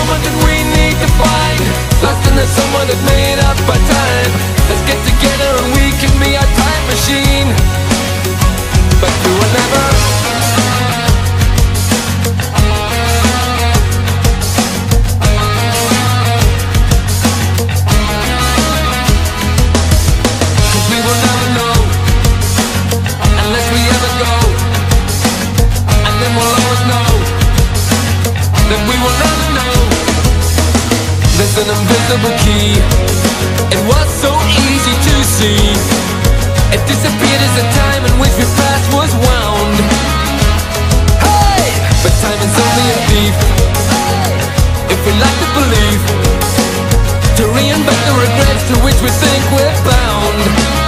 moment that we need to find Lost in the summer that made up by time. Let's get together and we can be a time machine invisible key It was so easy to see. It disappeared as the time in which we passed was wound. Hey! But time is only a thief. If we like to believe To reinvent the regrets to which we think we're bound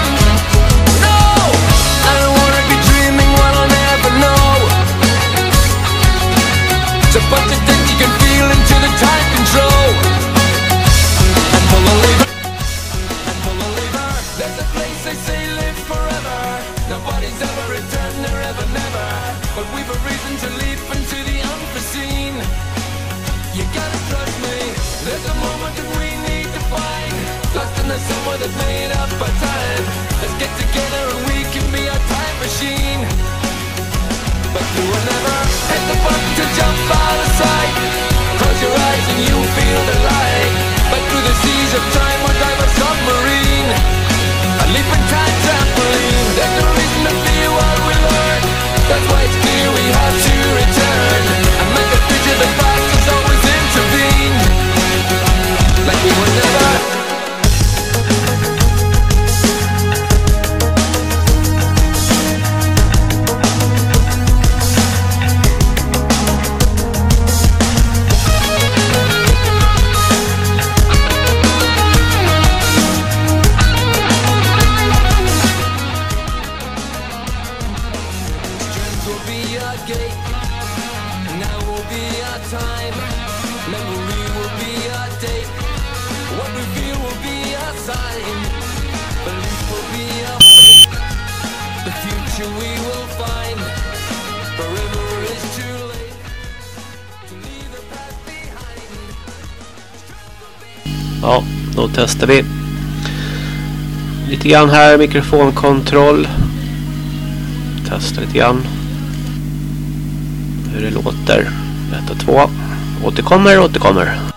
Lost in the summer that made up our time. Let's get together and we can be a time machine. But you will never hit the button to jump out of sight. Close your eyes and you feel the light. But through the seas of time we'll dive a submarine A leap in time trampoline There's no reason to fear what we learn That's why it's clear we have to return And make a future the past has always intervened Like we were never testar vi. Lite grann här, mikrofonkontroll. Testa lite grann. Hur det låter. 1 och 2. Återkommer, återkommer.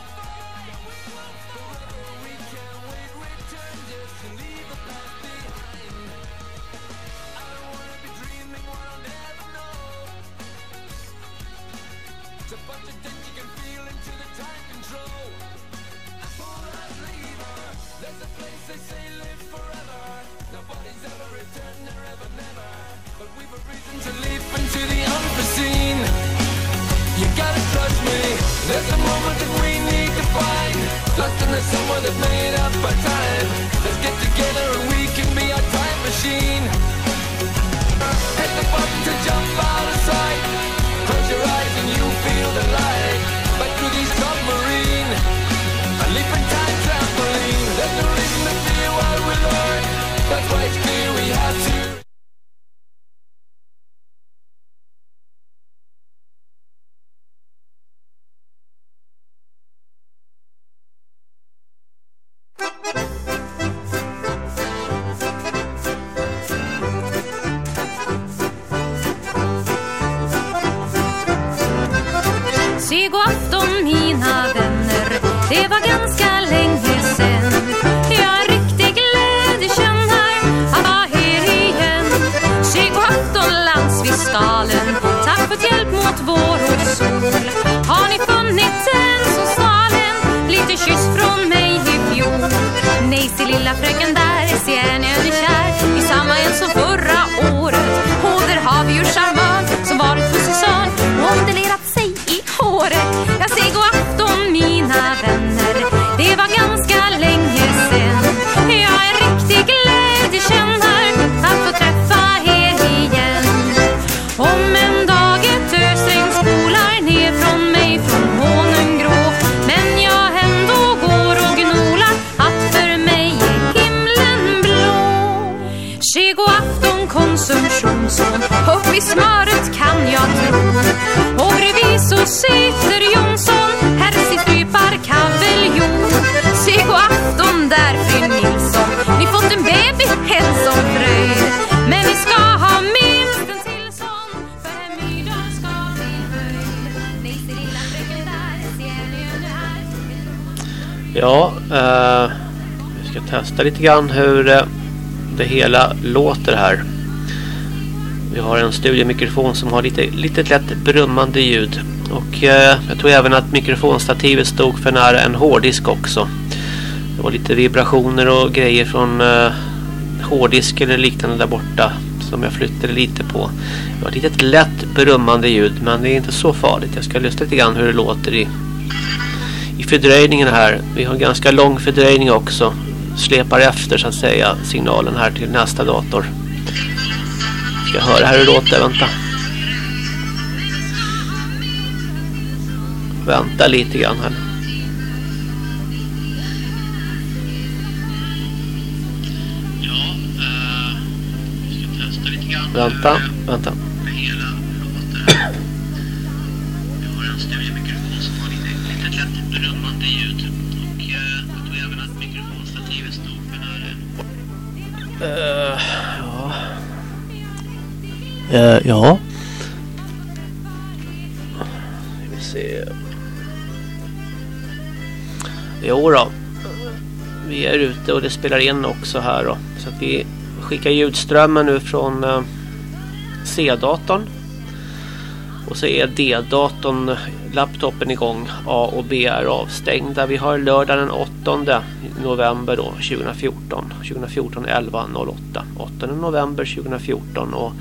Grann hur eh, det hela låter här. Vi har en studiemikrofon som har lite, lite lätt brummande ljud. Och eh, jag tror även att mikrofonstativet stod för nära en hårddisk också. Det var lite vibrationer och grejer från eh, hårddisk eller liknande där borta som jag flyttade lite på. Det var ett litet lätt brummande ljud men det är inte så farligt. Jag ska lyssna lite grann hur det låter i, i fördröjningen här. Vi har en ganska lång fördröjning också. Släpar efter så att säga signalen här till nästa dator. Ska höra hur det låter, vänta. Vänta lite grann här. Vänta, vänta. Ja. Vi se. Jo då. Vi är ute och det spelar in också här då. Så att vi skickar ljudströmmen nu från eh, C-datorn. Och så är D-datorn, laptopen igång. A och B är avstängda. Vi har lördag den 8 november då, 2014. 2014 11.08. 8 november 2014. Och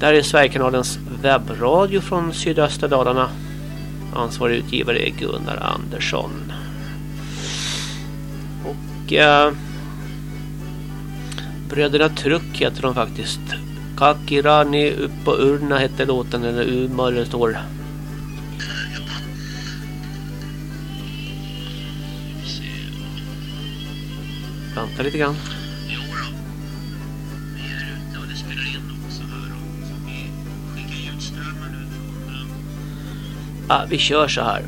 där är Sverigekanalens webbradio från sydöstra Dalarna. Ansvarig utgivare är Gunnar Andersson. Och... Eh, Bröderna Truck heter de faktiskt. Kakirani upp på urna hette låten eller Umeå det står. Vänta lite grann. Ja, vi kör så här.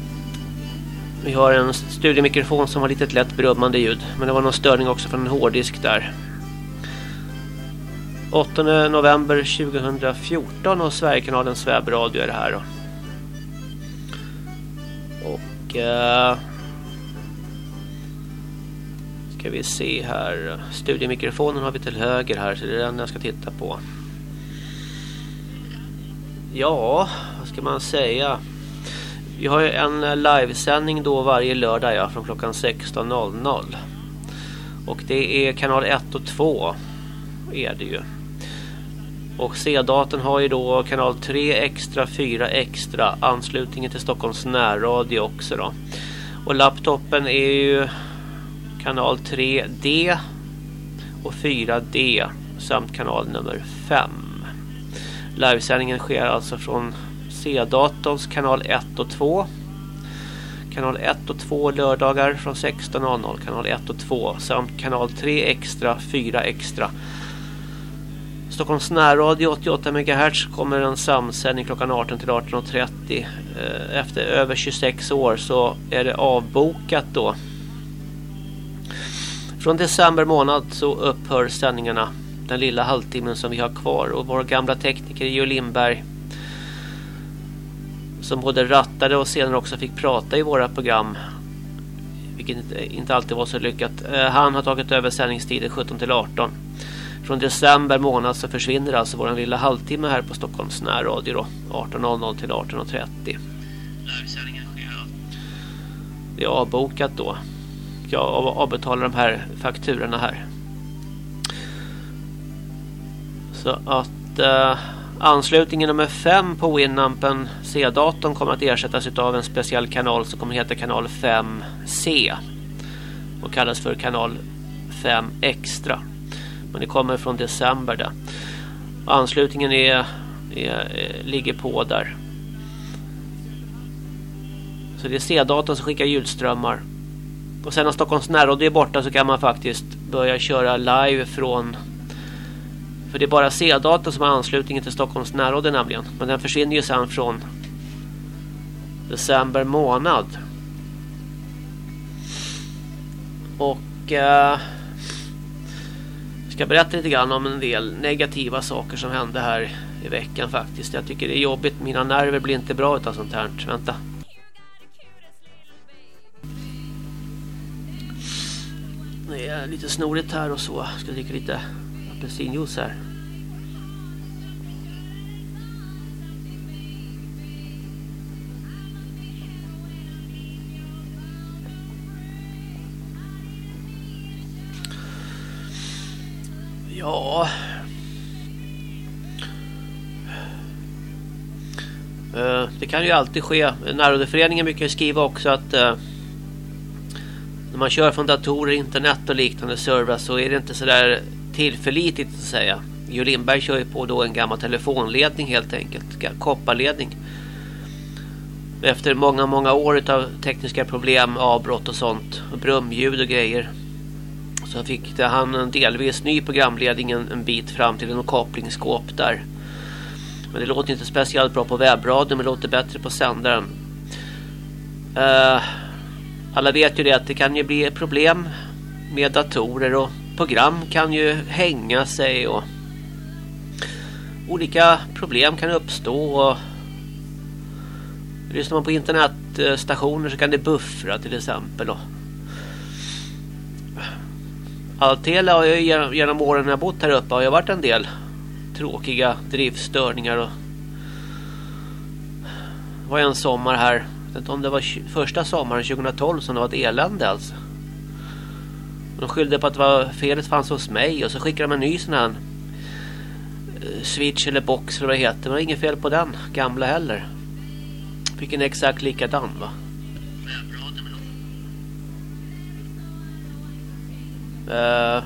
Vi har en studiemikrofon som har lite lätt brummande ljud. Men det var någon störning också från en hårddisk där. 8 november 2014 och Sverigekanalens webbradio är det här då. Och eh, ska vi se här. Studiemikrofonen har vi till höger här så det är den jag ska titta på. Ja, vad ska man säga? Vi har en eh, livesändning då varje lördag ja, från klockan 16.00. Och det är kanal 1 och 2 är det ju. Och C-datorn har ju då kanal 3 extra, 4 extra, anslutningen till Stockholms närradio också då. Och laptopen är ju kanal 3D och 4D samt kanal nummer 5. Livesändningen sker alltså från C-datorns kanal 1 och 2. Kanal 1 och 2 lördagar från 16.00 kanal 1 och 2 samt kanal 3 extra, 4 extra Stockholms närradio 88 MHz kommer en samsändning klockan 18 till 18.30. Eh, efter över 26 år så är det avbokat då. Från december månad så upphör sändningarna den lilla halvtimmen som vi har kvar och vår gamla tekniker Jo Lindberg som både rattade och senare också fick prata i våra program vilket inte alltid var så lyckat. Eh, han har tagit över sändningstiden 17 till 18 från december månad så försvinner alltså vår lilla halvtimme här på Stockholms närradio då. 18.00 till 18.30. Det är avbokat då. Jag avbetalar de här fakturorna här. Så att eh, anslutningen nummer 5 på Winampen C-datorn kommer att ersättas av en speciell kanal som kommer att heta kanal 5C. Och kallas för kanal 5 extra. Men det kommer från december det. Anslutningen är, är, eh, ligger på där. Så det är C-datorn som skickar ljudströmmar. Och sen när Stockholms närradio är borta så kan man faktiskt börja köra live från... För det är bara C-datorn som har anslutningen till Stockholms närradio nämligen. Men den försvinner ju sen från december månad. Och... Eh, ska berätta lite grann om en del negativa saker som hände här i veckan faktiskt. Jag tycker det är jobbigt. Mina nerver blir inte bra utan sånt här. Vänta. Det är lite snorigt här och så. Jag ska dricka lite apelsinjuice här. Ja. Eh, det kan ju alltid ske. Närrådeföreningen brukar skriva också att eh, när man kör från datorer, internet och liknande servrar så är det inte så tillförlitligt att säga. Jo Lindberg kör ju på då en gammal telefonledning helt enkelt. Kopparledning. Efter många, många år av tekniska problem, avbrott och sånt. Och brumljud och grejer. Så fick han en delvis ny programledning en bit fram till en kopplingsskåp där. Men det låter inte speciellt bra på webbradion men det låter bättre på sändaren. Uh, alla vet ju det att det kan ju bli problem med datorer och program kan ju hänga sig och olika problem kan uppstå och lyssnar man på internetstationer så kan det buffra till exempel och Altela har ju genom åren när jag bott här uppe har jag varit en del tråkiga driftstörningar och det var en sommar här jag vet inte om det var första sommaren 2012 som det var ett elände alltså. De skyllde på att det var felet fanns hos mig och så skickade de en ny sån här eh, switch eller box eller vad det heter. Men det var inget fel på den gamla heller. Fick en exakt likadan va. Uh,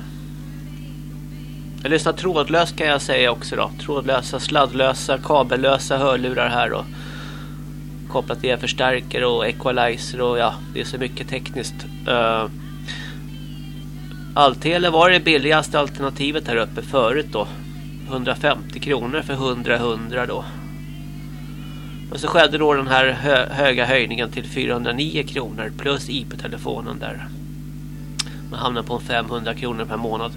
jag lyssnar trådlöst kan jag säga också då. Trådlösa, sladdlösa, kabellösa hörlurar här och kopplat till förstärkare och equalizer och ja, det är så mycket tekniskt. Uh, Alltele var det billigaste alternativet här uppe förut då. 150 kronor för 100-100 då. Och så skedde då den här hö höga höjningen till 409 kronor plus IP-telefonen där. Man hamnar på 500 kronor per månad.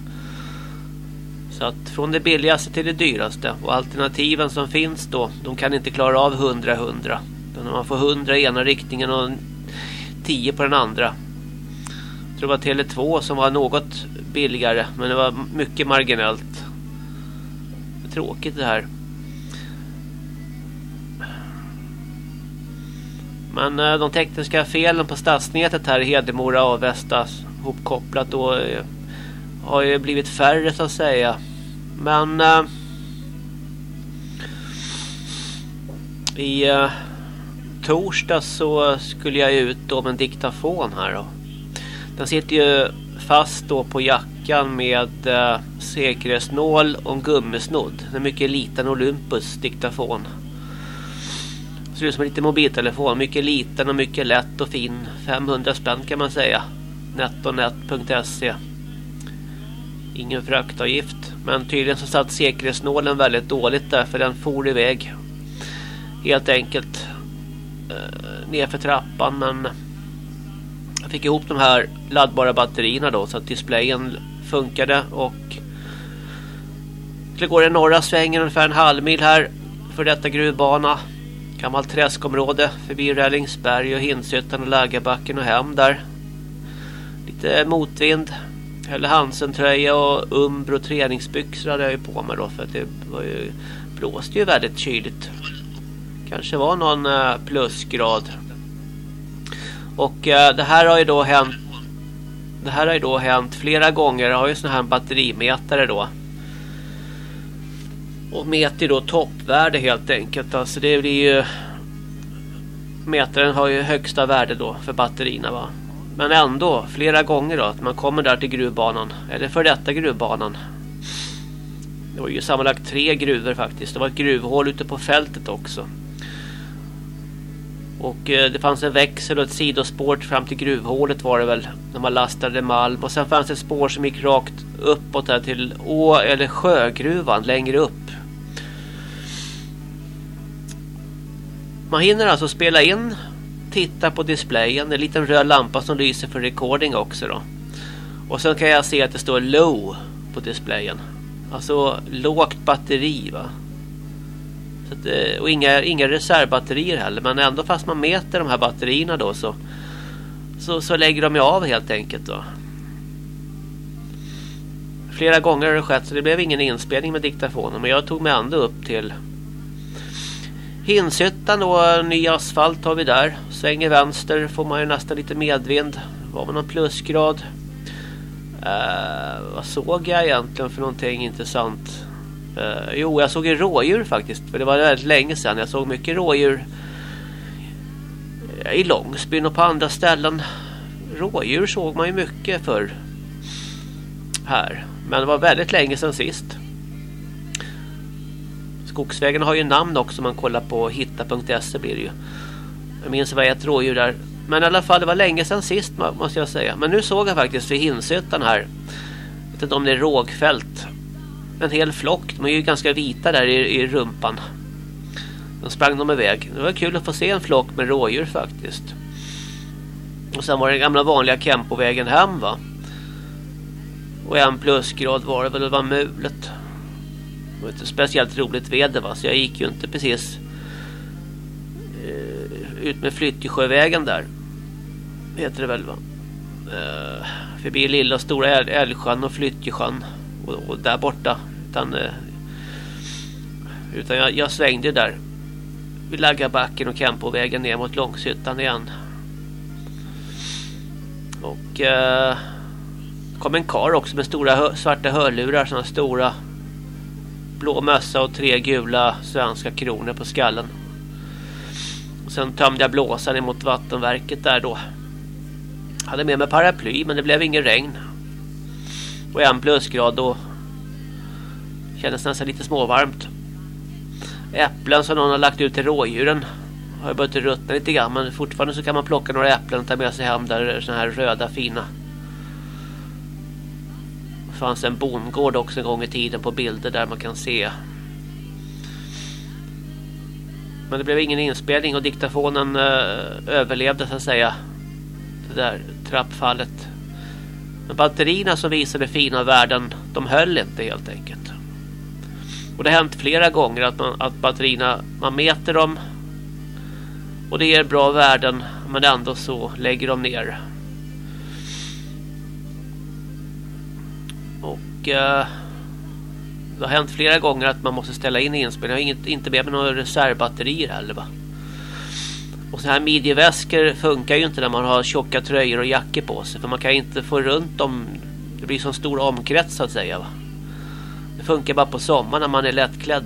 Så att från det billigaste till det dyraste. Och alternativen som finns då, de kan inte klara av 100-100. När man får 100 i ena riktningen och 10 på den andra. Jag tror det var Tele2 som var något billigare. Men det var mycket marginellt. Det tråkigt det här. Men eh, de tekniska felen på stadsnätet här i Hedemora och Västas hopkopplat då eh, har ju blivit färre så att säga. Men äh, i äh, torsdag så skulle jag ut då med en diktafon här då. Den sitter ju fast då på jackan med eh, säkerhetsnål och en gummisnodd. En mycket liten Olympus diktafon. Ser ut som en liten mobiltelefon. Mycket liten och mycket lätt och fin. 500 spänn kan man säga. Netonet.se Ingen fraktavgift. Men tydligen så satt säkerhetsnålen väldigt dåligt där för den for iväg. Helt enkelt. Eh, nerför trappan men fick ihop de här laddbara batterierna då så att displayen funkade och det går i norra svängen ungefär en halv mil här för detta gruvbana. Gammalt träskområde förbi Rällingsberg och Hinshyttan och Lägerbacken och hem där. Lite motvind eller Hansen-tröja och Umbro träningsbyxor hade jag ju på mig då för att det var ju, blåste ju väldigt kyligt. Kanske var någon eh, plusgrad. Och eh, det här har ju då hänt det här har ju då hänt flera gånger. Jag har ju sån här batterimätare då. Och mäter då toppvärde helt enkelt. Alltså det blir ju mätaren har ju högsta värde då för batterierna va. Men ändå, flera gånger då, att man kommer där till gruvbanan. Eller för detta gruvbanan. Det var ju sammanlagt tre gruvor faktiskt. Det var ett gruvhål ute på fältet också. Och eh, det fanns en växel och ett sidospår fram till gruvhålet var det väl. När man lastade malm. Och sen fanns det ett spår som gick rakt uppåt där till å eller sjögruvan längre upp. Man hinner alltså spela in titta på displayen. En liten röd lampa som lyser för recording också då. Och sen kan jag se att det står low på displayen. Alltså lågt batteri va. Så att, eh, och inga, inga reservbatterier heller. Men ändå fast man mäter de här batterierna då så, så, så lägger de ju av helt enkelt då. Flera gånger har det skett så det blev ingen inspelning med diktafonen. Men jag tog mig ändå upp till Hinshyttan och ny asfalt har vi där. Svänger vänster får man ju nästan lite medvind. Var man någon plusgrad. Uh, vad såg jag egentligen för någonting intressant? Uh, jo, jag såg en rådjur faktiskt. För det var väldigt länge sedan. Jag såg mycket rådjur eh, i Långsbyn och på andra ställen. Rådjur såg man ju mycket för här. Men det var väldigt länge sedan sist. Skogsvägen har ju namn också om man kollar på hitta.se blir det ju. Jag minns vad ett rådjur där. Men i alla fall det var länge sedan sist måste jag säga. Men nu såg jag faktiskt vid Hinsötan här. Jag vet inte om det är rågfält. En hel flock. De är ju ganska vita där i, i rumpan. De sprang de iväg. Det var kul att få se en flock med rådjur faktiskt. Och sen var det den gamla vanliga Kempovägen hem va. Och en plusgrad var det väl, det var mulet. Det var inte speciellt roligt väder va, så jag gick ju inte precis eh, ut med Flyttjesjövägen där. Heter det väl va. Eh, förbi lilla och stora Älvsjön och Flyttjesjön. Och, och där borta. Utan, eh, utan jag, jag svängde där. Vid Laggarbacken och Kempovägen ner mot Långshyttan igen. Och... Eh, kom en kar också med stora svarta hörlurar, Sådana stora blå mössa och tre gula svenska kronor på skallen. Och sen tömde jag blåsan emot vattenverket där då. Hade med mig paraply men det blev ingen regn. Och en plusgrad då. Kändes nästan lite småvarmt. Äpplen som någon har lagt ut till rådjuren har börjat ruttna lite grann men fortfarande så kan man plocka några äpplen och ta med sig hem där såna här röda fina det fanns en bondgård också en gång i tiden på bilder där man kan se. Men det blev ingen inspelning och diktafonen eh, överlevde så att säga. Det där trappfallet. Men batterierna som visade fina värden, de höll inte helt enkelt. Och det har hänt flera gånger att, man, att batterierna, man mäter dem och det ger bra värden men ändå så lägger de ner Och eh, det har hänt flera gånger att man måste ställa in inspelningen. Jag har inget, inte med mig några reservbatterier heller va. Och så här midjeväskor funkar ju inte när man har tjocka tröjor och jackor på sig. För man kan inte få runt dem. Det blir så stor omkrets så att säga va. Det funkar bara på sommaren när man är lättklädd.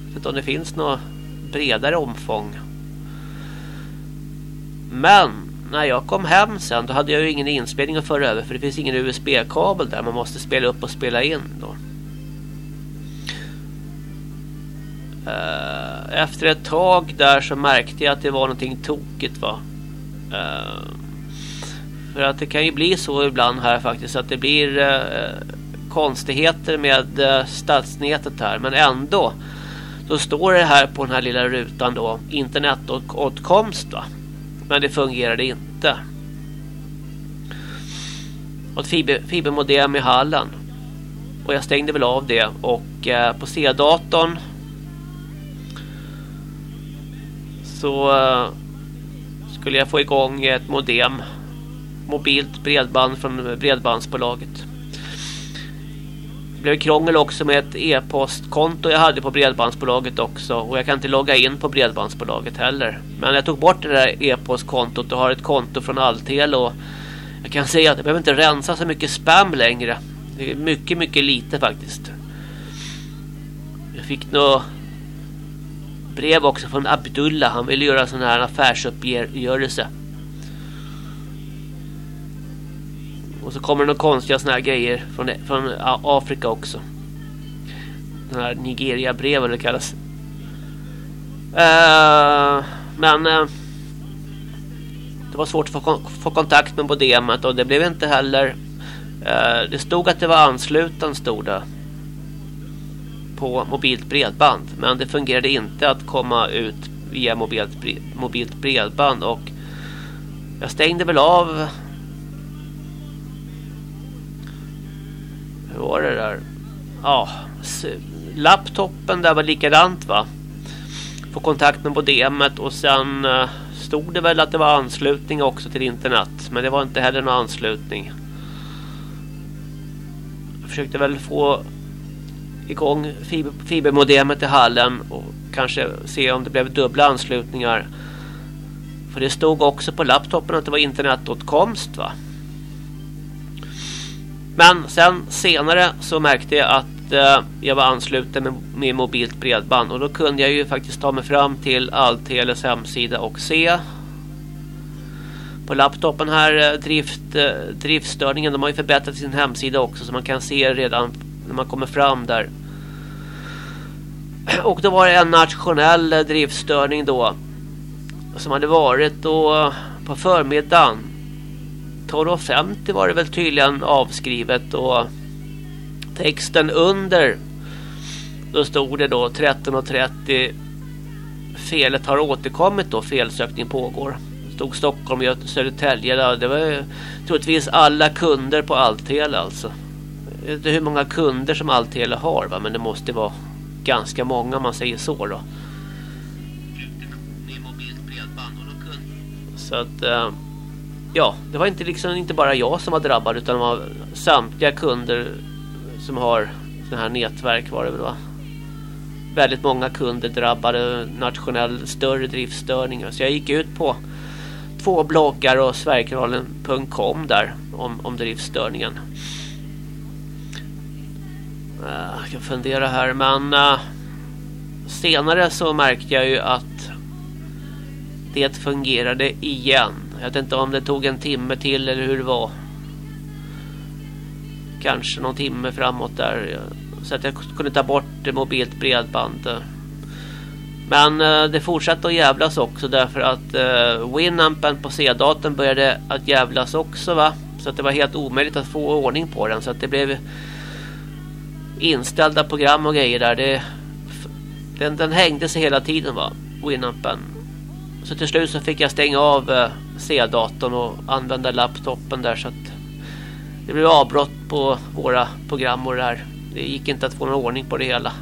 Jag vet inte om det finns något bredare omfång. Men när jag kom hem sen då hade jag ju ingen inspelning att föra över för det finns ingen USB-kabel där man måste spela upp och spela in då. Eh, efter ett tag där så märkte jag att det var någonting tokigt va. Eh, för att det kan ju bli så ibland här faktiskt att det blir eh, konstigheter med eh, stadsnätet här men ändå så står det här på den här lilla rutan då internetåtkomst va. Men det fungerade inte. Och ett fiber, fibermodem i hallen. Och jag stängde väl av det. Och eh, på C-datorn så eh, skulle jag få igång ett modem. Mobilt bredband från eh, bredbandsbolaget blev krångel också med ett e-postkonto jag hade på bredbandsbolaget också. Och jag kan inte logga in på bredbandsbolaget heller. Men jag tog bort det där e-postkontot och har ett konto från Alltel. Och jag kan säga att jag behöver inte rensa så mycket spam längre. Det är mycket, mycket lite faktiskt. Jag fick några brev också från Abdullah. Han ville göra sån här affärsuppgörelse. Och så kommer det några konstiga såna här grejer från, från Afrika också. Den här Nigeria-brev eller det kallas. Uh, men uh, det var svårt att få, få kontakt med modemet och det blev inte heller. Uh, det stod att det var ansluten stod det. På mobilt bredband. Men det fungerade inte att komma ut via mobilt, mobilt bredband och jag stängde väl av hur var det där? Ja, laptopen där var likadant va? Få kontakt med modemet och sen eh, stod det väl att det var anslutning också till internet. Men det var inte heller någon anslutning. försökte väl få igång fiber, fibermodemet i hallen och kanske se om det blev dubbla anslutningar. För det stod också på laptopen att det var internetåtkomst va. Men sen senare så märkte jag att eh, jag var ansluten med, med mobilt bredband och då kunde jag ju faktiskt ta mig fram till Allteles hemsida och se på laptopen här eh, drift, eh, driftstörningen. De har ju förbättrat sin hemsida också så man kan se redan när man kommer fram där. Och då var det en nationell eh, driftstörning då som hade varit då på förmiddagen 12.50 var det väl tydligen avskrivet och texten under. Då stod det då 13.30 felet har återkommit då felsökning pågår. Stod Stockholm, Göteborg, Södertälje det var troligtvis alla kunder på Alltele alltså. Jag vet inte hur många kunder som Alltele har va? men det måste vara ganska många om man säger så då. Så att eh, ja, det var inte liksom inte bara jag som var drabbad utan det var samtliga kunder som har sådana här nätverk var det väl va? Väldigt många kunder drabbade nationell större driftstörningar. Så jag gick ut på två bloggar och Sverigekanalen.com där om, om driftstörningen. Eh, jag kan fundera här men uh, senare så märkte jag ju att det fungerade igen. Jag vet inte om det tog en timme till eller hur det var. Kanske någon timme framåt där. Så att jag kunde ta bort mobilt bredband. Men eh, det fortsatte att jävlas också därför att eh, Winampen på C-datorn började att jävlas också va. Så att det var helt omöjligt att få ordning på den. Så att det blev inställda program och grejer där. Det, den, den hängde sig hela tiden va. Winampen. Så till slut så fick jag stänga av eh, C-datorn och använda laptopen där så att det blev avbrott på våra program och det här. Det gick inte att få någon ordning på det hela.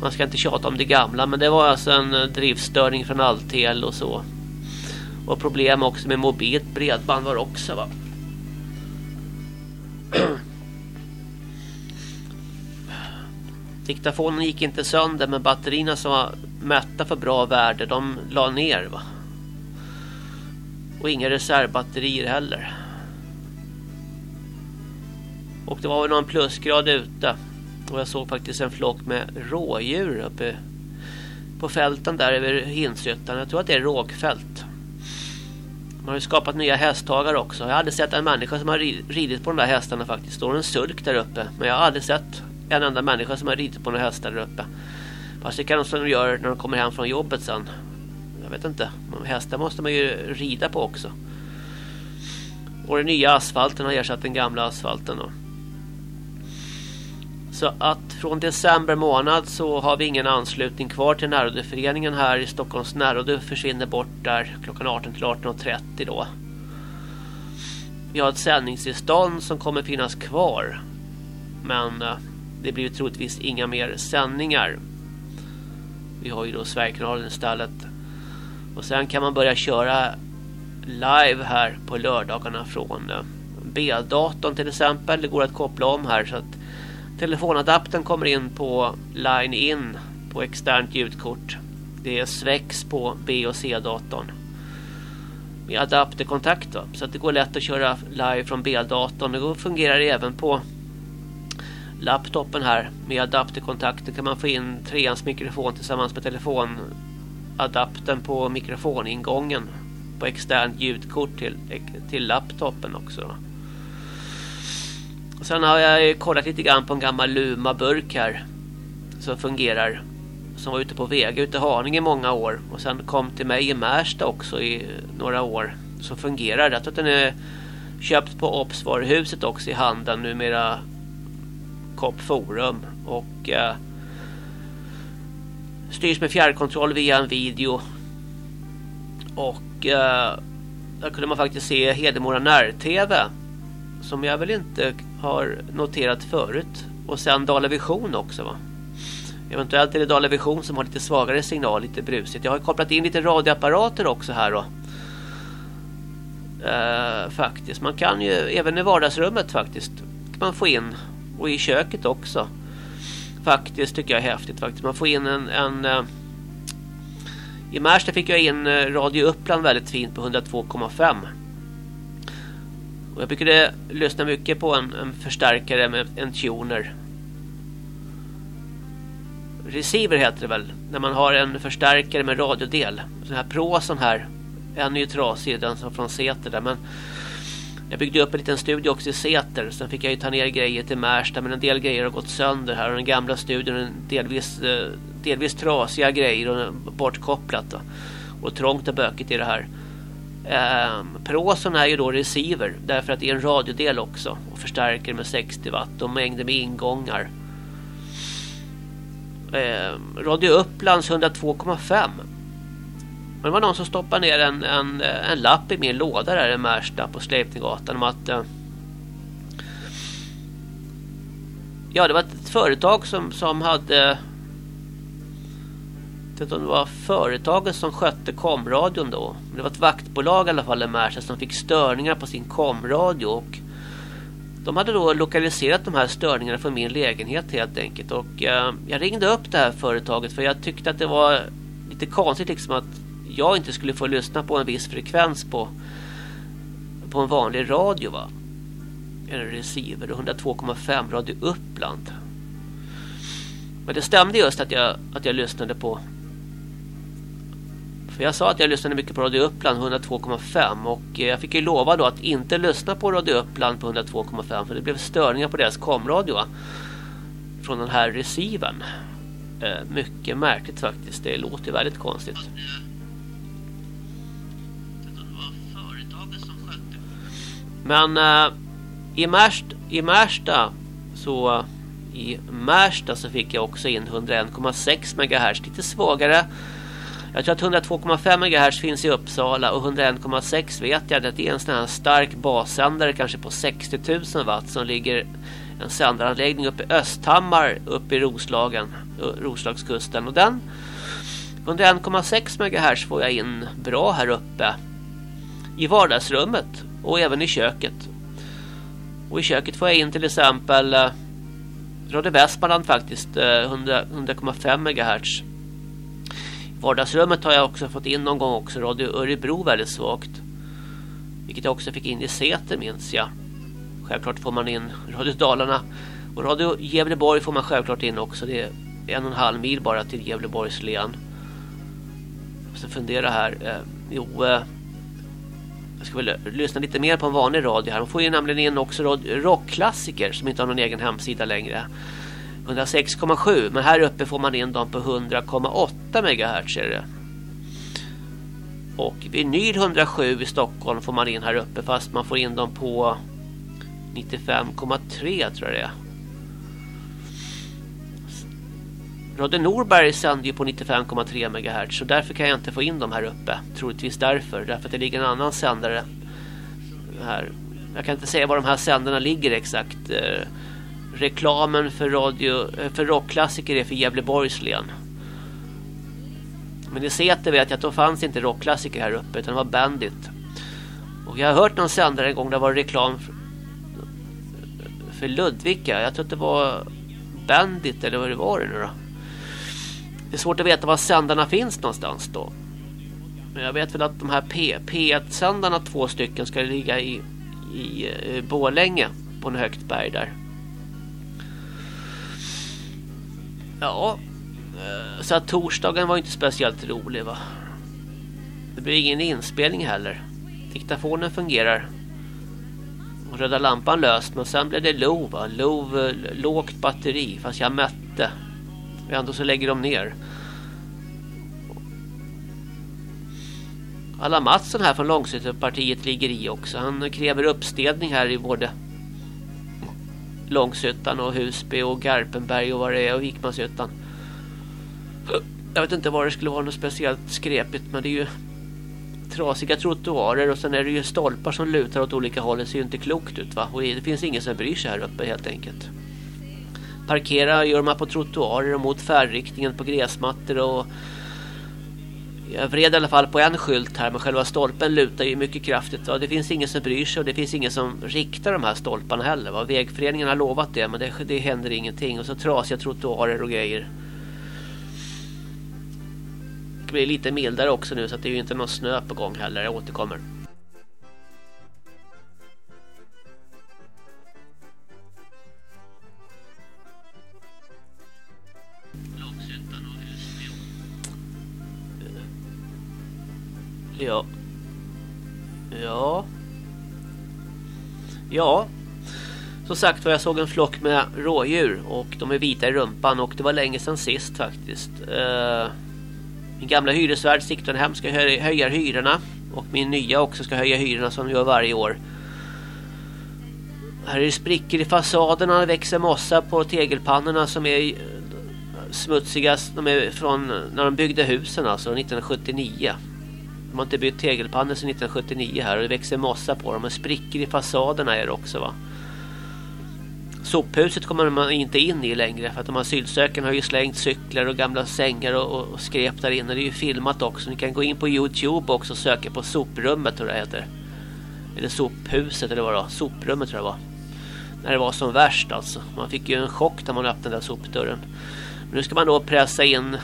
Man ska inte tjata om det gamla men det var alltså en drivstörning driftstörning från Alltel och så. Och problem också med mobilt bredband var också va. Diktafonen gick inte sönder men batterierna som var mätta för bra värde de la ner va. Och inga reservbatterier heller. Och det var väl någon plusgrad ute. Och jag såg faktiskt en flock med rådjur uppe på fälten där över Hinshyttan. Jag tror att det är rågfält. Man har ju skapat nya hästhagar också. Jag har aldrig sett en människa som har ridit på de där hästarna faktiskt. Det står en sulk där uppe. Men jag har aldrig sett en enda människa som har ridit på några hästar där uppe. Fast det kanske de gör när de kommer hem från jobbet sen. Jag vet inte. Hästar måste man ju rida på också. Och den nya asfalten har ersatt den gamla asfalten. Då. Så att från december månad så har vi ingen anslutning kvar till närrådeföreningen här i Stockholms närråde försvinner bort där klockan 18 till 18.30 då. Vi har ett sändningstillstånd som kommer finnas kvar. Men eh, det blir troligtvis inga mer sändningar. Vi har ju då Sverigekanalen i stallet. Och sen kan man börja köra live här på lördagarna från eh, B-datorn till exempel. Det går att koppla om här så att telefonadaptern kommer in på line in på externt ljudkort. Det är Svex på B och C-datorn. Med adapterkontakt då, så att det går lätt att köra live från B-datorn. Det fungerar även på laptopen här med adapterkontakten kan man få in treans mikrofon tillsammans med telefonadaptern på mikrofoningången på externt ljudkort till, till laptopen också. Sen har jag kollat lite grann på en gammal Luma-burk här som fungerar som var ute på Vega ute i Haninge i många år och sen kom till mig i Märsta också i några år som fungerar. Jag tror att den är köpt på Opsvaruhuset också i handeln numera Forum och eh, styrs med fjärrkontroll via en video. Och eh, där kunde man faktiskt se Hedemora när-tv som jag väl inte har noterat förut. Och sen Dalavision också va. Eventuellt är det Dalavision som har lite svagare signal lite brusigt. Jag har kopplat in lite radioapparater också här då. Uh, faktiskt. Man kan ju även i vardagsrummet faktiskt kan man få in och i köket också. Faktiskt tycker jag är häftigt faktiskt. Man får in en, en uh, i Märsta fick jag in eh, Radio Uppland väldigt fint på 102,5. Och jag brukade lyssna mycket på en, en förstärkare med en tuner. Receiver heter det väl. När man har en förstärkare med radiodel. Den här pråsen här. En är ju trasig, den som från Säter där. Men jag byggde upp en liten studio också i Säter. Sen fick jag ju ta ner grejer till Märsta. Men en del grejer har gått sönder här. Och den gamla studion är delvis, eh, delvis trasiga grejer och bortkopplat. Då. Och trångt och bökigt i det här. Eh, Proson är ju då receiver. Därför att det är en radiodel också. Och förstärker med 60 watt. Och mängder med ingångar. Eh, Radio Upplands 102,5 men det var någon som stoppade ner en, en, en lapp i min låda där i Märsta på Sleipninggatan om att eh, Ja, det var ett företag som, som hade det var företaget som skötte komradion då. Det var ett vaktbolag i alla fall i Märsta som fick störningar på sin komradio och de hade då lokaliserat de här störningarna från min lägenhet helt enkelt och eh, jag ringde upp det här företaget för jag tyckte att det var lite konstigt liksom att jag inte skulle få lyssna på en viss frekvens på på en vanlig radio va. En receiver 102,5 radio Uppland. Men det stämde just att jag att jag lyssnade på för jag sa att jag lyssnade mycket på Radio Uppland 102,5 och eh, jag fick ju lova då att inte lyssna på Radio Uppland på 102,5 för det blev störningar på deras komradio va? från den här receivern. Eh, mycket märkligt faktiskt. Det låter väldigt konstigt. Men äh, i, Märsta, i Märsta så i Märsta så fick jag också in 101,6 MHz lite svagare. Jag tror att 102,5 MHz finns i Uppsala och 101,6 vet jag att det är en sån här stark bassändare kanske på 60 000 watt som ligger en sändaranläggning uppe i Östhammar uppe i Roslagen, Roslagskusten. Och den 101,6 MHz får jag in bra här uppe i vardagsrummet och även i köket. Och i köket får jag in till exempel eh, Radio Västmanland faktiskt eh, 100,5 MHz. I vardagsrummet har jag också fått in någon gång också Radio Örebro väldigt svagt. Vilket jag också fick in i Säter minns jag. Självklart får man in Radio Dalarna. Och Radio Gävleborg får man självklart in också. Det är en och en halv mil bara till Gävleborgs län. Jag måste fundera här. Eh, jo, eh, ska väl lyssna lite mer på en vanlig radio här. Man får ju nämligen in också rockklassiker som inte har någon egen hemsida längre. 106,7 men här uppe får man in dem på 100,8 MHz är det. Och vinyl 107 i Stockholm får man in här uppe fast man får in dem på 95,3 tror jag det är. Radio Norberg sänder ju på 95,3 MHz så därför kan jag inte få in dem här uppe. Troligtvis därför, därför att det ligger en annan sändare här. Jag kan inte säga var de här sändarna ligger exakt. Eh, reklamen för radio eh, för rockklassiker är för Gävleborgs län. Men i Säter vet jag att då fanns inte rockklassiker här uppe utan det var Bandit. Och jag har hört någon sändare en gång där var reklam för, för Ludvika. Jag tror att det var Bandit eller vad det var det nu då. Det är svårt att veta var sändarna finns någonstans då. Men jag vet väl att de här P P1-sändarna, två stycken, ska ligga i, i eh, Bålänge på en högt berg där. Ja, eh, så att torsdagen var inte speciellt rolig va. Det blir ingen inspelning heller. Diktafonen fungerar. Och röda lampan löst, men sen blev det LOV. va. LOV, eh, lågt batteri, fast jag mätte. Ändå så lägger de ner. Alla Mattsson här från Långshyttepartiet ligger i också. Han kräver uppstädning här i både Långshyttan och Husby och Garpenberg och vad det är och Vikmanshyttan. Jag vet inte vad det skulle vara något speciellt skrepigt men det är ju trasiga trottoarer och sen är det ju stolpar som lutar åt olika håll. Det ser ju inte klokt ut va? Och det finns ingen som bryr sig här uppe helt enkelt. Parkera gör man på trottoarer och mot färdriktningen på gräsmattor och Jag vred i alla fall på en skylt här men själva stolpen lutar ju mycket kraftigt. Va? Det finns ingen som bryr sig och det finns ingen som riktar de här stolparna heller. Va? Vägföreningen har lovat det men det, det händer ingenting. Och så trasiga trottoarer och grejer. Det blir lite mildare också nu så det är ju inte någon snö på gång heller. Jag återkommer. Ja. Ja. Ja. Som sagt var jag såg en flock med rådjur och de är vita i rumpan och det var länge sedan sist faktiskt. Uh, min gamla hyresvärd Sigtunhem ska höja, höja hyrorna och min nya också ska höja hyrorna som de gör varje år. Här är det sprickor i fasaderna, det växer mossa på tegelpannorna som är eh, smutsigast. De är från när de byggde husen alltså 1979. De har inte bytt tegelpannor sedan 1979 här och det växer mossa på dem och sprickor i fasaderna är det också va. Sophuset kommer man inte in i längre för att de asylsökande har ju slängt cyklar och gamla sängar och, och skräp där inne. Det är ju filmat också. Ni kan gå in på Youtube också och söka på soprummet tror jag det heter. Eller sophuset eller vad det var. Soprummet tror jag det var. När det var som värst alltså. Man fick ju en chock när man öppnade den där sopdörren. Men nu ska man då pressa in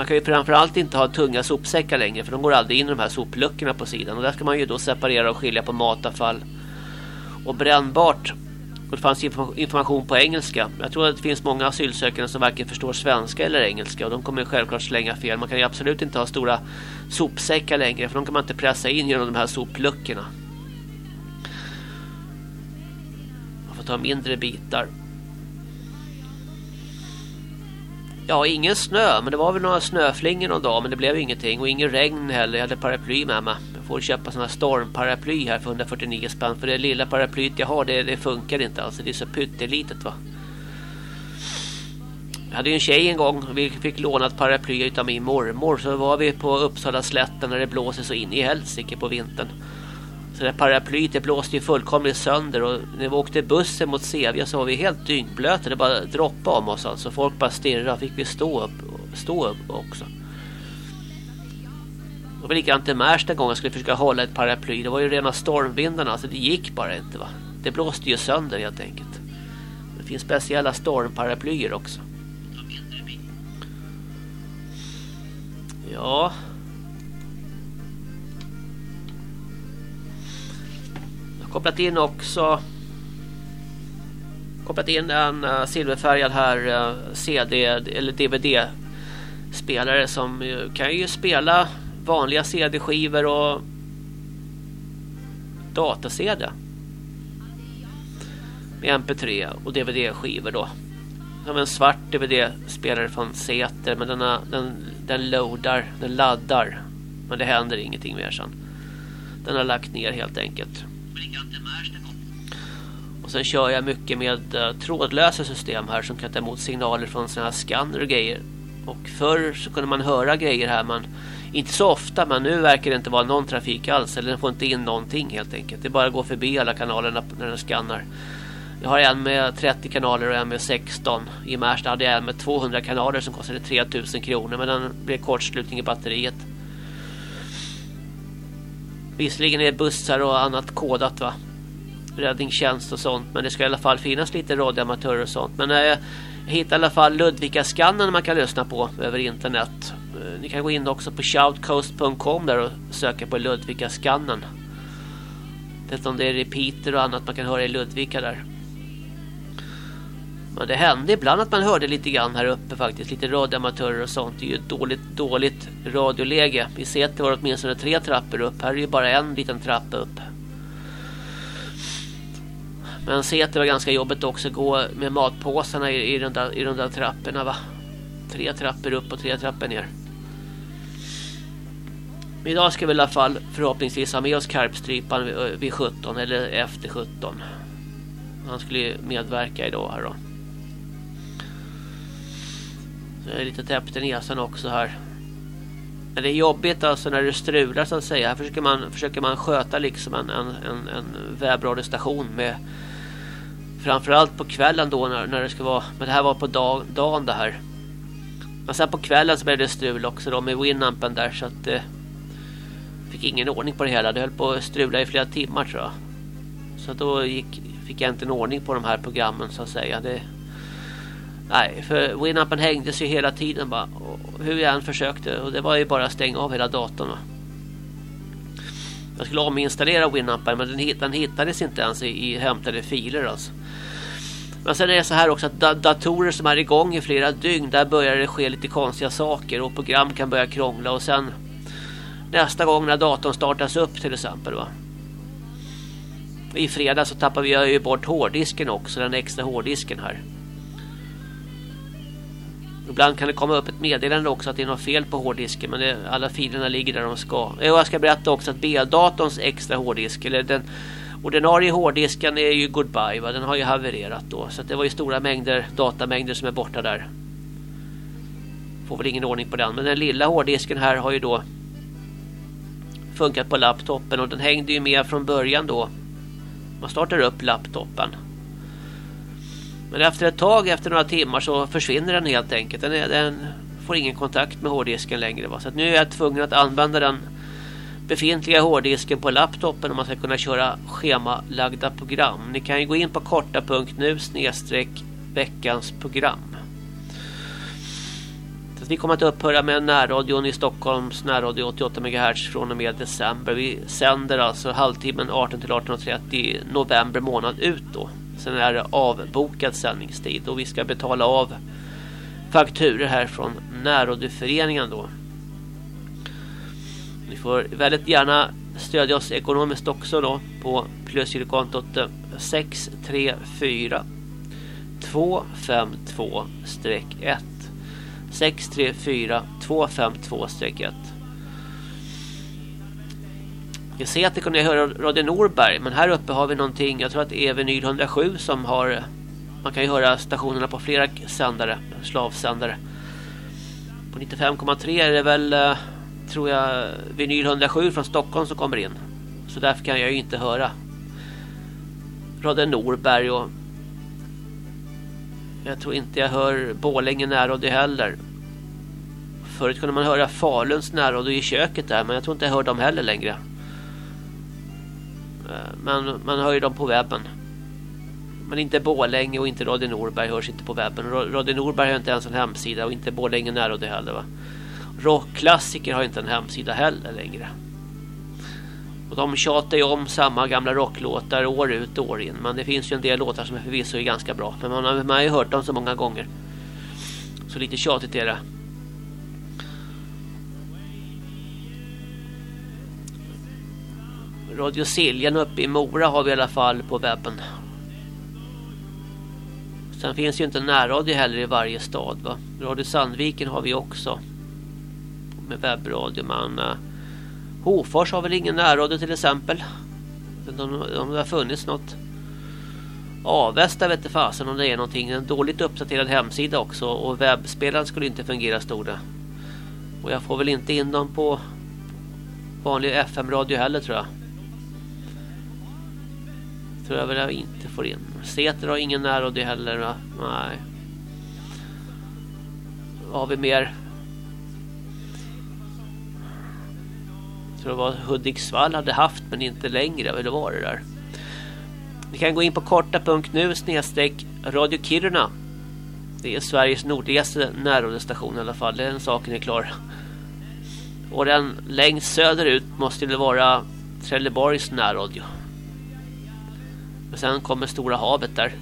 man kan ju framförallt inte ha tunga sopsäckar längre för de går aldrig in i de här sopluckorna på sidan. Och där ska man ju då separera och skilja på matavfall och brännbart. Och det fanns information på engelska. Jag tror att det finns många asylsökande som varken förstår svenska eller engelska. Och de kommer självklart slänga fel. Man kan ju absolut inte ha stora sopsäckar längre. För de kan man inte pressa in genom de här sopluckorna. Man får ta mindre bitar. Ja, ingen snö, men det var väl några snöflingor någon dag, men det blev ingenting och ingen regn heller. Jag hade paraply med mig. Jag får köpa såna stormparaply här för 149 spänn för det lilla paraplyet jag har, det, det funkar inte alltså. Det är så pyttelitet va. Jag hade ju en tjej en gång, vi fick låna ett paraply utav min mormor. Så var vi på Uppsala slätten när det blåser så in i helsike på vintern. Så det paraplyet det blåste ju fullkomligt sönder och när vi åkte bussen mot Sevja så var vi helt dyngblöta. Det bara droppade om oss alltså. Folk bara stirrade. Fick vi stå upp, stå upp också. Det var likadant i Märsta gång jag skulle försöka hålla ett paraply. Det var ju rena stormvindarna så det gick bara inte va. Det blåste ju sönder helt enkelt. Det finns speciella stormparaplyer också. Ja, kopplat in också kopplat in en uh, silverfärgad här eh, uh, CD eller DVD spelare som uh, kan ju spela vanliga CD-skivor och data-CD med MP3 och DVD-skivor då. Som en svart DVD-spelare från Seter men denna, eh, den, den loadar, den laddar. Men det händer ingenting mer sen. Den har lagt ner helt enkelt och sen kör jag mycket med uh, trådlösa system här som kan ta emot signaler från såna här skanner och grejer. Och förr så kunde man höra grejer här men inte så ofta men nu verkar det inte vara någon trafik alls eller den får inte in någonting helt enkelt. Det bara går förbi alla kanalerna när den skannar. Jag har en med 30 kanaler och en med 16. I Märsta hade jag en med 200 kanaler som kostade 3000 kronor men den blev kortslutning i batteriet. Visserligen är bussar och annat kodat va räddningstjänst och sånt. Men det ska i alla fall finnas lite radioamatörer och sånt. Men eh, jag hittar i alla fall Ludvika-skannen man kan lyssna på över internet. Eh, ni kan gå in också på shoutcoast.com där och söka på Ludvika-skannen. Om det är repeater och annat man kan höra i Ludvika där. Men det hände ibland att man hörde lite grann här uppe faktiskt. Lite radioamatörer och sånt. Det är ju ett dåligt, dåligt radioläge. Vi ser att det var åtminstone tre trappor upp. Här är ju bara en liten trappa upp. Men se att det var ganska jobbigt också att gå med matpåsarna i, i, de där, i de där trapporna va. Tre trappor upp och tre trappor ner. Men idag ska vi i alla fall förhoppningsvis ha med oss karpstrypan vid, vid 17 eller efter 17. Han skulle medverka idag här då. Så jag är lite täppt i näsan också här. Men det är jobbigt alltså när det strular så att säga. Här försöker man, försöker man sköta liksom en, en, en, en webbradiostation med Framförallt på kvällen då när, när det ska vara Men det här var på dag, dagen det här Men sen på kvällen så blev det strul också då med Winampen där så att eh, fick ingen ordning på det hela. Det höll på att strula i flera timmar tror jag. Så då gick, fick jag inte en ordning på de här programmen så att säga. Det, nej, för Winampen hängdes ju hela tiden bara. hur jag än försökte. Och det var ju bara att stänga av hela datorn. Va? Jag skulle ominstallera Winampen men den, den hittades inte ens i, i hämtade filer alltså. Men sen är det så här också att datorer som är igång i flera dygn där börjar det ske lite konstiga saker och program kan börja krångla och sen nästa gång när datorn startas upp till exempel va. I fredag så tappar vi ju bort hårddisken också, den extra hårddisken här. Ibland kan det komma upp ett meddelande också att det är något fel på hårddisken men det, alla filerna ligger där de ska. Eh, jag ska berätta också att B-datorns extra hårddisk eller den ordinarie hårddisken är ju goodbye va? den har ju havererat då så det var ju stora mängder datamängder som är borta där. Får väl ingen ordning på den men den lilla hårddisken här har ju då funkat på laptopen och den hängde ju med från början då. Man startar upp laptopen. Men efter ett tag, efter några timmar så försvinner den helt enkelt. Den, är, den får ingen kontakt med hårddisken längre. Va? Så nu är jag tvungen att använda den befintliga hårddisken på laptopen om man ska kunna köra schemalagda program. Ni kan ju gå in på korta.nu snedstreck veckans program. Så vi kommer att upphöra med närradion i Stockholms närradio 88 MHz från och med december. Vi sänder alltså halvtimmen 18 till 18.30 november månad ut då. Sen är det avbokad sändningstid och vi ska betala av fakturer här från närradioföreningen då. Ni får väldigt gärna stödja oss ekonomiskt också då på plusgirokontot 634 252-1 634 252-1 vi ser att det kunde höra Radio Norberg men här uppe har vi någonting, jag tror att det är Vinyl 107 som har man kan ju höra stationerna på flera sändare, slavsändare. På 95,3 är det väl eh, tror jag Vinyl 107 från Stockholm som kommer in. Så därför kan jag ju inte höra Radio Norberg och jag tror inte jag hör Bålänge närradio heller. Förut kunde man höra Faluns närradio i köket där men jag tror inte jag hör dem heller längre. Eh, Men man hör ju dem på webben. Men inte Bålänge och inte Radio Norberg hörs inte på webben. Radio Norberg har inte ens en hemsida och inte Bålänge närradio heller va. Rockklassiker har inte en hemsida heller längre. Och de tjatar ju om samma gamla rocklåtar år ut och år in. Men det finns ju en del låtar som är förvisso är ganska bra. Men man har, man har ju hört dem så många gånger. Så lite tjatigt är det. Radio Siljan uppe i Mora har vi i alla fall på webben. Sen finns ju inte närradio heller i varje stad va. Radio Sandviken har vi också. Med webbradio men uh, Hofors har väl ingen närradio till exempel. Om det har funnits något. Avesta vet inte fasen om det är någonting. En dåligt uppdaterad hemsida också. Och webbspelaren skulle inte fungera stod det. Och jag får väl inte in dem på vanlig FM-radio heller tror jag tror jag väl jag inte får in. Säter har ingen närradio heller. Va? Nej. Vad har vi mer? Jag tror det var Hudiksvall hade haft men inte längre. Eller var det där? Ni kan gå in på korta.nu snedstreck Radio Kiruna. Det är Sveriges nordligaste närradiostation i alla fall. Den saken är klar. Och den längst söderut måste det vara Trelleborgs närradio. Men sen kommer Stora havet där.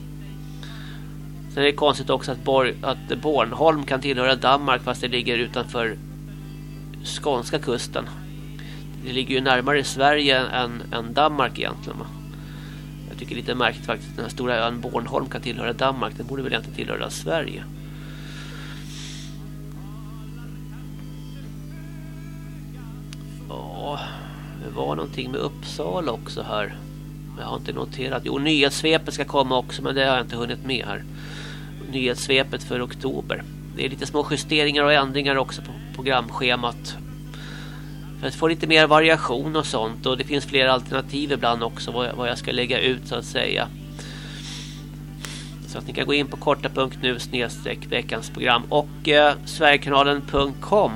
Sen är det konstigt också att, Bor att Bornholm kan tillhöra Danmark fast det ligger utanför skånska kusten. Det ligger ju närmare Sverige än, än Danmark egentligen. Jag tycker det är lite märkligt faktiskt. Den här stora ön Bornholm kan tillhöra Danmark. Den borde väl inte tillhöra Sverige. Ja, det var någonting med Uppsala också här. Jag har inte noterat. Jo, nyhetssvepet ska komma också, men det har jag inte hunnit med här. Nyhetssvepet för oktober. Det är lite små justeringar och ändringar också på programschemat. För att få lite mer variation och sånt. Och det finns fler alternativ ibland också vad jag, ska lägga ut så att säga. Så att ni kan gå in på korta.nu snedstreck veckans program och eh, sverigekanalen.com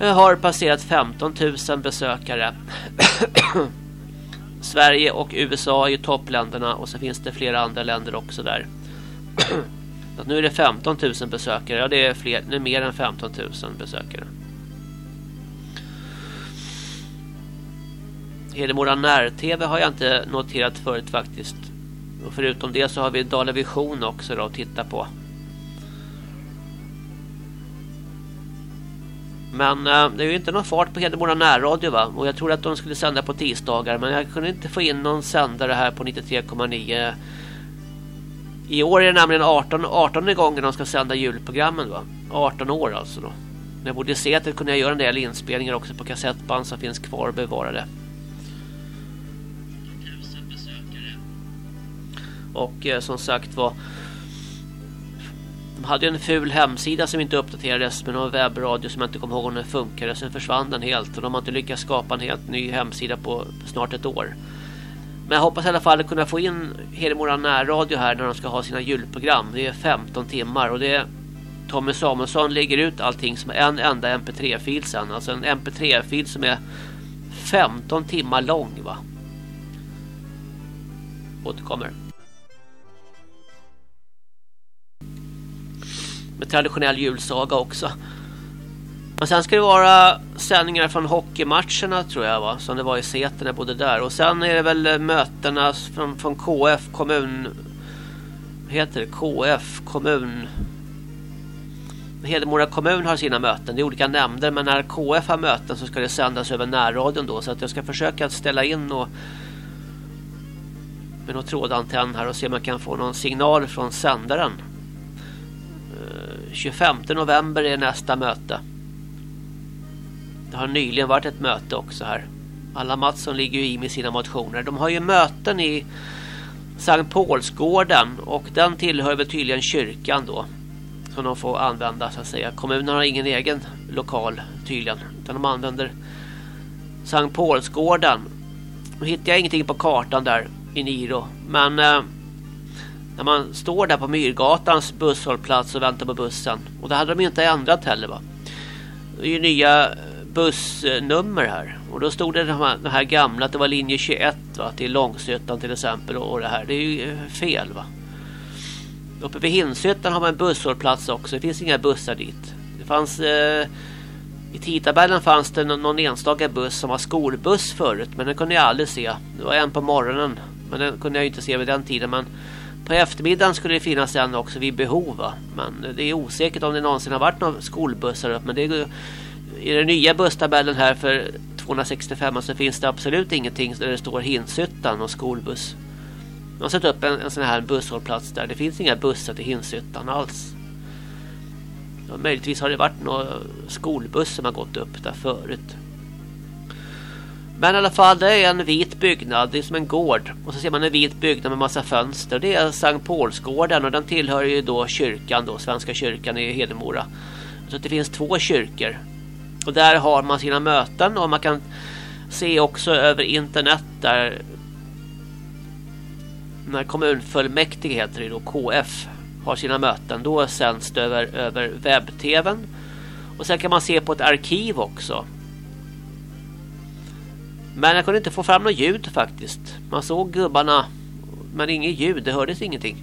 eh, har passerat 15 000 besökare. Sverige och USA är ju toppländerna och så finns det flera andra länder också där. Nu är det 15 000 besökare. Ja, det är, fler, det är mer än 15 000 besökare. Hedemora när-tv har jag inte noterat förut faktiskt. Och förutom det så har vi Dala Vision också då att titta på. Men eh, det är ju inte någon fart på Hedemora närradio va? Och jag tror att de skulle sända på tisdagar. Men jag kunde inte få in någon sändare här på 93,9. I år är det nämligen 18, 18 gången de ska sända julprogrammen va? 18 år alltså då. När jag bodde i Säter kunde jag göra en del inspelningar också på kassettband som finns kvar bevarade. Och eh, som sagt var de hade en ful hemsida som inte uppdaterades med någon webbradio som jag inte kommer ihåg om den funkade. Sen försvann den helt och de har inte lyckats skapa en helt ny hemsida på snart ett år. Men jag hoppas i alla fall att kunna få in Hedemora närradio här när de ska ha sina julprogram. Det är 15 timmar och det är Tommy Samuelsson lägger ut allting som en enda mp3-fil sen. Alltså en mp3-fil som är 15 timmar lång va. Återkommer. Med traditionell julsaga också. Men sen ska det vara sändningar från hockeymatcherna tror jag va, som det var i Säter när bodde där. Och sen är det väl eh, mötena från, från KF kommun Vad heter det? KF kommun Hedemora kommun har sina möten. Det är olika nämnder men när KF har möten så ska det sändas över närradion då så att jag ska försöka ställa in och med någon trådantenn här och se om jag kan få någon signal från sändaren eh, 25 november är nästa möte. Det har nyligen varit ett möte också här. Alla Mattsson ligger ju i med sina motioner. De har ju möten i Sankt Paulsgården och den tillhör väl tydligen kyrkan då. Som de får använda så att säga. Kommunen har ingen egen lokal tydligen. Utan de använder Sankt Paulsgården. Nu hittar jag ingenting på kartan där i Niro. Men eh, när man står där på Myrgatans busshållplats och väntar på bussen. Och det hade de inte ändrat heller va. Det är ju nya eh, bussnummer här. Och då stod det de här, de här gamla att det var linje 21 va, till Långsötan till exempel. Och det här, det är ju eh, fel va. Uppe vid Hinsötan har man en busshållplats också. Det finns inga bussar dit. Det fanns... Eh, I tidtabellen fanns det någon enstaka buss som var skolbuss förut. Men den kunde jag aldrig se. Det var en på morgonen. Men den kunde jag inte se vid den tiden. Men på eftermiddagen skulle det finnas en också vid behov. Va? Men det är osäkert om det någonsin har varit några skolbussar upp. Men det är, i den nya busstabellen här för 265 så finns det absolut ingenting där det står Hinshyttan och skolbuss. De har satt upp en, en sån här busshållplats där. Det finns inga bussar till Hinshyttan alls. Ja, möjligtvis har det varit några skolbuss som har gått upp där förut. Men i alla fall, det är en vit byggnad. Det är som en gård. Och så ser man en vit byggnad med massa fönster. Det är Sankt Paulsgården och den tillhör ju då kyrkan då, Svenska kyrkan i Hedemora. Så det finns två kyrkor. Och där har man sina möten och man kan se också över internet där när kommunfullmäktige heter det då KF har sina möten. Då sänds det över, över webb-tvn. Och sen kan man se på ett arkiv också men jag kunde inte få fram något ljud faktiskt. Man såg gubbarna men inget ljud, det hördes ingenting.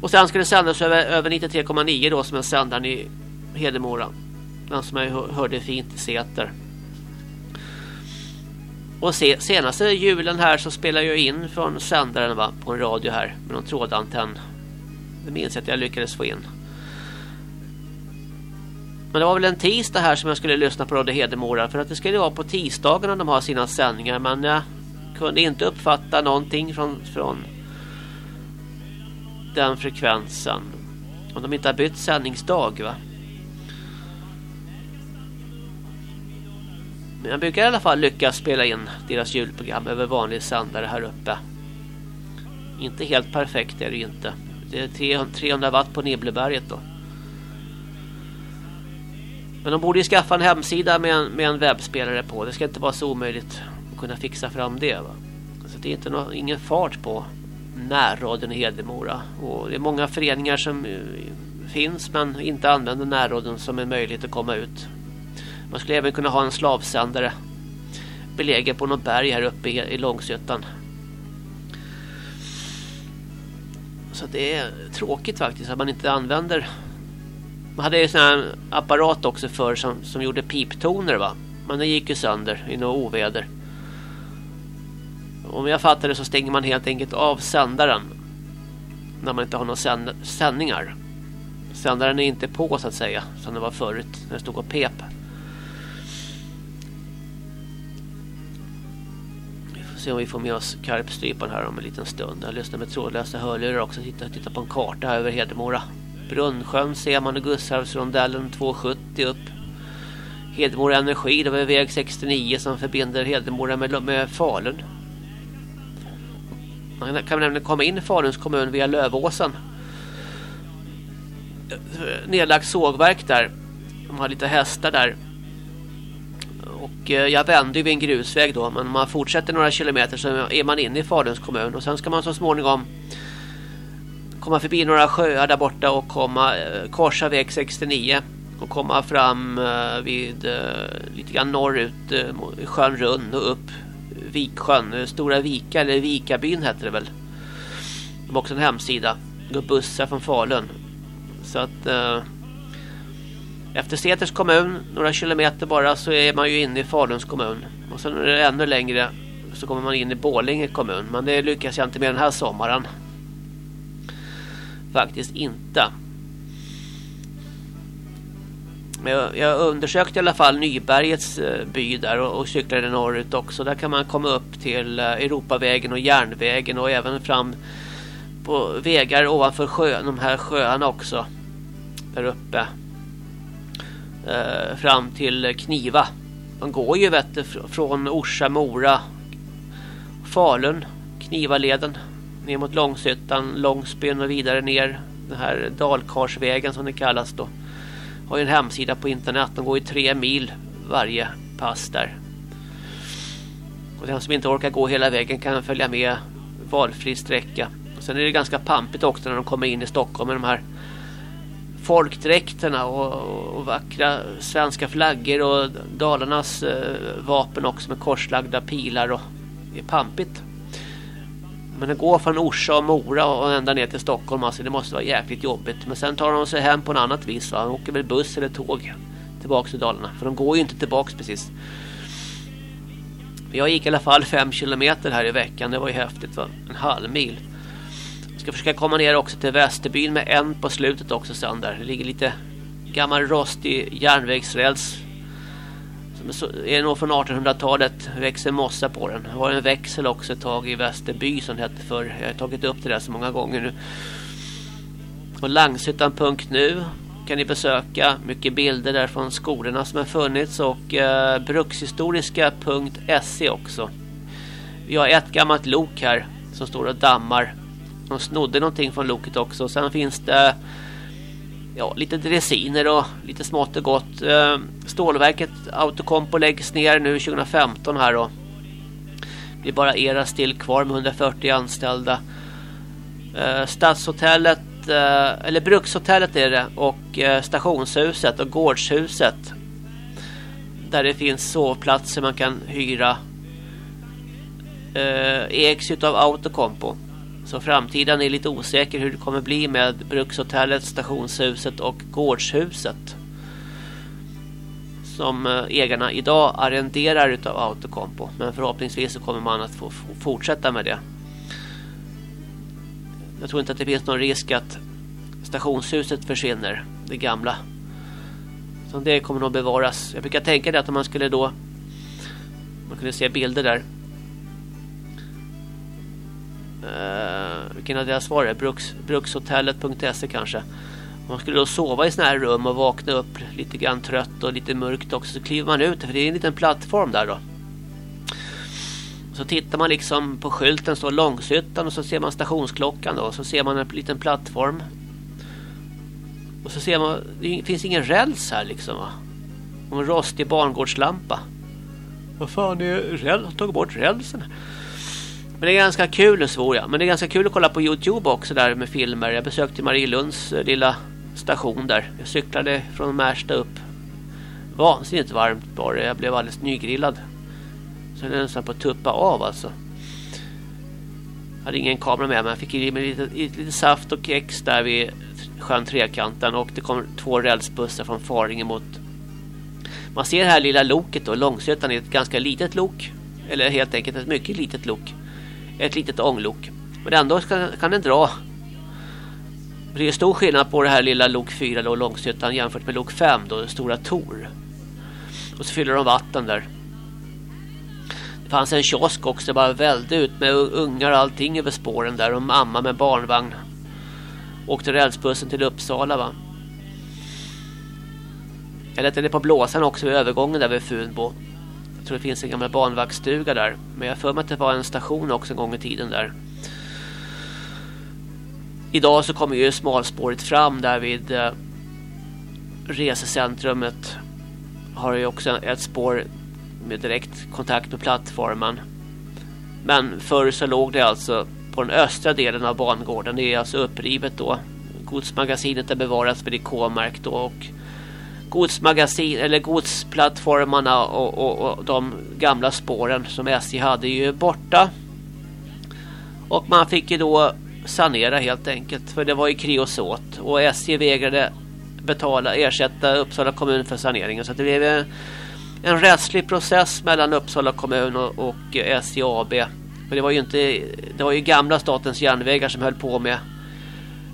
Och sen skulle det sändas över, över 93,9 då som är sändaren i Hedemora. Den som jag hörde fint i Säter. Och se, senaste julen här så spelar jag in från sändaren va, på en radio här med någon trådantenn. Det minns jag att jag lyckades få in. Men det var väl en tisdag här som jag skulle lyssna på Radio Hedemora. För att det skulle vara på tisdagarna de har sina sändningar. Men jag kunde inte uppfatta någonting från, från den frekvensen. Om de inte har bytt sändningsdag va. Men jag brukar i alla fall lyckas spela in deras julprogram över vanlig sändare här uppe. Inte helt perfekt är det ju inte. Det är 300 watt på Nibbleberget då. Men de borde ju skaffa en hemsida med en, med en webbspelare på. Det ska inte vara så omöjligt att kunna fixa fram det. Va? Så det är inte no ingen fart på närradion i Hedemora. Och det är många föreningar som eh, finns men inte använder närradion som en möjlighet att komma ut. Man skulle även kunna ha en slavsändare belägen på något berg här uppe i Långsötan. Så det är tråkigt faktiskt att man inte använder man hade ju sån här apparat också för som, som gjorde piptoner va. Men den gick ju sönder i något oväder. Om jag fattar det så stänger man helt enkelt av sändaren. När man inte har några sänd sändningar. Sändaren är inte på så att säga. Som det var förut. När det stod och pep. Vi får se om vi får med oss karpstrypan här om en liten stund. Jag lyssnar med trådlösa hörlurar också. Titta, titta på en karta här över Hedemora. Brunnsjön ser man och Gustavsrondellen 270 upp. Hedemora Energi, det var väg 69 som förbinder Hedemora med, med Falun. Man kan nämligen komma in i Faluns kommun via Lövåsen. Nedlagt sågverk där. De har lite hästar där. Och eh, jag vände vid en grusväg då. Men om man fortsätter några kilometer så är man inne i Faluns kommun. Och sen ska man så småningom komma förbi några sjöar där borta och komma eh, korsa väg 69 och komma fram eh, vid eh, lite grann norrut eh, sjön Runn och upp Viksjön, eh, Stora Vika eller Vikabyn heter det väl. De har också en hemsida. Det går bussar från Falun. Så att eh, efter Seters kommun, några kilometer bara, så är man ju inne i Faluns kommun. Och sen är det ännu längre så kommer man in i Bålinge kommun. Men det lyckas jag inte med den här sommaren faktiskt inte. Men jag, jag undersökte i alla fall Nybergets eh, by där och, och cyklade norrut också. Där kan man komma upp till eh, Europavägen och järnvägen och även fram på vägar ovanför sjön, de här sjöarna också. Där uppe. Eh, fram till Kniva. Man går ju vet, från Orsa, Mora, Falun, Knivaleden ner mot Långshyttan, Långsbyn och vidare ner den här Dalkarsvägen som det kallas då. Har ju en hemsida på internet. De går ju tre mil varje pass där. Och den som inte orkar gå hela vägen kan följa med valfri sträcka. Sen är det ganska pampigt också när de kommer in i Stockholm med de här folkdräkterna och, och vackra svenska flaggor och Dalarnas eh, vapen också med korslagda pilar och det är pampigt. Men att gå från Orsa och Mora och ända ner till Stockholm alltså det måste vara jäkligt jobbigt. Men sen tar de sig hem på en annat vis va. De åker väl buss eller tåg tillbaka till Dalarna. För de går ju inte tillbaks precis. Jag gick i alla fall fem kilometer här i veckan. Det var ju häftigt va. En halv mil. Jag ska försöka komma ner också till Västerbyn med en på slutet också sen där. Det ligger lite gammal rostig järnvägsräls är nog från 1800-talet. Växer mossa på den. Det var en växel också ett tag i Västerby som det hette förr. Jag har tagit upp det där så många gånger nu. Och Langshyttan.nu kan ni besöka. Mycket bilder där från skolorna som har funnits. Och eh, brukshistoriska.se också. Vi har ett gammalt lok här som står och dammar. De snodde någonting från loket också. Sen finns det ja, lite dressiner och lite smått och gott. Eh, stålverket Autocompo läggs ner nu 2015 här då. Det är bara Era still kvar med 140 anställda. Eh, stadshotellet eh, eller brukshotellet är det och stationshuset och gårdshuset där det finns sovplatser man kan hyra ägs utav Autocompo. Så framtiden är lite osäker hur det kommer bli med brukshotellet, stationshuset och gårdshuset. Som eh, ägarna idag arrenderar utav Autocompo. Men förhoppningsvis så kommer man att få fortsätta med det. Jag tror inte att det finns någon risk att stationshuset försvinner. Det gamla. Så det kommer nog bevaras. Jag brukar tänka det att om man skulle då man kunde se bilder där eh, vilken adress var det? Bruks, brukshotellet.se kanske. Man skulle då sova i såna här rum och vakna upp lite grann trött och lite mörkt också. Så kliver man ut, för det är en liten plattform där då. Så tittar man liksom på skylten, står Långshyttan och så ser man stationsklockan då. Och så ser man en liten plattform. Och så ser man, det finns ingen räls här liksom va. Och en rostig barngårdslampa. Vad fan är räls? Tagit bort rälsen. Men det är ganska kul, svor jag. Men det är ganska kul att kolla på Youtube också där med filmer. Jag besökte Marielunds eh, lilla station där. Jag cyklade från Märsta upp. Vansinnigt varmt bara. Jag blev alldeles nygrillad. Så jag är nästan på att tuppa av alltså. Jag hade ingen kamera med mig. jag fick i mig lite, lite saft och kex där vid sjön Trekanten och det kom två rälsbussar från Faringe mot man ser det här lilla loket då, Långsötan är ett ganska litet lok eller helt enkelt ett mycket litet lok ett litet ånglok men ändå kan, kan den dra det är stor skillnad på det här lilla lok 4 då, Långsötan jämfört med lok 5 då, det stora Tor och så fyller de vatten där det fanns en kiosk också, Det bara välde ut med ungar och allting över spåren där och mamma med barnvagn. Åkte rälsbussen till Uppsala va. Jag letade på blåsan också vid övergången där vid Funbo. Jag tror det finns en gammal barnvaktsstuga där. Men jag för mig att det var en station också en gång i tiden där. Idag så kommer ju smalspåret fram där vid eh, resecentrumet. Har ju också ett spår med direkt kontakt med plattformen. Men förr så låg det alltså på den östra delen av bangården. Det är alltså upprivet då. Godsmagasinet är bevarat för det K-märkt då och godsmagasin eller godsplattformarna och, och, och, de gamla spåren som SJ hade ju borta. Och man fick ju då sanera helt enkelt för det var ju kreosot och SJ vägrade betala ersätta Uppsala kommun för saneringen så det blev en rättslig process mellan Uppsala kommun och, och SJ AB. För det var ju inte det var ju gamla statens järnvägar som höll på med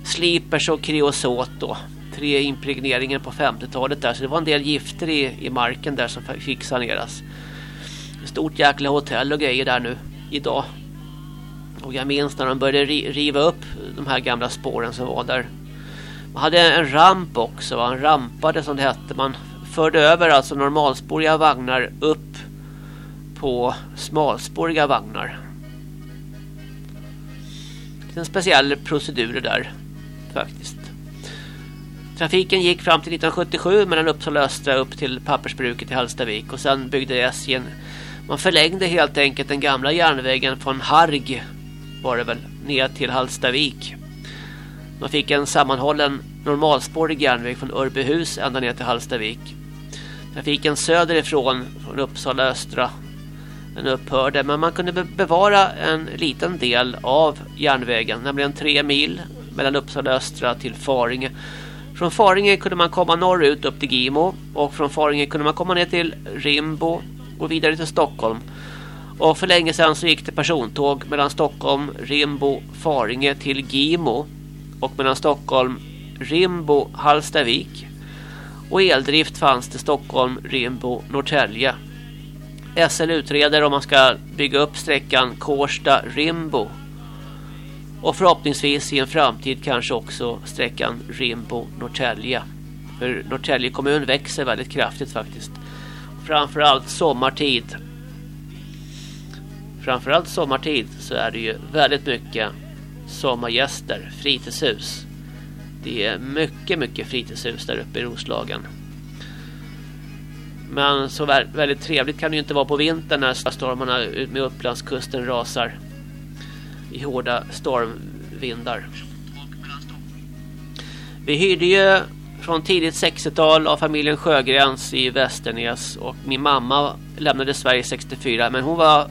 slipers och kreosot då. Tre impregneringen på 50-talet där så det var en del gifter i, i marken där som fick saneras. Stort jäkla hotell och grejer där nu idag. Och jag minns när de började riva upp de här gamla spåren som var där. Man hade en ramp också, va? en rampade som det hette. Man förde över alltså normalspåriga vagnar upp på smalspåriga vagnar. Det är en speciell procedur där faktiskt. Trafiken gick fram till 1977 mellan Uppsala Östra upp till pappersbruket i Hallstavik och sen byggde SJ en man förlängde helt enkelt den gamla järnvägen från Harg var det väl ner till Hallstavik. Man fick en sammanhållen normalspårig järnväg från Örbyhus ända ner till Hallstavik. Trafiken söderifrån från Uppsala östra den upphörde men man kunde bevara en liten del av järnvägen, nämligen tre mil mellan Uppsala östra till Faringe. Från Faringe kunde man komma norrut upp till Gimo och från Faringe kunde man komma ner till Rimbo och vidare till Stockholm. Och för länge sedan så gick det persontåg mellan Stockholm, Rimbo, Faringe till Gimo och mellan Stockholm, Rimbo, Hallstavik och eldrift fanns till Stockholm, Rimbo, Norrtälje. SL utreder om man ska bygga upp sträckan Kårsta-Rimbo. Och förhoppningsvis i en framtid kanske också sträckan Rimbo-Norrtälje. För Norrtälje kommun växer väldigt kraftigt faktiskt. Framförallt sommartid. Framförallt sommartid så är det ju väldigt mycket sommargäster, fritidshus. Det är mycket, mycket fritidshus där uppe i Roslagen. Men så väldigt trevligt kan det ju inte vara på vintern när stormarna ut med Upplandskusten rasar i hårda stormvindar. Vi hyrde ju från tidigt 60-tal av familjen Sjögrens i Västernäs och min mamma lämnade Sverige 64 men hon var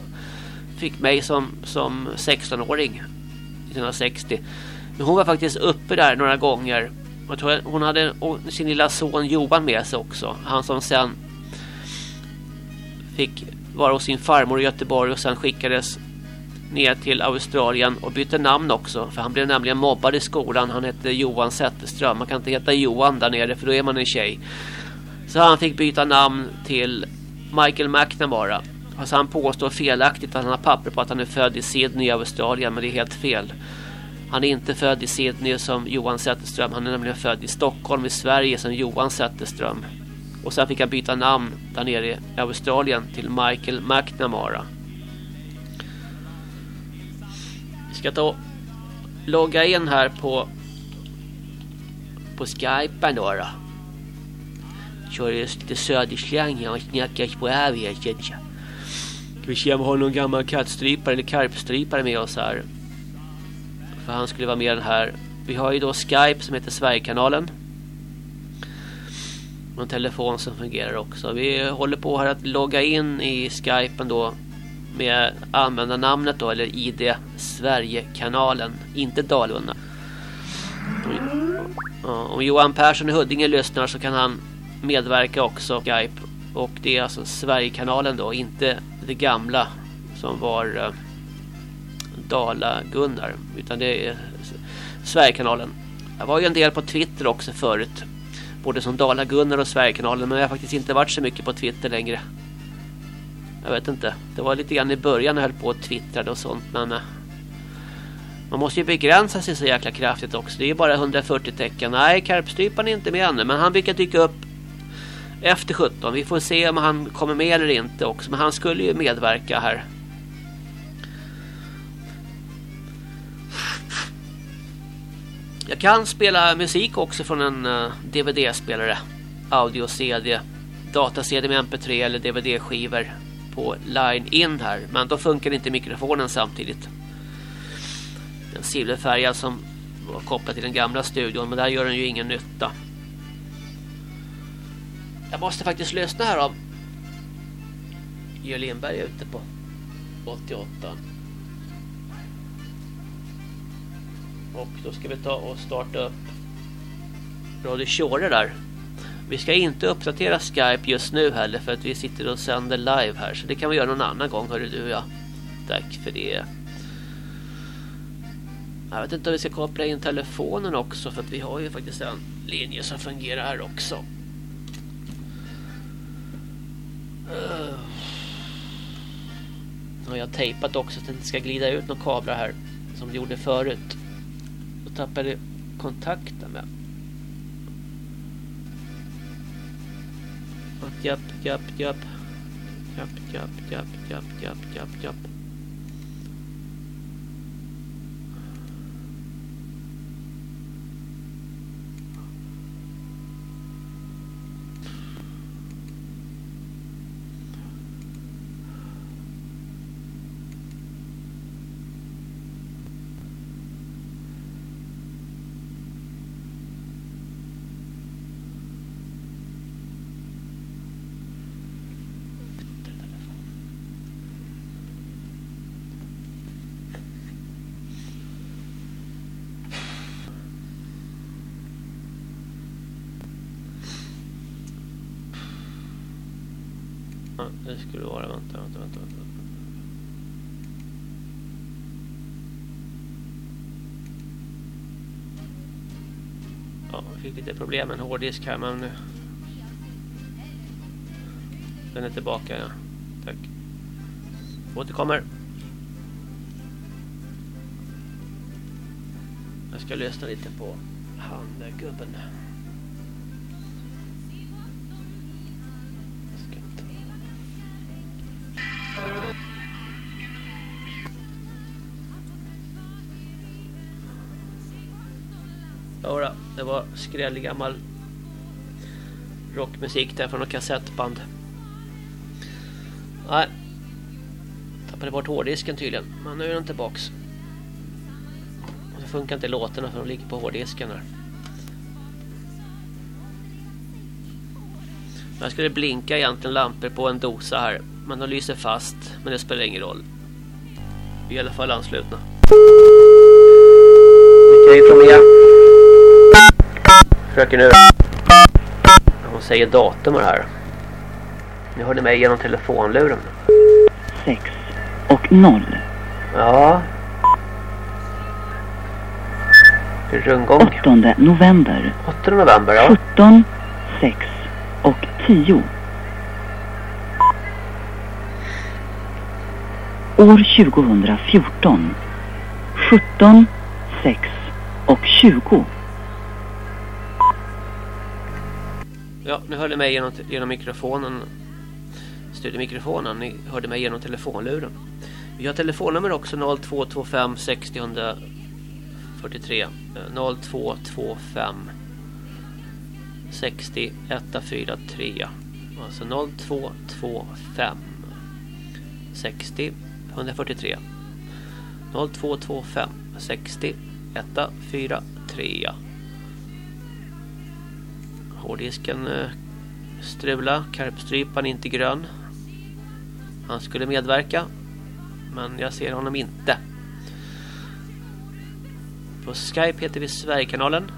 fick mig som som 16-åring 1960. Men hon var faktiskt uppe där några gånger. Jag tror hon hade sin lilla son Johan med sig också. Han som sen fick vara hos sin farmor i Göteborg och sen skickades ner till Australien och bytte namn också. För han blev nämligen mobbad i skolan. Han hette Johan Zetterström. Man kan inte heta Johan där nere för då är man en tjej. Så han fick byta namn till Michael McNamara. Alltså han påstår felaktigt att han har papper på att han är född i Sydney i Australien. Men det är helt fel. Han är inte född i Sydney som Johan Zetterström. Han är nämligen född i Stockholm i Sverige som Johan Zetterström. Och sen fick han byta namn där nere i Australien till Michael McNamara. Ska ta logga in här på på Skype då. då. Kör lite söderslang här och snackas på här vet. Ska vi se om vi har någon gammal kattstrypare eller karpstrypare med oss här. För han skulle vara med den här. Vi har ju då Skype som heter Sverigekanalen. Och en telefon som fungerar också. Vi håller på här att logga in i Skypen då med användarnamnet då eller ID Sverigekanalen, inte Dalunna. Om Johan Persson i Huddinge lyssnar så kan han medverka också Skype och det är alltså Sverigekanalen då, inte det gamla som var eh, Dala Gunnar utan det är Sverigekanalen. Jag var ju en del på Twitter också förut. Både som Dala Gunnar och Sverigekanalen men jag har faktiskt inte varit så mycket på Twitter längre. Jag vet inte. Det var lite grann i början jag höll på och twittrade och sånt men eh, man måste ju begränsa sig så jäkla kraftigt också. Det är ju bara 140 tecken. Nej, Karpstrypan är inte med ännu men han brukar dyka upp efter 17. Vi får se om han kommer med eller inte också. Men han skulle ju medverka här. Jag kan spela musik också från en eh, DVD-spelare. Audio-CD. Data-CD med MP3 eller DVD-skivor på line-in här. Men då funkar inte mikrofonen samtidigt. Den silverfärgad som var kopplad till den gamla studion. Men där gör den ju ingen nytta. Jag måste faktiskt lyssna här av Georg Lindberg är ute på 88. Och då ska vi ta och starta upp Radio Shore där. Vi ska inte uppdatera Skype just nu heller för att vi sitter och sänder live här. Så det kan vi göra någon annan gång, hörru du ja. Tack för det. Jag vet inte om vi ska koppla in telefonen också för att vi har ju faktiskt en linje som fungerar här också. Nu Och jag har tejpat också så att det inte ska glida ut några kablar här som det gjorde förut. Då tappade jag kontakten med. тяп тяп тяп тяп. Тяп тяп тяп тяп тяп тяп det skulle vara, vänta, vänta, vänta, vänta. Ja, vi fick lite problem med en hårddisk här men nu. Den är tillbaka, ja. Tack. Återkommer. Jag ska lyssna lite på handgubben. gubben. Skrällig gammal rockmusik där från något kassettband. Nej. Tappade bort hårddisken tydligen. Men nu är den tillbaks. Och så funkar inte låtarna för de ligger på hårddisken här. Här ska det blinka egentligen lampor på en dosa här. Men de lyser fast. Men det spelar ingen roll. Vi är i alla fall anslutna. Okej, från. Fröken nu. Hon säger datum här. Nu hörde mig genom telefonluren. 6 och 0. Ja. Rundgång. 8 november. 8 november, ja. 17, 6 och 10. År 2014. 17, 6 och 20. Ja, nu hörde mig genom, genom mikrofonen. Studiomikrofonen. Ni hörde mig genom telefonluren. Vi har telefonnummer också 0225 6043 0225 60 143 alltså 0225 60 143 0225 60 143 Hårddisken eh, strula, karpstrypan inte grön. Han skulle medverka men jag ser honom inte. På Skype heter vi Sverigekanalen.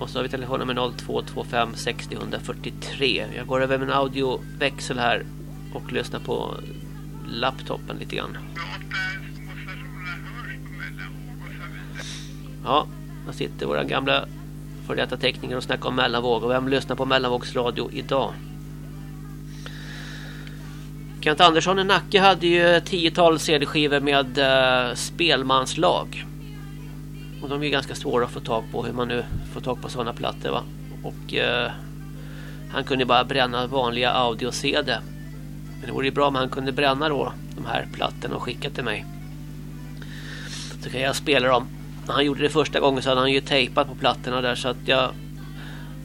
Och så har vi telefonnummer 0225 60 143. Jag går över min audioväxel här och lyssnar på laptopen lite grann. Ja, där sitter våra gamla för detta tekniker och snacka om mellanvåg. Och vem lyssnar på mellanvågsradio idag? Kent Andersson i Nacka hade ju tiotal CD-skivor med uh, spelmanslag. Och de är ganska svåra att få tag på hur man nu får tag på sådana plattor va. Och uh, han kunde bara bränna vanliga audio-CD. Men det vore ju bra om han kunde bränna då de här plattorna och skicka till mig. Så kan jag spela dem. När han gjorde det första gången så hade han ju tejpat på plattorna där så att jag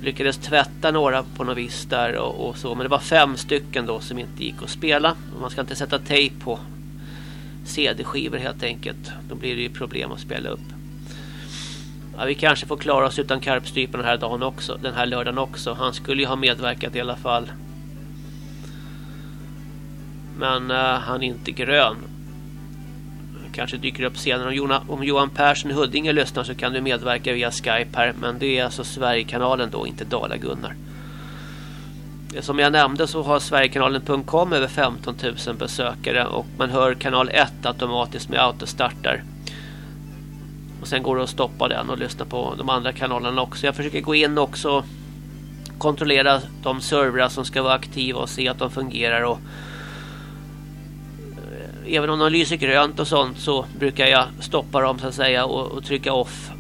lyckades tvätta några på något vis där och, och, så. Men det var fem stycken då som inte gick att spela. Man ska inte sätta tejp på CD-skivor helt enkelt. Då blir det ju problem att spela upp. Ja, vi kanske får klara oss utan karpstrypen den här dagen också. Den här lördagen också. Han skulle ju ha medverkat i alla fall. Men uh, han är inte grön. Kanske dyker upp senare. Om, om Johan Persson i Huddinge lyssnar så kan du medverka via Skype här. Men det är alltså Sverigekanalen då, inte Dala-Gunnar. Eh, som jag nämnde så har Sverigekanalen.com över 15 000 besökare. Och man hör kanal 1 automatiskt med autostartar. Och sen går det att stoppa den och lyssna på de andra kanalerna också. Jag försöker gå in också kontrollera de servrar som ska vara aktiva och se att de fungerar och även om de lyser grönt och sånt så brukar jag stoppa dem så att säga och, och trycka off.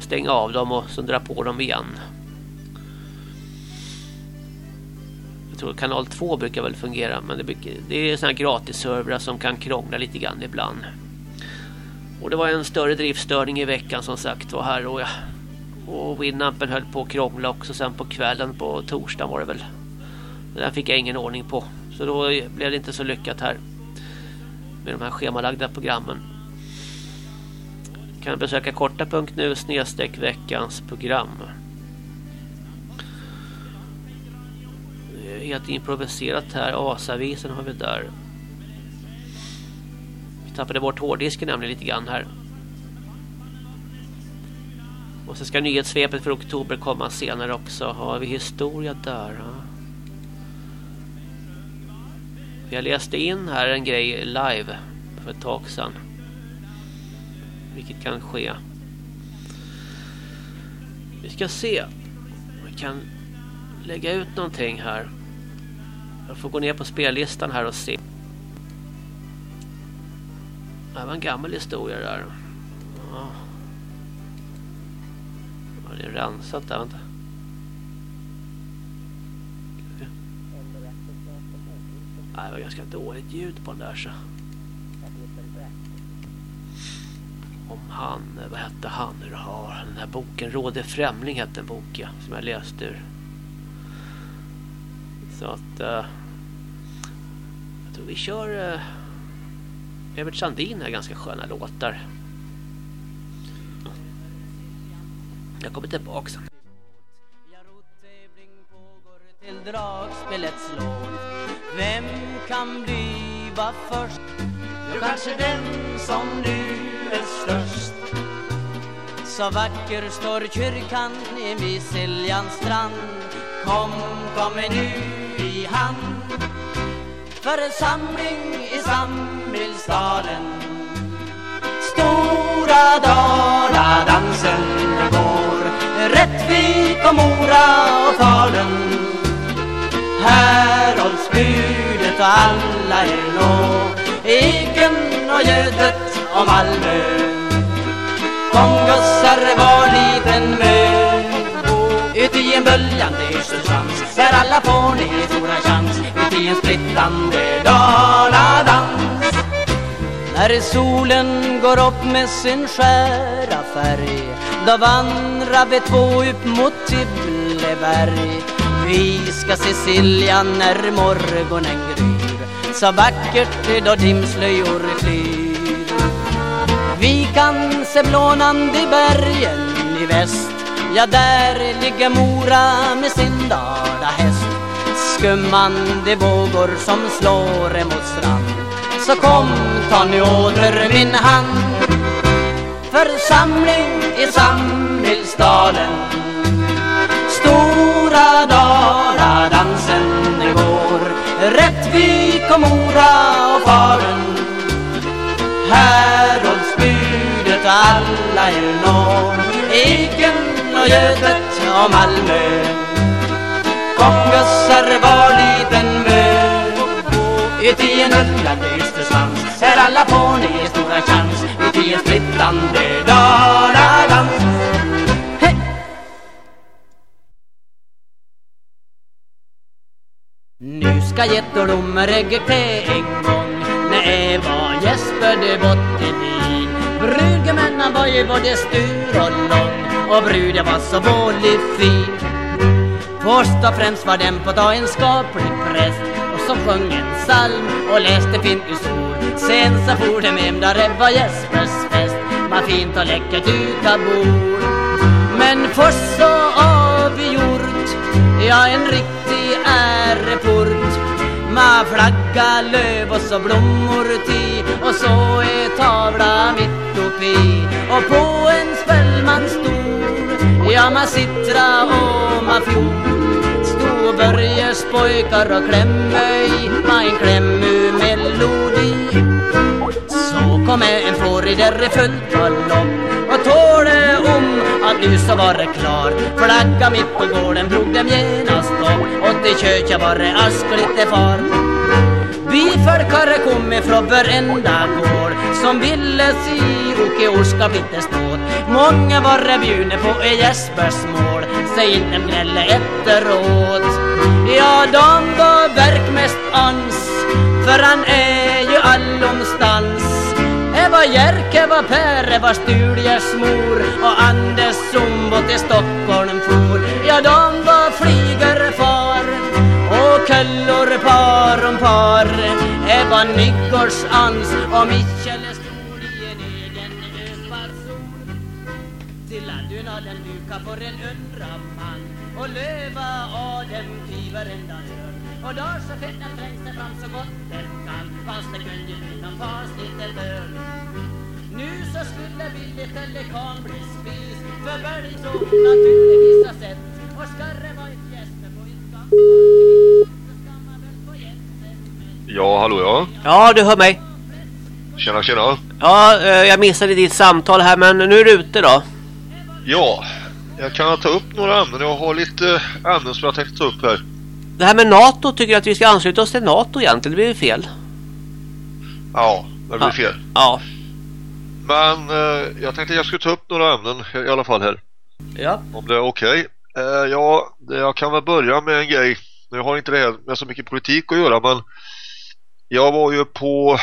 Stänga av dem och så dra på dem igen. Jag tror kanal 2 brukar väl fungera men det, brukar, det är såna här gratisservrar som kan krångla lite grann ibland. Och det var en större driftstörning i veckan som sagt var här och, jag och Winampen höll på att krångla också sen på kvällen på torsdagen var det väl. Den fick jag ingen ordning på. Så då blev det inte så lyckat här med de här schemalagda programmen. Kan besöka korta.nu snedstreck veckans program. Eh, helt improviserat här. Asavisen har vi där. Vi tappade bort hårddisken nämligen lite grann här. Och så ska nyhetssvepet för oktober komma senare också. Har vi historia där? Jag läste in här en grej live för ett tag sedan. Vilket kan ske. Vi ska se. Vi kan lägga ut någonting här. Jag får gå ner på spellistan här och se. Det var en gammal historia där. Ja. Det är rensat där, vänta. Det var ganska dåligt ljud på den där så. Om han, vad hette han nu då? Den här boken, Råde Främling hette en bok ja, som jag läste ur. Så att uh, jag tror vi kör uh, Evert Sandin här ganska sköna låtar. Jag kommer tillbaka sen till dragspelets låt. Vem kan bliva först? Jo, kanske den som nu är störst. Så vacker står kyrkan vid Siljans strand. Kom, kom nu i hand. Församling i Samhällsstaden Stora Dala-dansen går. Rättvik och Mora och Falun här hålls budet och alla er nå. Eken och Götet och Malmö Kom gossar var liten mö Ut i en böljande Östersjans Där alla får ni stora chans. Ut i en splittande Daladans. När solen går upp med sin skära färg Då vandrar vi två upp mot Tibbleberg vi ska se när morgonen gryr. Så vackert då dimslöjor flyr. Vi kan se blånande bergen i väst. Ja, där ligger Mora med sin dalahäst Skummande vågor som slår emot strand. Så kom, ta nu åter min hand. Församling i Samhällsdalen och Götet och Malmö. Kom var liten mö Uti en ullande ystersvans Här alla får ni stora chans. Uti en splittande daladans Nu ska gettordomar ägge en gång. När Eva gäspade bott i bin Brudgummen han var ju både stur och lång. Och bruden var så vålig fin Först och främst var den på ta en skaplig präst. Och som sjöng en psalm och läste fint ur sol Sen så for de hem där det var Jespers fest. Vad fint och läckert dukat bord. Men först så avgjort Ja, en riktig äreport blomma flagga, löv och så blommor ti Och så är tavla mitt uppe Och på en spellman stor Ja, man sittra och man fjol Stod Börjes pojkar och klämme i. En klämmu-melodi Så kom en fårig där i fullt galopp och tål'e om att nu så var det klar. Flagga mitt på gården drog dem genast upp och till köket var det askligt far. Det kom ifrån varenda gård. Som ville se åke orska bitte ståt Många var det bjudna på i Jespers mål. Säg inte gnälla efteråt. Ja, de var verk mest ans. För han är ju allomstans. Eva Jerke var Per, Eva Studiers mor och Anders Zumbo till Stockholm for. Ja, de var flygerfar och köllor par om par. Eva Nygårds ans och Michel stod i en egen öparsol. Till Aldunalen duka för en undra man och löva Adem i varenda öl. Och då så fett den trängs det fram så gott den fast det kunde bli någon fasligt öl. Nu så skulle Billy Pelikan bli spis för Berg så naturligtvis ha sett och Skarre var ett gäst med på en skam Ja, hallå ja. Ja, du hör mig. Tjena, tjena. Ja, eh, jag missade ditt samtal här, men nu är du ute då. Ja, jag kan ta upp några ämnen. Jag har lite ämnen som jag tänkte ta upp här. Det här med NATO, tycker jag att vi ska ansluta oss till NATO egentligen? Det blir ju fel. Ja, det blir Ja. fel. Ja. Men eh, jag tänkte jag skulle ta upp några ämnen i alla fall här. Ja. Om det är okej. Eh, ja, jag kan väl börja med en grej. Jag har inte det här med så mycket politik att göra, men jag var ju på...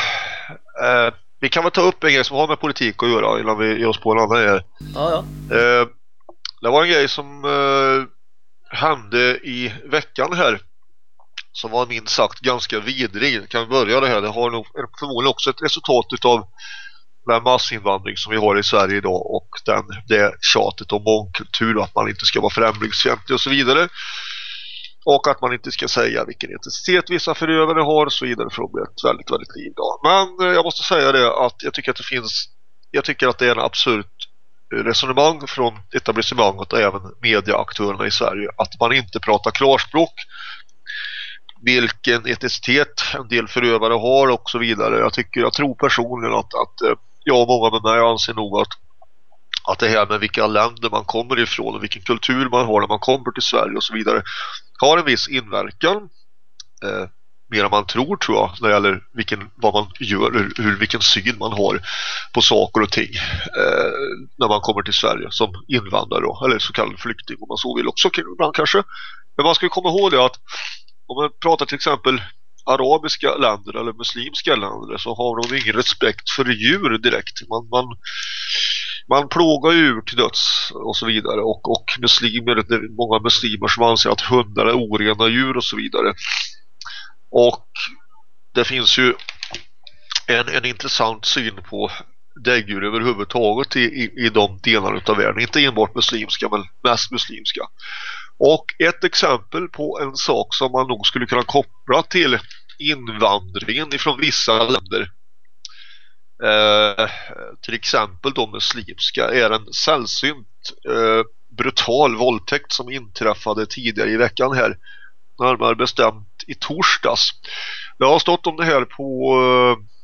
Eh, vi kan väl ta upp en grej som har med politik att göra innan vi ger oss på en annan här. Ja, ja. Eh, det var en grej som eh, hände i veckan här som var minst sagt ganska vidrig. Kan vi börja det här? Det har nog förmodligen också ett resultat av den massinvandring som vi har i Sverige idag och den, det tjatet om mångkultur och att man inte ska vara främlingsfientlig och så vidare. Och att man inte ska säga vilken etnicitet vissa förövare har och så vidare för att bli ett väldigt, väldigt liv. Då. Men eh, jag måste säga det att jag tycker att det finns jag tycker att det är en absurt eh, resonemang från etablissemanget och även mediaaktörerna i Sverige att man inte pratar klarspråk vilken etnicitet en del förövare har och så vidare. Jag tycker, jag tror personligen att, att eh, jag och många med mig anser nog att att det här med vilka länder man kommer ifrån och vilken kultur man har när man kommer till Sverige och så vidare har en viss inverkan eh, mer än man tror tror jag när det gäller vilken, vad man gör, hur, hur, vilken syn man har på saker och ting eh, när man kommer till Sverige som invandrare då, eller så kallad flykting om man så vill också ibland kanske. Men man ska komma ihåg det att om man pratar till exempel arabiska länder eller muslimska länder så har de ingen respekt för djur direkt. Man, man, man plågar djur till döds och så vidare och, och muslimer, det är många muslimer som anser att hundar är orena djur och så vidare. Och det finns ju en, en intressant syn på däggdjur överhuvudtaget i, i, i de delarna av världen. Inte enbart muslimska men mest muslimska. Och ett exempel på en sak som man nog skulle kunna koppla till invandringen ifrån vissa länder eh, till exempel de muslimska är en sällsynt eh, brutal våldtäkt som inträffade tidigare i veckan här närmare bestämt i torsdags. Det har stått om det här på eh,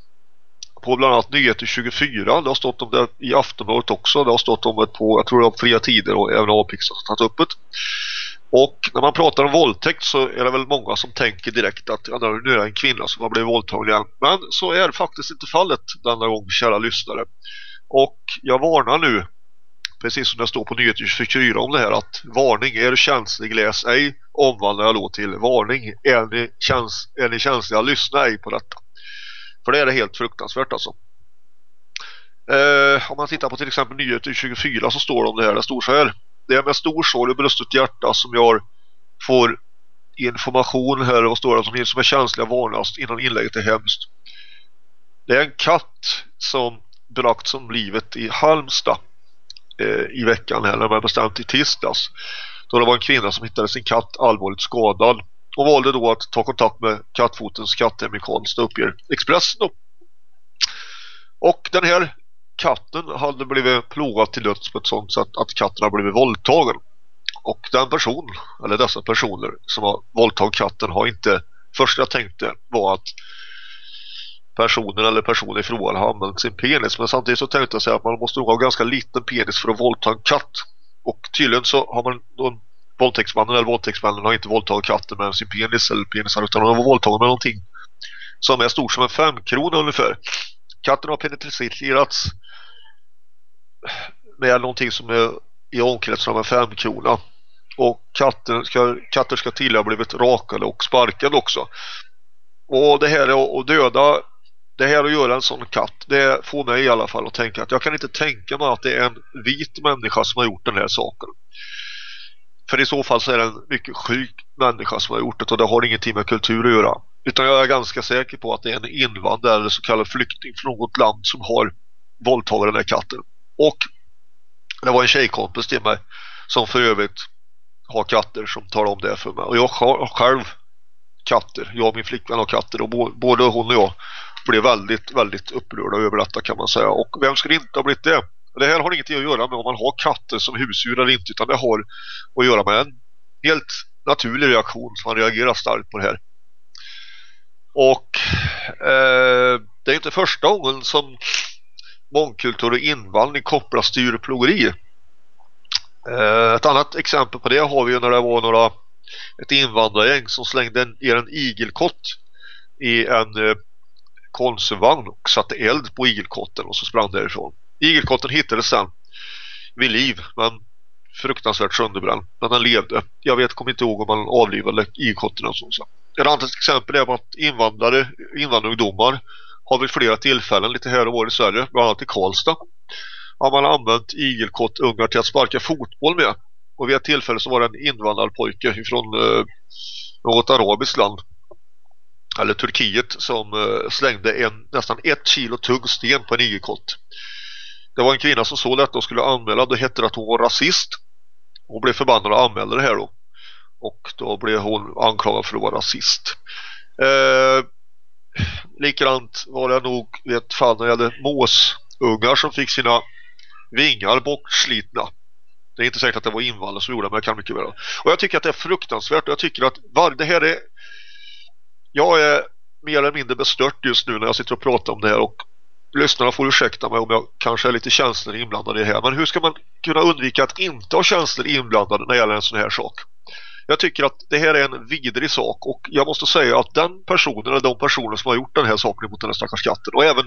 på bland annat Nyheter 24. Det har stått om det i Aftonbladet också. Det har stått om det på, jag tror det var fria tider och även Apix har tagit upp det. Och när man pratar om våldtäkt så är det väl många som tänker direkt att ja, nu är det en kvinna som har blivit våldtagen igen. Men så är faktiskt inte fallet denna gång, kära lyssnare. Och jag varnar nu, precis som det står på Nyheter 24 om det här, att varning, är du känslig, läs ej. Omvandlar jag då till varning, är ni, käns är ni känsliga, lyssna ej på detta. För det är det helt fruktansvärt alltså. Eh, om man tittar på till exempel Nyheter 24 så står det om det här. Det står så här. Det är med stor sorg och bröstet hjärta som jag får information här och står det som ni som är känsliga varnast innan inlägget är hemskt. Det är en katt som bragts som livet i Halmstad eh, i veckan här när man bestämt i tisdags. Då det var en kvinna som hittade sin katt allvarligt skadad och valde då att ta kontakt med kattfotens katthem i uppger Expressen då. Och den här katten hade blivit plågad till döds på ett sånt sätt att katten har blivit våldtagen. Och den person, eller dessa personer som har våldtagit katten har inte, först jag tänkte var att personen eller personen i frågan har använt sin penis. Men samtidigt så tänkte jag säga att man måste nog ha ganska liten penis för att våldta en katt. Och tydligen så har man då våldtäktsmannen eller våldtäktsmannen har inte våldtagit katten med sin penis eller penisar utan han har våldtagit med någonting som är stort som en femkrona ungefär. Katten har penetrerats med någonting som är i omkretsen av en femkrona. Och katten ska, katter ska till ha blivit rakade och sparkade också. Och det här är att döda det här att göra en sån katt det får mig i alla fall att tänka att jag kan inte tänka mig att det är en vit människa som har gjort den här saken. För i så fall så är det en mycket sjuk människa som har gjort det och det har ingenting med kultur att göra. Utan jag är ganska säker på att det är en invandrare eller så kallad flykting från något land som har våldtagit den här katten. Och det var en tjejkompis till mig som för övrigt har katter som tar om det för mig. Och jag har själv katter. Jag och min flickvän har katter och både hon och jag blev väldigt, väldigt upprörda över detta kan man säga. Och vem skulle inte ha blivit det? Det här har ingenting att göra med om man har katter som husdjur eller inte utan det har att göra med en helt naturlig reaktion som man reagerar starkt på det här. Och eh, det är inte första gången som mångkultur och invandring kopplas till djurplågeri. Eh, ett annat exempel på det har vi ju när det var några ett invandrargäng som slängde ner en igelkott i en eh, konsumvagn och satte eld på igelkotten och så sprang därifrån. Igelkotten hittades sen vid liv men fruktansvärt sönderbränd. Men den levde. Jag vet, kommer inte ihåg om man avlivade igelkotten och sånt. Ett annat exempel är att invandrare, invandrarungdomar har vid flera tillfällen lite här och var i Sverige, bland annat i Karlstad har man använt igelkottungar till att sparka fotboll med. Och vid ett tillfälle så var det en invandrarpojke från eh, något arabiskt land eller Turkiet som eh, slängde en nästan ett kilo tung sten på en igelkott. Det var en kvinna som såg detta och skulle anmäla. Det hette att hon var rasist. Hon blev förbannad och anmälde det här då. Och då blev hon anklagad för att vara rasist. Eh, likadant var det nog i ett fall när det gällde måsungar som fick sina vingar bortslitna. Det är inte säkert att det var invandrare som gjorde det, men jag kan mycket väl. Och jag tycker att det är fruktansvärt jag tycker att var, det här är... Jag är mer eller mindre bestört just nu när jag sitter och pratar om det här och lyssnarna får ursäkta mig om jag kanske är lite känslor inblandade i det här. Men hur ska man kunna undvika att inte ha känslor inblandade när det gäller en sån här sak? Jag tycker att det här är en vidrig sak och jag måste säga att den personen eller de personer som har gjort den här saken mot den här stackars katten och även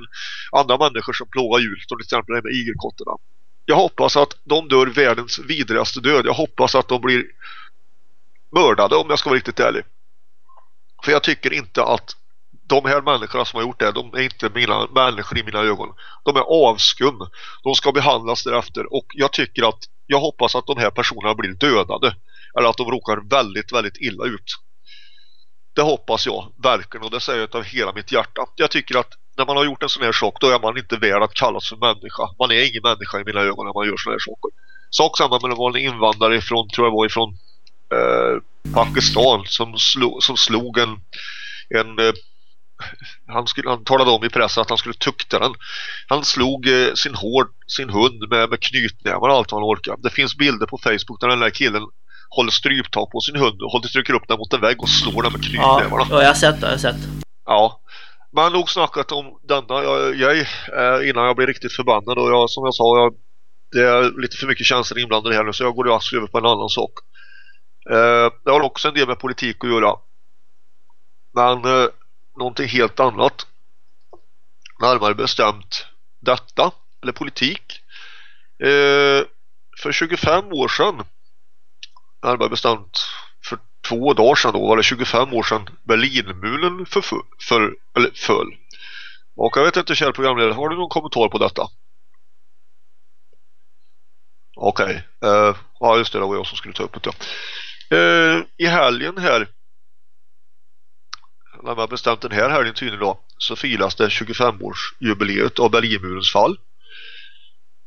andra människor som plågar djur som till exempel med igelkotterna. Jag hoppas att de dör världens vidrigaste död. Jag hoppas att de blir mördade om jag ska vara riktigt ärlig. För jag tycker inte att de här människorna som har gjort det, de är inte mina människor i mina ögon. De är avskum. De ska behandlas därefter och jag tycker att jag hoppas att de här personerna blir dödade eller att de råkar väldigt, väldigt illa ut. det hoppas jag verkligen och det säger jag av hela mitt hjärta. Jag tycker att när man har gjort en sån här sak då är man inte värd att kallas för människa. Man är ingen människa i mina ögon när man gör såna här saker. Sak samma med en invandrare ifrån, tror jag var ifrån eh, Pakistan som, slog, som slog en, en eh, han, skulle, han talade om i pressen att han skulle tukta den. Han slog eh, sin, hård, sin hund med, med knytnävar och allt han orkade. Det finns bilder på Facebook där den där killen håller stryptag på sin hund och håller, trycker upp den mot en vägg och slår den med knytnävarna. Ja, jag har sett det, jag har sett. Ja, men nog snackat om denna jag, jag, eh, innan jag blir riktigt förbannad och jag, som jag sa, jag, det är lite för mycket känslor inblandade här nu så jag går raskt över på en annan sak. Eh, det har också en del med politik att göra. Men eh, någonting helt annat. Närmare bestämt detta, eller politik. Eh, för 25 år sedan, närmare bestämt för två dagar sedan då, var det 25 år sedan Berlinmuren för, eller föll. Och jag vet inte, kära programledare, har du någon kommentar på detta? Okej, okay. uh, ja just det, det var jag som skulle ta upp det. Uh, I helgen här när man bestämt den här helgen tydligen då så firas det 25-årsjubileet av Berlinmurens fall.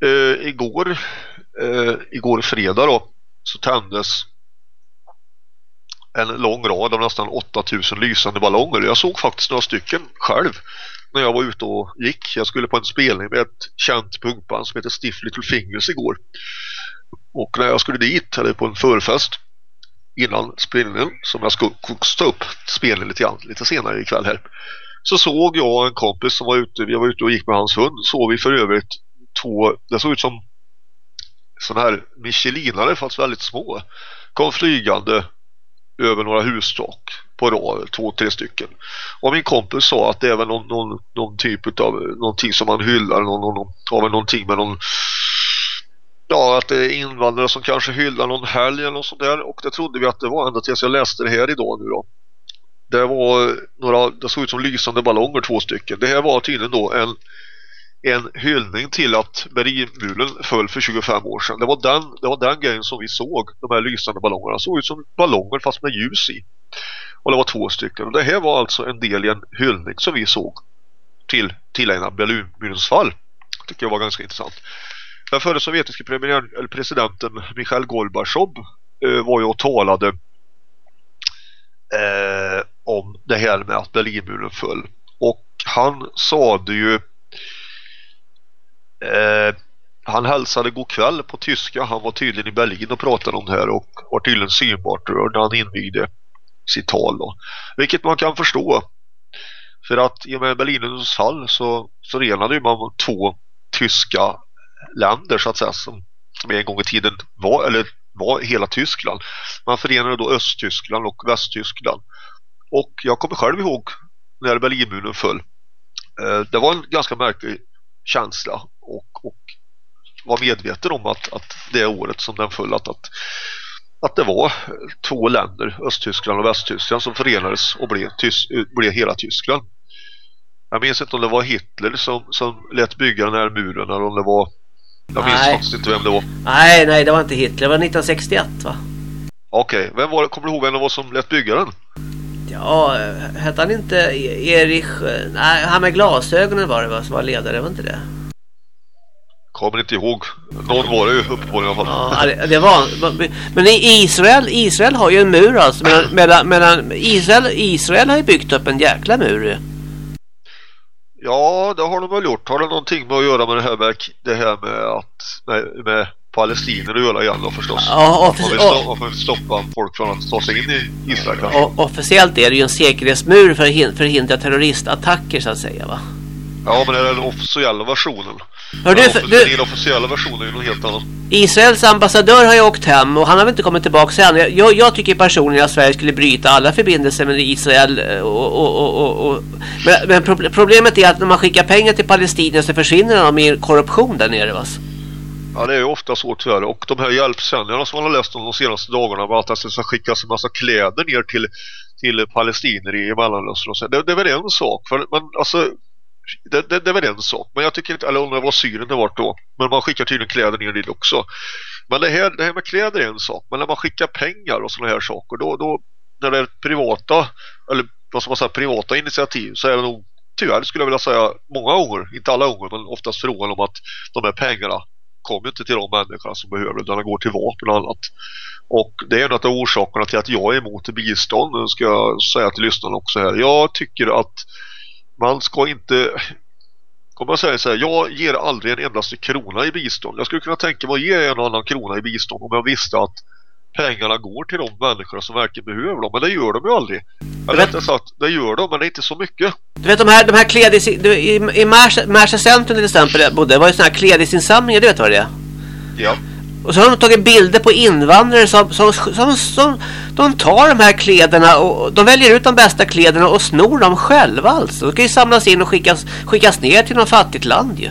Eh, igår, eh, igår fredag då så tändes en lång rad av nästan 8000 lysande ballonger. Jag såg faktiskt några stycken själv när jag var ute och gick. Jag skulle på en spelning med ett känt punkband som heter Stiff Little Fingers igår. Och när jag skulle dit, eller på en förfest innan spelningen som jag skulle kosta upp spelen lite grann lite senare ikväll här så såg jag en kompis som var ute, vi var ute och gick med hans hund såg vi för övrigt två, det såg ut som sådana här michelinare fast väldigt små kom flygande över några hustak på rad, två, tre stycken. Och min kompis sa att det är väl någon, någon, någon typ av någonting som man hyllar, någon, någon, har väl någonting med någon ja, att det är invandrare som kanske hyllar någon helg eller något sånt där och det trodde vi att det var ända tills jag läste det här idag nu då. Det var några, det såg ut som lysande ballonger två stycken. Det här var tydligen då en en hyllning till att Berlinmuren föll för 25 år sedan. Det var den, det var den grejen som vi såg, de här lysande ballongerna. Det såg ut som ballonger fast med ljus i. Och det var två stycken. Och det här var alltså en del i en hyllning som vi såg till tillägna Berlinmurens fall. Tycker jag var ganska intressant. Den förre sovjetiska presidenten Mikhail Gorbachev eh, var ju och talade eh, om det här med att Berlinmuren föll. Och han sade ju Eh, han hälsade god kväll på tyska. Han var tydligen i Berlin och pratade om det här och var tydligen synbart när han invigde sitt tal. Då. Vilket man kan förstå. För att i och med Berlinens fall så, så renade man två tyska länder så att säga som, som en gång i tiden var, eller var hela Tyskland. Man förenade då Östtyskland och Västtyskland. Och jag kommer själv ihåg när Berlinmuren föll. Eh, det var en ganska märklig känsla och, och var medveten om att, att det året som den föll att, att, att det var två länder, Östtyskland och Västtyskland som förenades och blev, Tys blev hela Tyskland. Jag minns inte om det var Hitler som, som lät bygga den här muren eller om det var jag minns nej. faktiskt inte vem det var. Nej, nej, det var inte Hitler. Det var 1961 va? Okej, okay. vem var det? Kommer du ihåg vem det var som lät bygga den? Ja, hette han inte Erich... Nej, han med glasögonen var det va, som var ledare, var inte det? Kommer inte ihåg. Någon var det ju uppenbarligen i alla fall. Ja, det var... Men i Israel, Israel har ju en mur alltså. Medan, medan, medan Israel, Israel har ju byggt upp en jäkla mur Ja, det har de väl gjort. Har det någonting med att göra med det här med, det här med att med, med palestinier att göra igen då förstås. Ja, offic- man, vill stoppa, man vill stoppa folk från att ta sig in i Israel kanske. officiellt är det ju en säkerhetsmur för att förhindra terroristattacker så att säga va? Ja, men det är den officiella versionen. Hör du, du, den officiella versionen är ju något helt annat. Israels ambassadör har ju åkt hem och han har väl inte kommit tillbaka än. Jag, jag tycker personligen att Sverige skulle bryta alla förbindelser med Israel. Eh, och, och, och, och men, men, problemet är att när man skickar pengar till Palestina så försvinner de i korruption där nere. Va? Ja, det är ju ofta så tyvärr. Och de här hjälpsändningarna som man har läst om de senaste dagarna var att det ska skickas en massa kläder ner till, till palestiner i Mellanöstern. Det, det är väl en sak. För, men alltså, det, det, det är väl en sak. Men jag tycker inte, eller undrar vad var Syrien det varit då. Men man skickar tydligen kläder ner dit också. Men det här, det här med kläder är en sak. Men när man skickar pengar och sådana här saker, då, då när det är privata eller vad ska man säga, privata initiativ så är det nog tyvärr skulle jag vilja säga många gånger, inte alla gånger men oftast frågan om att de här pengarna kommer inte till de människorna som behöver det utan de går till vapen och annat. Och det är en av orsakerna till att jag är emot bistånd. Ska jag säga till lyssnarna också här. Jag tycker att man ska inte om man säger så här, jag ger aldrig en endaste krona i bistånd. Jag skulle kunna tänka mig att ge en annan krona i bistånd om jag visste att pengarna går till de människor som verkligen behöver dem. Men det gör de ju aldrig. Eller rättare sagt, det gör de, men det är inte så mycket. Du vet de här, de här klädis... Du, I i Märsta, centrum till exempel, bodde, det var ju sådana här klädisinsamlingar, du vet vad det är? Ja. Och så har de tagit bilder på invandrare som, som, som, som de tar de här kläderna och de väljer ut de bästa kläderna och snor dem själva alltså. De ska ju samlas in och skickas, skickas ner till något fattigt land ju.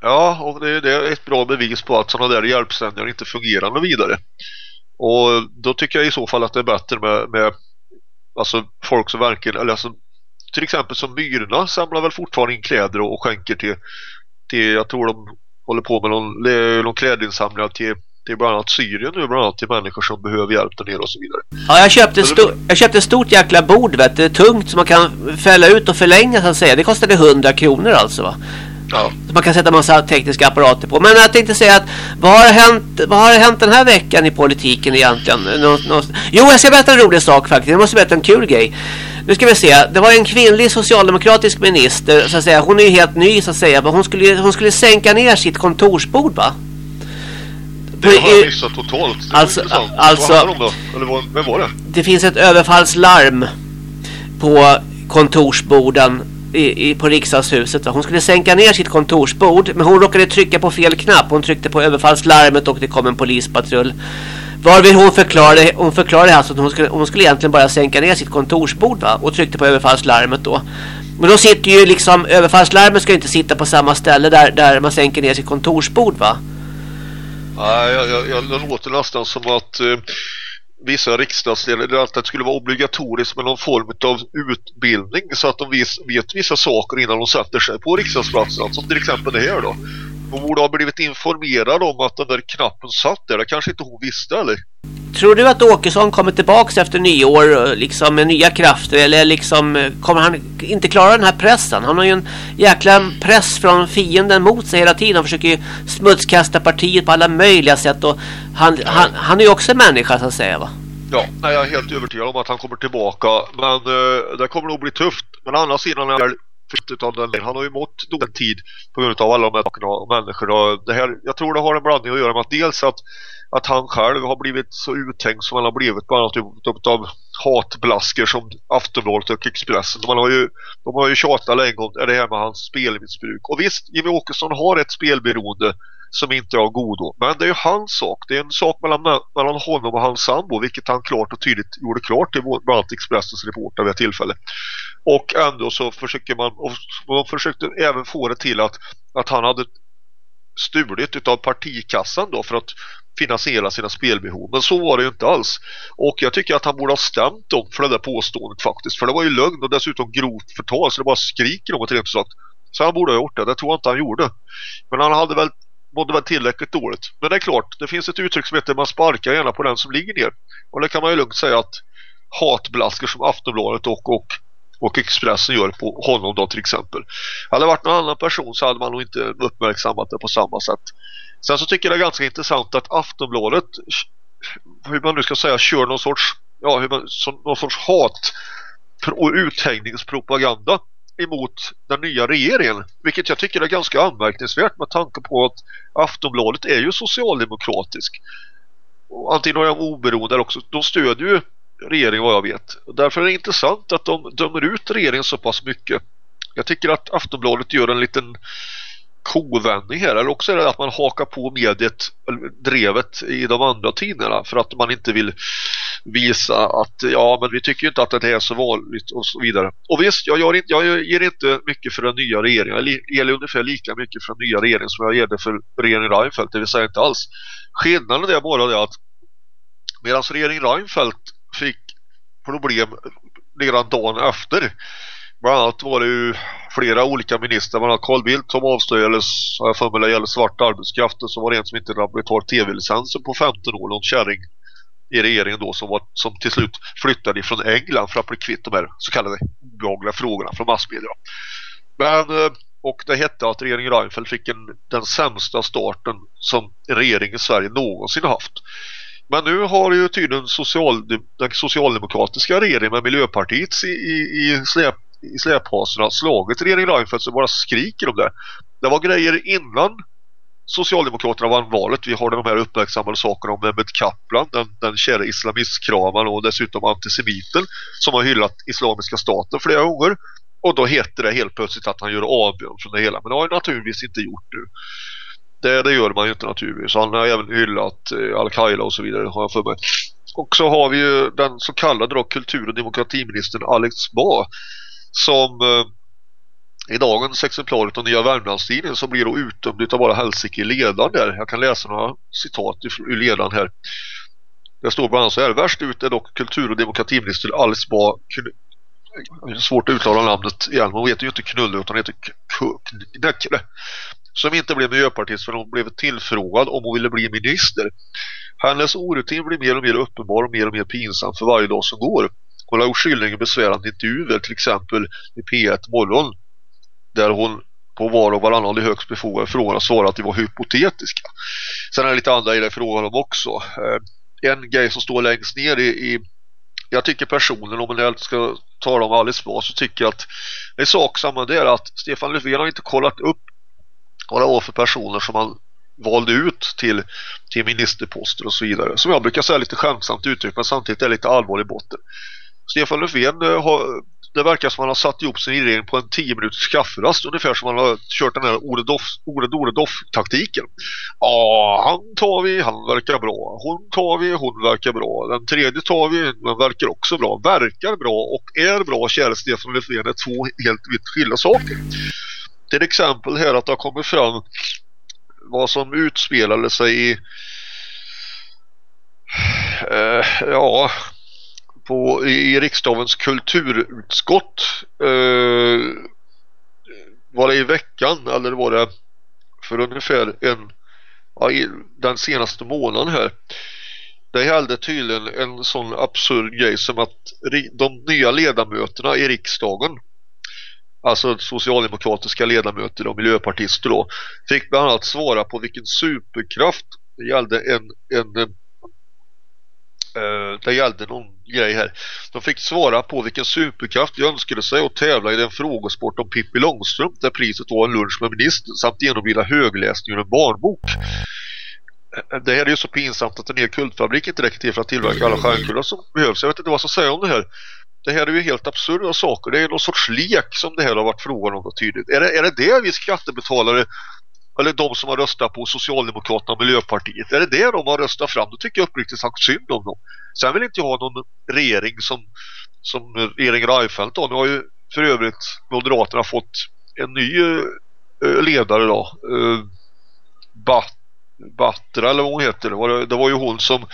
Ja, och det, det är ett bra bevis på att sådana där hjälpsändningar inte fungerar något vidare. Och då tycker jag i så fall att det är bättre med, med alltså folk som verkligen, eller alltså, till exempel som Myrorna samlar väl fortfarande in kläder och, och skänker till, till, jag tror de håller på med någon, någon klädinsamling till, till bland annat Syrien nu, bland annat till människor som behöver hjälp där nere och så vidare. Ja, jag köpte, sto- jag köpte ett stort jäkla bord, vet du, tungt som man kan fälla ut och förlänga så att säga. Det kostade 100 kronor alltså va. Ja. Man kan sätta massa tekniska apparater på. Men jag tänkte säga att vad har hänt, vad har hänt den här veckan i politiken egentligen? Nå, nå, jo, jag ska berätta en rolig sak faktiskt. Jag måste berätta en kul grej. Nu ska vi se. Det var en kvinnlig socialdemokratisk minister så att säga. Hon är ju helt ny så att säga. Men hon skulle, hon skulle sänka ner sitt kontorsbord va? Det har jag missat totalt. Det Alltså- alltså- vad handlar det om då? Eller vem var det? Det finns ett överfallslarm på kontorsborden i, i, på riksdagshuset. Va? Hon skulle sänka ner sitt kontorsbord men hon råkade trycka på fel knapp. Hon tryckte på överfallslarmet och det kom en polispatrull. Varvid hon förklarade, hon förklarade alltså att hon skulle, hon skulle egentligen bara sänka ner sitt kontorsbord va? och tryckte på överfallslarmet då. Men då sitter ju liksom, överfallslarmet ska inte sitta på samma ställe där, där man sänker ner sitt kontorsbord va? Nej, jag, jag, jag, det låter nästan som att eh, vissa riksdagsledare att det skulle vara obligatoriskt med någon form av utbildning så att de vis, vet vissa saker innan de sätter sig på riksdagsplatsen. Som till exempel det här då. Hon borde ha blivit informerad om att den där knappen satt där. Det kanske inte hon visste eller? Tror du att Åkesson kommer tillbaks efter nyår eh, liksom med nya krafter eller liksom eh, kommer han inte klara den här pressen? Han har ju en jäkla press från fienden mot sig hela tiden. Han försöker ju smutskasta partiet på alla möjliga sätt och han, han, han är ju också en människa så att säga va? Ja, nej, jag är helt övertygad om att han kommer tillbaka. Men eh, det kommer nog bli tufft. Men å andra sidan är det utan den, han har ju mått dålig tid på grund av alla de här sakerna och människor. Och det här, jag tror det har en blandning att göra med att dels att, att han själv har blivit så uttänkt som han har blivit bland annat av hatblaskor som Aftonbladet och Expressen. Man har ju, de har ju tjatat länge om det här med hans spelmissbruk. Och visst, Jimmy Åkesson har ett spelberoende som inte är av godo. Men det är ju hans sak. Det är en sak mellan, mellan honom och hans sambo vilket han klart och tydligt gjorde klart i bland annat Expressens reporter vid ett tillfälle. Och ändå så försöker man och de försökte även få det till att, att han hade stulit utav partikassan då för att finansiera sina spelbehov. Men så var det ju inte alls. Och jag tycker att han borde ha stämt dem för det där påståendet faktiskt. För det var ju lögn och dessutom grovt förtal så det bara skriker om det rent sagt. Så han borde ha gjort det. Det tror jag inte han gjorde. Men han hade väl mådde väl tillräckligt dåligt. Men det är klart, det finns ett uttryck som heter man sparkar gärna på den som ligger ner. Och det kan man ju lugnt säga att hatblaskor som Aftonbladet och, och, och Expressen gör på honom då till exempel. Hade det varit någon annan person så hade man nog inte uppmärksammat det på samma sätt. Sen så tycker jag det är ganska intressant att Aftonbladet hur man nu ska säga kör någon sorts ja, hur man, som, någon sorts hat och uthängningspropaganda emot den nya regeringen. Vilket jag tycker är ganska anmärkningsvärt med tanke på att Aftonbladet är ju socialdemokratisk. Och antingen är de oberoende eller också, de stödjer ju regeringen vad jag vet. Därför är det intressant att de dömer ut regeringen så pass mycket. Jag tycker att Aftonbladet gör en liten kovändning här eller också är det att man hakar på mediet drevet i de andra tidningarna för att man inte vill visa att ja men vi tycker inte att det är så vanligt och så vidare. Och visst, jag, gör inte, jag ger inte mycket för den nya regeringen. Jag ger ungefär lika mycket för den nya regeringen som jag ger det för regeringen Reinfeldt, det vill säga inte alls. Skillnaden är bara det att medan regeringen Reinfeldt fick problem redan dagen efter Bland annat var det ju flera olika ministrar. Bland annat Carl Bildt som avslöjades, har jag för mig, gäller svart arbetskraft. Och så var det en som inte hade betalt tv-licensen på 15 år, någon kärring i regeringen då som, var, som till slut flyttade från England för att bli kvitt de här så kallade obehagliga frågorna från massmedia. Men, eh, och det hette att regeringen Reinfeldt fick en, den sämsta starten som regering i Sverige någonsin haft. Men nu har ju tydligen social, den socialdemokratiska regeringen med Miljöpartiet i, i, i, släp, i släphaserna slagit regeringen Reinfeldt så bara skriker om det. Det var grejer innan Socialdemokraterna vann valet. Vi har de här uppmärksammade sakerna om Mehmet Kaplan, den, den kära islamistkramaren och dessutom antisemiten som har hyllat islamiska staten flera gånger. Och då heter det helt plötsligt att han gör avbön från det hela. Men det har han naturligtvis inte gjort nu. Det, det gör man ju inte naturligtvis. Han har även hyllat eh, Al-Qaida och så vidare har jag för mig. Och så har vi ju den så kallade då, kultur- och demokratiministern Alex Ba som eh, i dagens exemplar av Nya Värmlandstidningen som blir då utdömd utav bara helsike i ledaren där. Jag kan läsa några citat ur ledaren här. Det står bland annat så här. Värst ut är dock kultur- och demokratiminister Alice Ba svårt att uttala namnet igen. Hon heter ju inte Knulle utan heter Knäckre. Som inte blev miljöpartist för hon blev tillfrågad om hon ville bli minister. Hennes orutin blir mer och mer uppenbar och mer och mer pinsam för varje dag som går. Hon har gjort skyldig besvärande intervjuer till exempel i P1 morgon där hon på var och varannan högst befogade frågor svarat att de var hypotetiska. Sen är det lite andra i det frågan om också. Eh, en grej som står längst ner i, i jag tycker personen om man ska tala om Alice Bah så tycker jag att det är sak samma är att Stefan Löfven har inte kollat upp vad det var för personer som han valde ut till, till ministerposter och så vidare. Som jag brukar säga lite skämtsamt uttryck men samtidigt är lite allvarlig botten. Stefan Löfven eh, har det verkar som att han har satt ihop sin regering på en 10 minuters kafferast ungefär som han har kört den här Ore-Doff-taktiken. Ja, han tar vi, han verkar bra. Hon tar vi, hon verkar bra. Den tredje tar vi, den verkar också bra. Verkar bra och är bra, kära Stefan Löfven, är två helt vitt skilda saker. Till exempel här att det har kommit fram vad som utspelade sig i Uh, ja, på, i riksdagens kulturutskott eh, var det i veckan eller var det för ungefär en ja, den senaste månaden här. Det gällde tydligen en sån absurd grej som att de nya ledamöterna i riksdagen alltså socialdemokratiska ledamöter och miljöpartister då fick bland annat svara på vilken superkraft det gällde en, en Eh, det gällde någon grej här. De fick svara på vilken superkraft de önskade sig och tävla i den frågesport om Pippi Långstrump där priset var en lunch med ministern samt genomlida högläsning ur en barnbok. Eh, det här är ju så pinsamt att en hel kultfabrik inte räcker till för att tillverka alla stjärnkulor som behövs. Jag vet inte vad jag ska säga om det här. Det här är ju helt absurda saker. Det är någon sorts lek som det här har varit frågan om tydligt. Är det, är det det vi skattebetalare eller de som har röstat på Socialdemokraterna och Miljöpartiet. Är det det de har röstat fram? Då tycker jag uppriktigt sagt synd om dem. Sen vill inte jag ha någon regering som, som regering Reinfeldt. Nu har ju för övrigt Moderaterna fått en ny eh, ledare då. Eh, Bat Batra eller vad hon heter. Det var, det var ju hon som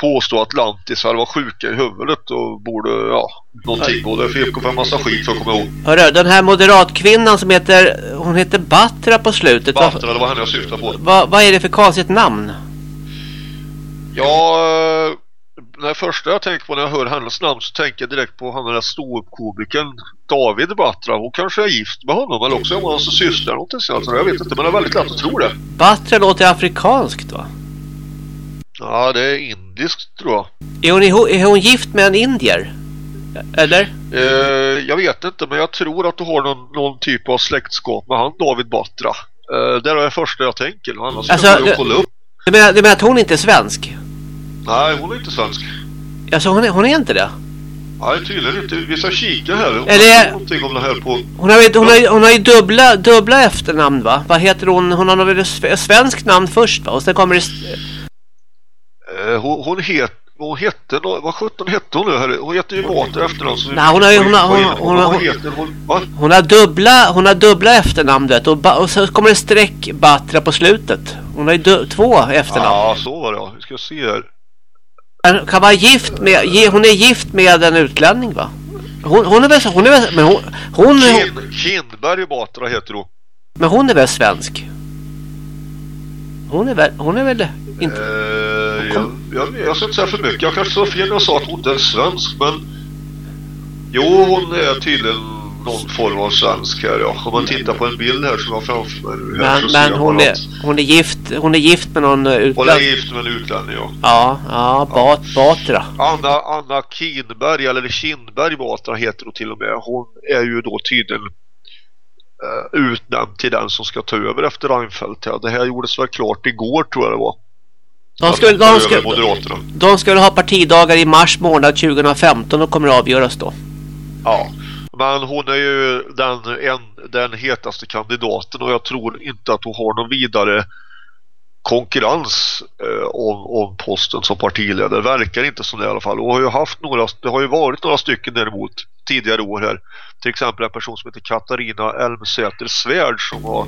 påstod att lantisar var sjuka i huvudet och borde, ja, någonting. Och det fick upp en massa skit för att komma ihåg. Hörru, den här moderatkvinnan som heter, hon heter Batra på slutet. Batra, det var henne jag syftade på. Vad, vad är det för konstigt namn? Ja, det första jag tänker på när jag hör hennes namn så tänker jag direkt på han den där ståuppkomikern David Batra. Hon kanske är gift med honom eller också är hon hans syster någonting sånt. Jag vet inte, men det är väldigt lätt att tro det. Batra låter afrikanskt va? Ja, det är indiskt tror jag. Är hon, är hon gift med en indier? Eller? Eh, jag vet inte, men jag tror att du har någon, någon typ av släktskap med han David Batra. Eh, det är det första jag tänker. Annars alltså, jag kolla upp. Du menar, du menar att hon inte är svensk? Nej, hon är inte svensk. Alltså hon är, hon är inte det? Nej, tydligen inte. Vi ska kika här. Hon Eller... någonting om det här på... Hon har, hon, har, hon har ju dubbla, dubbla efternamn va? Vad heter hon? Hon har väl ett svenskt namn först va? Och sen kommer det... Uh, hon, hon heter... Hon hette, vad sjutton hette hon nu? Här? Hon heter ju Mater efternamn. Nej, hon har hon har, hon, hon, hon, hon, har dubbla, hon har dubbla efternamn vet, och, ba, och så kommer det streck Batra på slutet. Hon har ju två efternamn. Ja, så var det. Vi ska se här. Han kan vara gift med, hon är gift med en utlänning va? Hon, hon är väl, hon är väl, men hon... hon Kin, Kindberg Batra heter hon. Men hon är väl svensk? Hon är väl, hon är väl inte... Uh, kom, jag, jag ska inte säga för mycket. Jag kanske sa fel när jag sa att hon inte är svensk, men jo, hon är tydligen någon form av svensk här, ja. Om man tittar på en bild här som jag framför mig här, Men, men hon, är, hon, är gift, hon är gift med någon utlänning. Hon är gift med en utlänning, ja. Ja, ja, Bat, Batra. Anna, Anna Kinberg, eller Kinberg Batra heter hon till och med. Hon är ju då tydligen uh, utnämnd till den som ska ta över efter Reinfeldt. Ja. Det här gjordes väl klart igår tror jag det var. De skulle, de, skulle, de skulle ha partidagar i mars månad 2015 och kommer att avgöras då. Ja, men hon är ju den, en, den hetaste kandidaten och jag tror inte att hon har någon vidare konkurrens eh, om, om posten som partiledare. Verkar inte som det i alla fall. Och har ju haft några, det har ju varit några stycken däremot tidigare år här. Till exempel en person som heter Katarina Elmsäter Svärd som har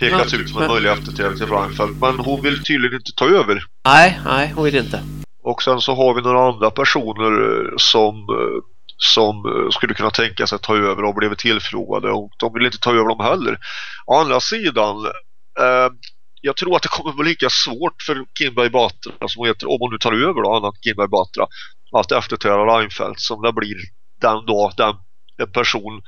pekats ut som en möjlig efterträdare till Reinfeldt. Men hon vill tydligen inte ta över. Nej, nej, hon vill inte. Och sen så har vi några andra personer eh, som eh, som eh, skulle kunna tänka sig att ta över och blivit tillfrågade och de vill inte ta över dem heller. Å andra sidan eh, jag tror att det kommer bli lika svårt för Kimberg Batra som heter, om hon nu tar över då, annat Kimberg Batra att efterträda Reinfeldt som det blir den dag den en person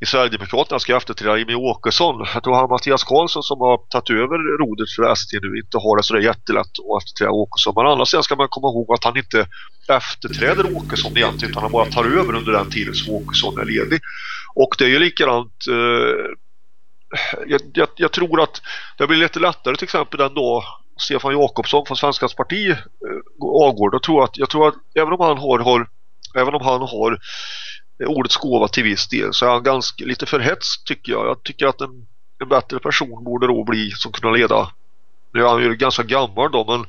i Sverigedemokraterna ska efterträda Jimmy Åkesson. Jag tror han Mattias Karlsson som har tagit över rodet för SD nu inte har det så det är jättelätt att efterträda Åkesson. Men annars ska man komma ihåg att han inte efterträder Åkesson egentligen utan han bara tar över under den tiden som Åkesson är ledig. Och det är ju likadant eh, jag, jag, jag, tror att det blir lite lättare till exempel den då Stefan Jakobsson från Svenskans parti eh, avgår. Då tror jag, att, jag tror att även om han har, har även om han har ordets gåva till viss del så är han ganska lite för hets tycker jag. Jag tycker att en, en bättre person borde då bli som kunna leda. Nu är han ju ganska gammal då men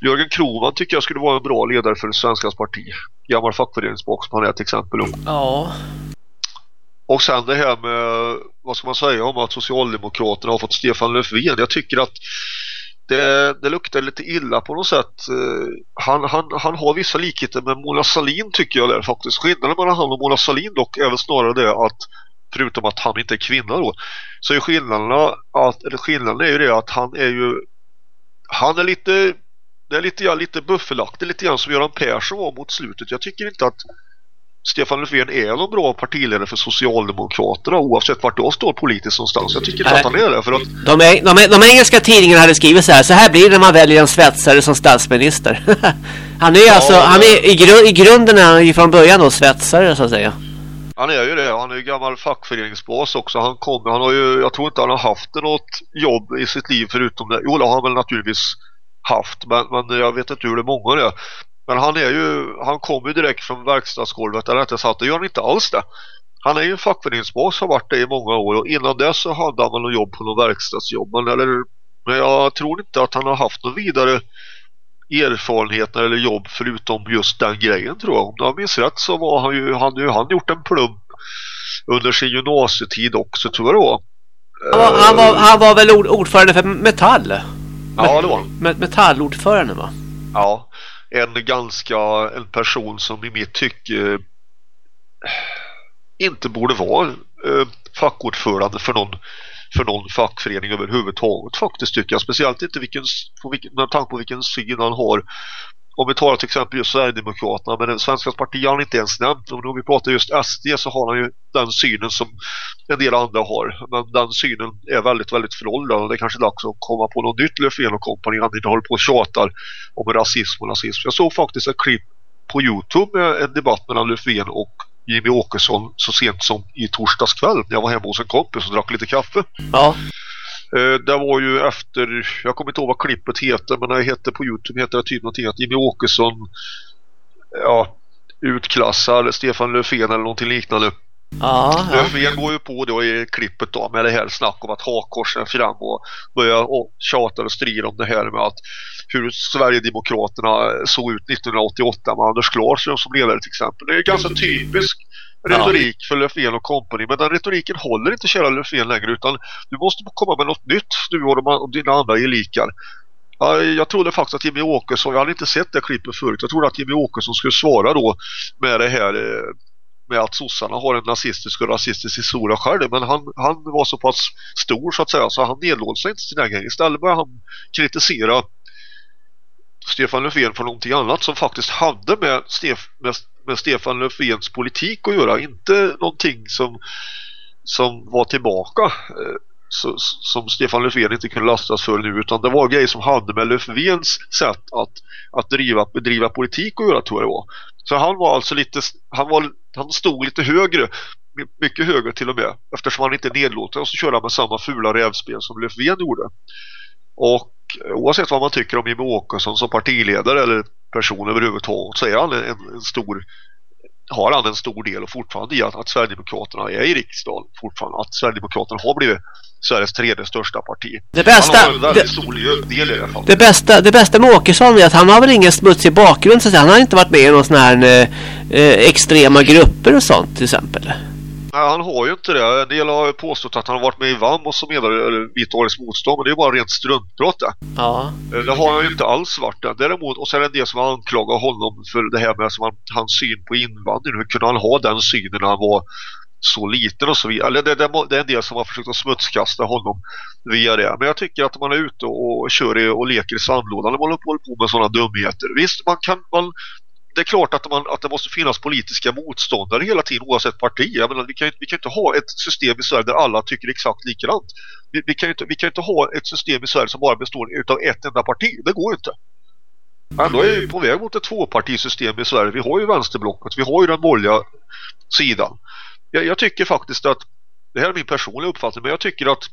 Jörgen Kroman tycker jag skulle vara en bra ledare för det svenska parti. Gammal fackföreningsbox som han är till exempel. Ja. Och sen det här med, vad ska man säga om att Socialdemokraterna har fått Stefan Löfven. Jag tycker att det, det luktar lite illa på något sätt. Eh, han, han, han har vissa likheter med Mona Salin tycker jag där faktiskt. Skillnaden mellan han och Mona Salin dock är väl snarare det att förutom att han inte är kvinna då så är skillnaden att eller skillnaden är ju det att han är ju han är lite det är lite, ja, lite buffelaktig, lite grann som Göran Persson var mot slutet. Jag tycker inte att Stefan Löfven är någon bra partiledare för Socialdemokraterna oavsett vart de står politiskt någonstans. Jag tycker inte att han är det. För att... de, är, de, är, de engelska tidningarna hade skrivit så här. Så här blir det när man väljer en svetsare som statsminister. han är ja, alltså, han är, i, gru, i grunden är han ju från början då svetsare så att säga. Han är ju det. Han är ju gammal fackföreningsbas också. Han kommer, han har ju, jag tror inte han har haft något jobb i sitt liv förutom det. Jo, det har han väl naturligtvis haft. Men, men jag vet inte hur det är många det. Men han är ju han kommer ju direkt från verkstadsgolvet eller rättare sagt, det gör han inte alls det. Han är ju en fackföreningsboss har varit det i många år och innan det så hade han väl något jobb på någon verkstadsjobb. Men, eller, men jag tror inte att han har haft någon vidare erfarenheter eller jobb förutom just den grejen tror jag. Om jag minns rätt så var han ju, han, han gjort en plump under sin gymnasietid också tror jag det var. Han var, han var, han var väl ordförande för Metall? Ja, det var han. Metallordförande va? Ja en ganska en person som i mitt tycke eh, inte borde vara eh, fackordförande för någon för någon fackförening överhuvudtaget faktiskt tycker jag. Speciellt inte vilken, på vilken, med tanke på vilken syn han har om vi tar till exempel just Sverigedemokraterna men den svenska parti har han inte ens nämnt. Och om vi pratar just SD så har han ju den synen som en del andra har. Men den synen är väldigt väldigt föråldrad och det är kanske dags att komma på något nytt Löfven och kompani. Han inte håller på och tjatar om rasism och nazism. Jag såg faktiskt ett klipp på Youtube med en debatt mellan Löfven och Jimmy Åkesson så sent som i torsdags kväll när jag var hemma hos en kompis och drack lite kaffe. Ja det var ju efter, jag kommer inte ihåg vad klippet heter men det heter på Youtube heter det typ någonting att Jimmy Åkesson ja, utklassar Stefan Löfven eller någonting liknande. Ja, ja. Löfven går ju på då i klippet då med det här snack om att hakkorsen fram och börja och tjata och strida om det här med att hur Sverigedemokraterna såg ut 1988 med Anders Klarström som ledare till exempel. Det är ganska typiskt retorik ja. för Löfven och company. Men den retoriken håller inte kära Löfven längre utan du måste komma med något nytt du och, de, och dina andra gelikar. Jag trodde faktiskt att Jimmy Åkesson, jag hade inte sett det klippet förut, jag trodde att Jimmy Åkesson skulle svara då med det här eh, med att sossarna har en nazistisk och rasistisk historia själv men han, han var så pass stor så att säga så han nedlåt sig inte sin egen Istället började han kritisera Stefan Löfven för någonting annat som faktiskt hade med, Stef, med, med Stefan Löfvens politik att göra. Inte någonting som, som var tillbaka eh, så, som Stefan Löfven inte kunde lastas för nu utan det var grejer som hade med Löfvens sätt att, att driva, bedriva politik att göra tror jag det var. Så han var alltså lite, han, var, han stod lite högre mycket högre till och med eftersom han inte nedlåter och så körde han med samma fula rävspel som Löfven gjorde. Och oavsett vad man tycker om Jimmie Åkesson som partiledare eller person överhuvudtaget så är han en, en stor har han en stor del och fortfarande i att, att Sverigedemokraterna är i riksdagen fortfarande att Sverigedemokraterna har blivit Sveriges tredje största parti. Det bästa, han har en väldigt stor del i det Det bästa, det bästa med Åkesson är att han har väl ingen smutsig bakgrund så att. Han har inte varit med i någon sån här eh, eh extrema grupper och sånt till exempel. Nej, han har ju inte det. En del har påstått att han har varit med i VAM och så menar Vita Årets motstånd, men det är bara rent struntbrott det. Ja. Eh, det har han ju inte alls varit det. Däremot, och sen är det en del som anklagar honom för det här med som han, hans syn på invandring. Hur kunde han ha den synen när han var så liten och så vidare. Eller det, det, det, är en del som har försökt att smutskasta honom via det. Men jag tycker att man är ute och kör i, och leker i sandlådan och håller på med sådana dumheter. Visst, man kan, man, det är klart att, man, att det måste finnas politiska motståndare hela tiden oavsett parti. Jag menar, vi, kan, vi kan inte ha ett system i Sverige där alla tycker exakt likadant. Vi, vi, kan inte, vi kan inte ha ett system i Sverige som bara består av ett enda parti. Det går inte. Ändå är vi på väg mot ett tvåpartisystem i Sverige. Vi har ju vänsterblocket, vi har ju den borgerliga sidan. Jag, jag tycker faktiskt att, det här är min personliga uppfattning, men jag tycker att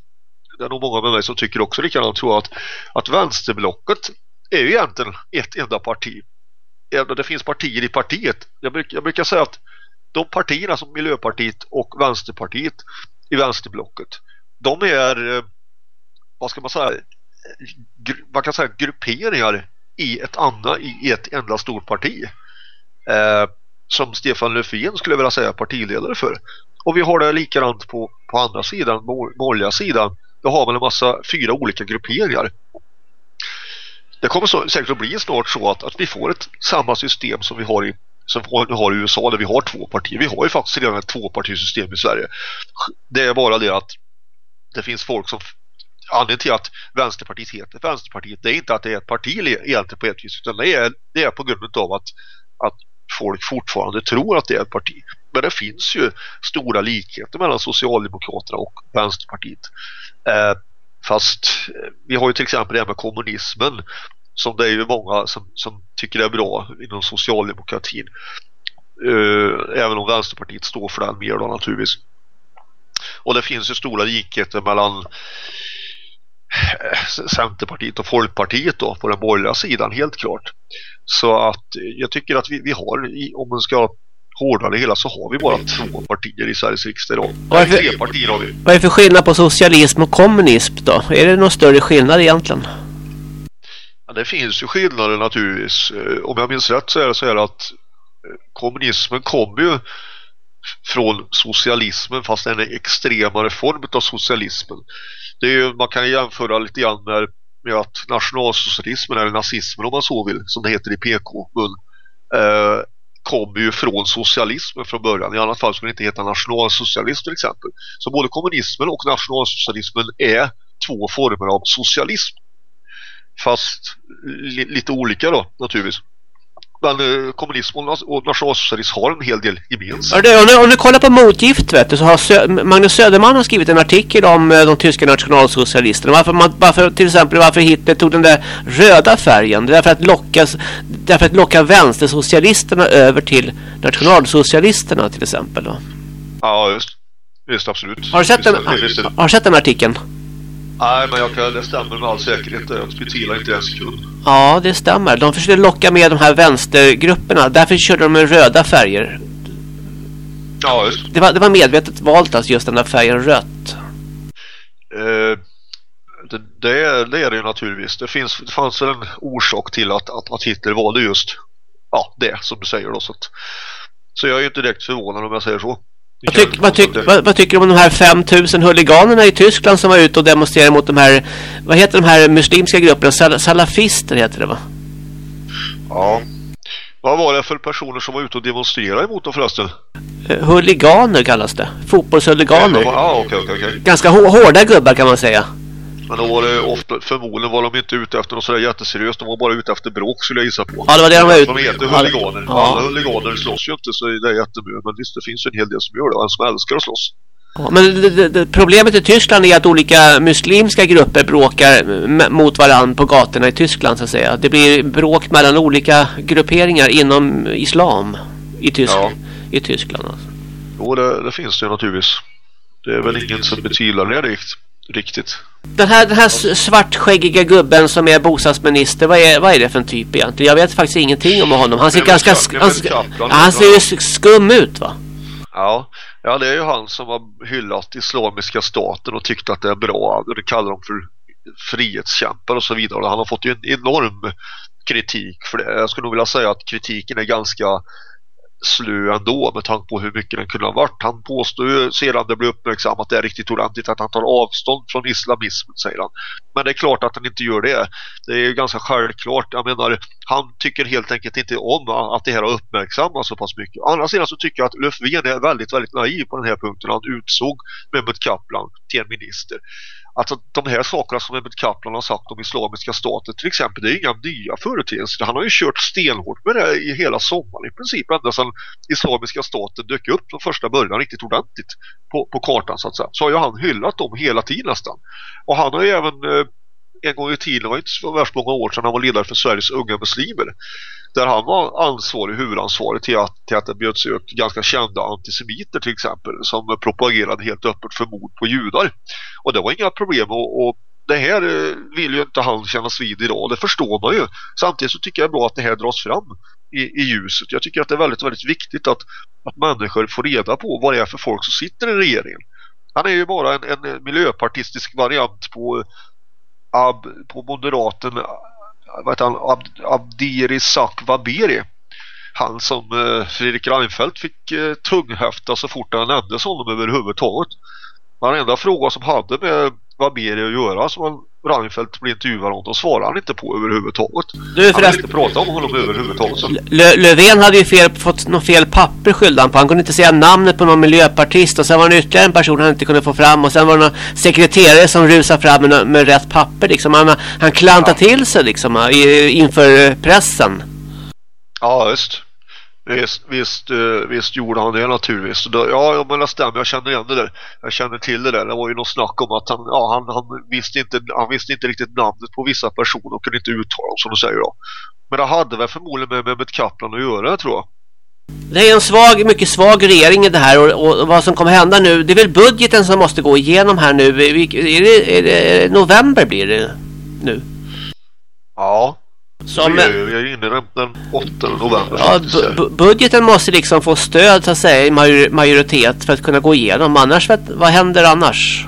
det är nog många med mig som tycker också likadant tror jag att, att vänsterblocket är ju egentligen ett enda parti det finns partier i partiet. Jag, bruk, jag brukar säga att de partierna som Miljöpartiet och Vänsterpartiet i vänsterblocket de är, eh, vad ska man säga, man kan säga grupperingar i ett annat, i ett enda stort parti. Eh, som Stefan Löfven skulle vilja säga partiledare för. Och vi har det likadant på, på andra sidan, borgerliga sidan. Då har man en massa fyra olika grupperingar det kommer så, säkert att bli snart så att, att vi får ett samma system som vi har i som vi har i USA där vi har två partier. Vi har ju faktiskt redan ett tvåpartisystem i Sverige. Det är bara det att det finns folk som anledningen till att Vänsterpartiet heter Vänsterpartiet det är inte att det är ett parti egentligen på ett vis utan det är, det är på grund av att, att folk fortfarande tror att det är ett parti. Men det finns ju stora likheter mellan Socialdemokraterna och Vänsterpartiet. Eh, Fast eh, vi har ju till exempel det här med kommunismen som det är ju många som, som tycker är bra inom socialdemokratin. Uh, även om Vänsterpartiet står för den mer då naturligtvis. Och det finns ju stora likheter mellan eh, Centerpartiet och Folkpartiet då på den borgerliga sidan helt klart. Så att jag tycker att vi, vi har, om man ska hårdare det hela så har vi bara två partier i Sveriges riksdag idag. Vad är, för, tre partier har vi. vad är för skillnad på socialism och kommunism då? Är det någon större skillnad egentligen? Ja, det finns ju skillnader naturligtvis. Eh, om jag minns rätt så är det så här att eh, kommunismen kommer ju från socialismen fast en extremare form av socialismen. Det är ju, man kan jämföra lite grann med, med att nationalsocialismen eller nazismen om man så vill, som det heter i PK-mun, eh, kommer ju från socialismen från början. I annat fall skulle det inte heta nationalsocialism till exempel. Så både kommunismen och nationalsocialismen är två former av socialism. Fast li lite olika då naturligtvis. Men eh, kommunism och nationalsocialism har en hel del gemensamt. Om du, om du kollar på motgift vet du, så har Sö Magnus Söderman har skrivit en artikel om eh, de tyska nationalsocialisterna. Varför, man, varför till exempel varför Hitler tog den där röda färgen. Det är därför att locka, därför att locka vänstersocialisterna över till nationalsocialisterna till exempel. Då. Ja, just. Just absolut. Har du sett, den, har, har du sett den artikeln? Nej, men jag kan, det stämmer med all säkerhet. Jag betvivlar inte en sekund. Ja, det stämmer. De försökte locka med de här vänstergrupperna. Därför körde de med röda färger. Ja, just det. Var, det var medvetet valt alltså just den där färgen rött. Eh, det, det, är, det är det ju naturligtvis. Det, finns, det fanns en orsak till att, att, att Hitler valde just ja, det som du säger då. Så, att, så jag är ju inte direkt förvånad om jag säger så. Vad, tyck, vad, tyck, vad, vad, tycker du om de här 5000 huliganerna i Tyskland som var ute och demonstrerade mot de här, vad heter de här muslimska grupperna? Sal salafister heter det va? Ja. Vad var det för personer som var ute och demonstrerade emot dem förresten? Uh, huliganer kallas det. Fotbollshuliganer. Ja, okej, okej, okej. Ganska hårda gubbar kan man säga. Men då var det ofta, förmodligen var de inte ute efter något sådär jätteseriöst. De var bara ute efter bråk skulle jag gissa på. Ja, det var det de var ute De heter huliganer. ja. Alla huliganer slåss ju inte så det är jättemycket. Men visst, det finns en hel del som gör det. En som älskar att slåss. Ja, Men det, det, det, problemet i Tyskland är att olika muslimska grupper bråkar mot varandra på gatorna i Tyskland så att säga. Det blir bråk mellan olika grupperingar inom islam i, Tysk Ja. i Tyskland. Alltså. Jo, det, det finns det naturligtvis. Det är väl ingen som betvivlar det rikt, riktigt. Den här, den här svartskäggiga gubben som är bostadsminister, vad är, vad är det för en typ egentligen? Jag vet faktiskt ingenting om honom. Han ser ganska... Sk- Han, ja, han ser ju skum ut va? Ja, ja, det är ju han som har hyllat Islamiska staten och tyckt att det är bra. Det kallar de för frihetskämpar och så vidare. Han har fått ju en enorm kritik för det. Jag skulle nog vilja säga att kritiken är ganska slö ändå med tanke på hur mycket den kunde ha varit. Han påstår ju sedan det blev uppmärksammat det är riktigt ordentligt att han tar avstånd från islamismen säger han. Men det är klart att han inte gör det. Det är ju ganska självklart. Jag menar, han tycker helt enkelt inte om att det här har uppmärksammats så pass mycket. Å andra sidan så tycker jag att Löfven är väldigt, väldigt naiv på den här punkten. Han utsåg Mehmet Kaplan till en minister. Alltså de här sakerna som Mehmet Kaplan har sagt om islamiska staten till exempel, det är inga nya företeelser. Han har ju kört stenhårt med det i hela sommaren i princip ända sedan islamiska staten dök upp från första början riktigt ordentligt på, på kartan så att säga. Så har ju han hyllat dem hela tiden nästan. Och han har ju även eh, en gång i tiden, det var inte så värst många år sedan han var ledare för Sveriges unga muslimer där han var ansvarig, huvudansvarig till att, till att det bjöds ut ganska kända antisemiter till exempel som propagerade helt öppet för mord på judar. Och det var inga problem och, och det här eh, vill ju inte han kännas vid idag, det förstår man ju. Samtidigt så tycker jag det är bra att det här dras fram i, i ljuset. Jag tycker att det är väldigt, väldigt viktigt att, att människor får reda på vad det är för folk som sitter i regeringen. Han är ju bara en, en miljöpartistisk variant på, ab, på moderaten eh, vad heter han, Ab, Abdiri Sakvaberi. Han som eh, Fredrik Reinfeldt fick eh, tunghäfta så fort han nämndes honom överhuvudtaget. Varenda fråga som hade med Waberi att göra som Reinfeldt blev intervjuad om, då svarade han inte på överhuvudtaget. Du Han förresten, inte prata om honom överhuvudtaget. Så. Lö Löfven hade ju fel, fått något fel papper skyllde han på. Han kunde inte säga namnet på någon miljöpartist och sen var det ytterligare en person han inte kunde få fram och sen var det någon sekreterare som rusade fram med, med rätt papper liksom. Han, han klantade till sig liksom i, inför pressen. Ja, just. Visst, visst, eh, visst gjorde han det naturligtvis. Då, ja, men det stämmer. Jag känner igen det där. Jag känner till det där. Det var ju något snack om att han, ja, han, han, visste inte, han visste inte riktigt namnet på vissa personer och kunde inte uttala dem som du säger då. Men det hade väl förmodligen med Mehmet Kaplan att göra, tror jag. Det är en svag, mycket svag regering i det här och, och vad som kommer hända nu, det är väl budgeten som måste gå igenom här nu. Är det, är det november blir det nu? Ja. Som, vi, är, vi är inne den, den 8 november. ja, bu- budgeten måste liksom få stöd så att säga i major, majoritet för att kunna gå igenom. Annars, vet, vad händer annars?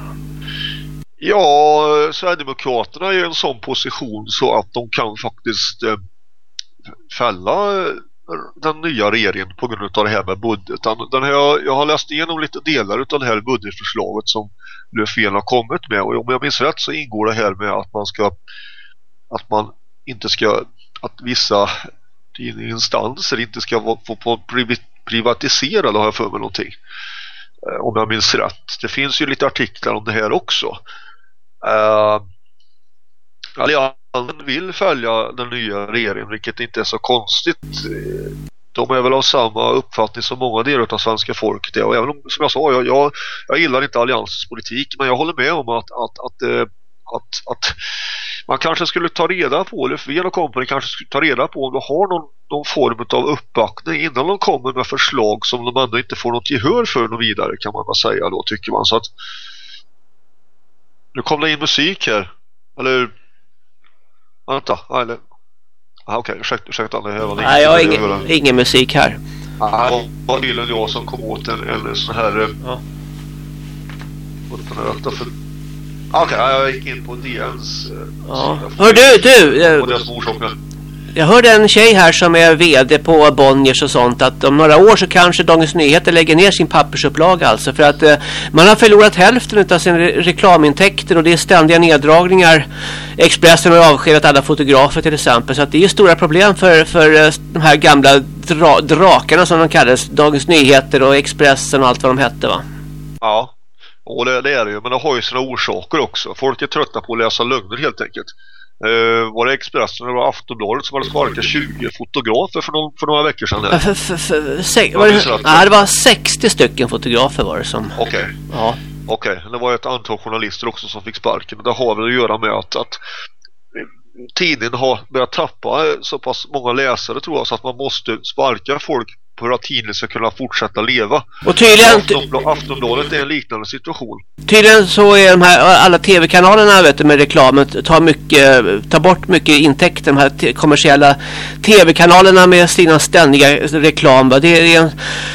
Ja, Sverigedemokraterna är i en sån position så att de kan faktiskt eh, fälla eh, den nya regeringen på grund av det här med budgeten. Den här, jag har läst igenom lite delar av det här budgetförslaget som Löfven har kommit med och om jag minns rätt så ingår det här med att man ska att man inte ska att vissa instanser inte ska vara- få få privatisera privatiserade har jag för mig någonting eh, om jag minns rätt. Det finns ju lite artiklar om det här också. Uh, Alliansen vill följa den nya regeringen vilket inte är så konstigt. De är väl av samma uppfattning som många delar av svenska folket är. Och även om, som jag sa, jag, jag, jag gillar inte Alliansens politik men jag håller med om att, att, att, eh, att, att man kanske skulle ta reda på, eller Löfven och kompani kanske skulle ta reda på om de har någon, någon form av uppbackning innan de kommer med förslag som de ändå inte får något gehör för något vidare kan man väl säga då tycker man så att nu kom det in musik här eller vänta, eller ah, okej, ursäkta, ursäkta det här var Nej, jag har ingen, ingen musik här. Nej, det var bilen jag som kom åt en, en sån här... Ja. Rätta för... Okej, jag gick in på DNs... eh, Ja. sida. Hör du, du! eh, Och som orsakar... Jag hörde en tjej här som är vd på Bonniers och sånt att om några år så kanske Dagens Nyheter lägger ner sin pappersupplaga alltså för att eh, man har förlorat hälften av sina re reklamintäkter och det är ständiga neddragningar. Expressen har avskedat alla fotografer till exempel så att det är stora problem för, för eh, de här gamla dra drakarna som de kallades. Dagens Nyheter och Expressen och allt vad de hette va. Ja. Och det, det är det ju, men det har ju sina orsaker också. Folk är trötta på att läsa lögner helt enkelt. Uh, var det Expressen eller Aftonbladet som hade sparkat 20 fotografer för, någon, för några veckor sedan? Ja, för, för, för, se, var det, nej, det var 60 stycken fotografer var det som... Okej. Okay. Ja. Okej, okay. det var ett antal journalister också som fick sparken. Men det har väl att göra med att, att tidningen har börjat tappa så pass många läsare tror jag så att man måste sparka folk att tidningen ska kunna fortsätta leva. Och tydligen... Aftonbladet, Aftonbladet är en liknande situation. Tydligen så är de här, alla tv-kanalerna vet du, med reklamen tar, mycket, tar bort mycket intäkter. De här kommersiella tv-kanalerna med sina ständiga reklam. Det är en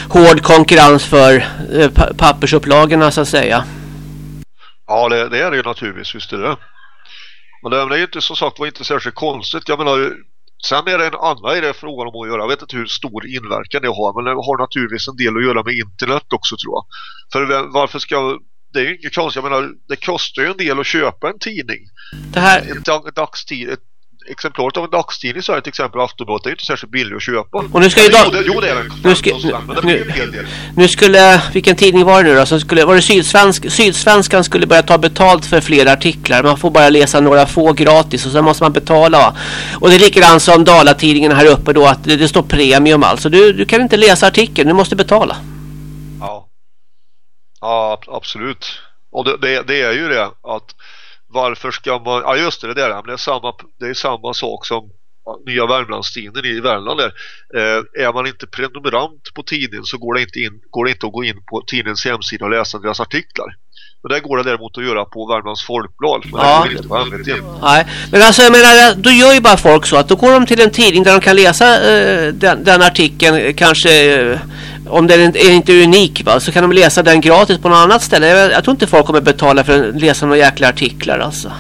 hård konkurrens för eh, pappersupplagorna så att säga. Ja, det, det är det ju naturligtvis, just det. Men det är ju inte som sagt var inte särskilt konstigt. Jag menar, sen är det en annan idé frågan om att göra. Jag vet inte hur stor inverkan det har, men det har naturligtvis en del att göra med internet också tror jag. För varför ska det är ju inget konstigt. Jag menar, det kostar ju en del att köpa en tidning. Det här... Ett, dagstid, ett exemplaret av en dagstidning så är ett exempel Aftonbladet är inte särskilt billig att köpa. Och nu ska ju jo, det, jo, det är nu, ska, nu, nu, skulle, vilken tidning var det nu då? Så skulle, var det Sydsvensk, Sydsvenskan skulle börja ta betalt för flera artiklar. Man får bara läsa några få gratis och sen måste man betala. Och det är likadant som Dalatidningen här uppe då att det, det står premium alltså. Du, du kan inte läsa artikeln, du måste betala. Ja, ja absolut. Och det, det, det är ju det att varför ska man, ja just det, det där, det är samma, det är samma sak som nya Värmlandstidningen i Värmland där. Eh, är man inte prenumerant på tidningen så går det inte, in, går det inte att gå in på tidningens hemsida och läsa deras artiklar. Men det går det däremot att göra på Värmlands Folkblad. Men ja. Nej, men alltså jag menar, då gör ju bara folk så att då går de till en tidning där de kan läsa eh, den, den artikeln kanske eh, om den är inte unik va, så kan de läsa den gratis på något annat ställe. Jag, jag tror inte folk kommer betala för att läsa några jäkla artiklar alltså.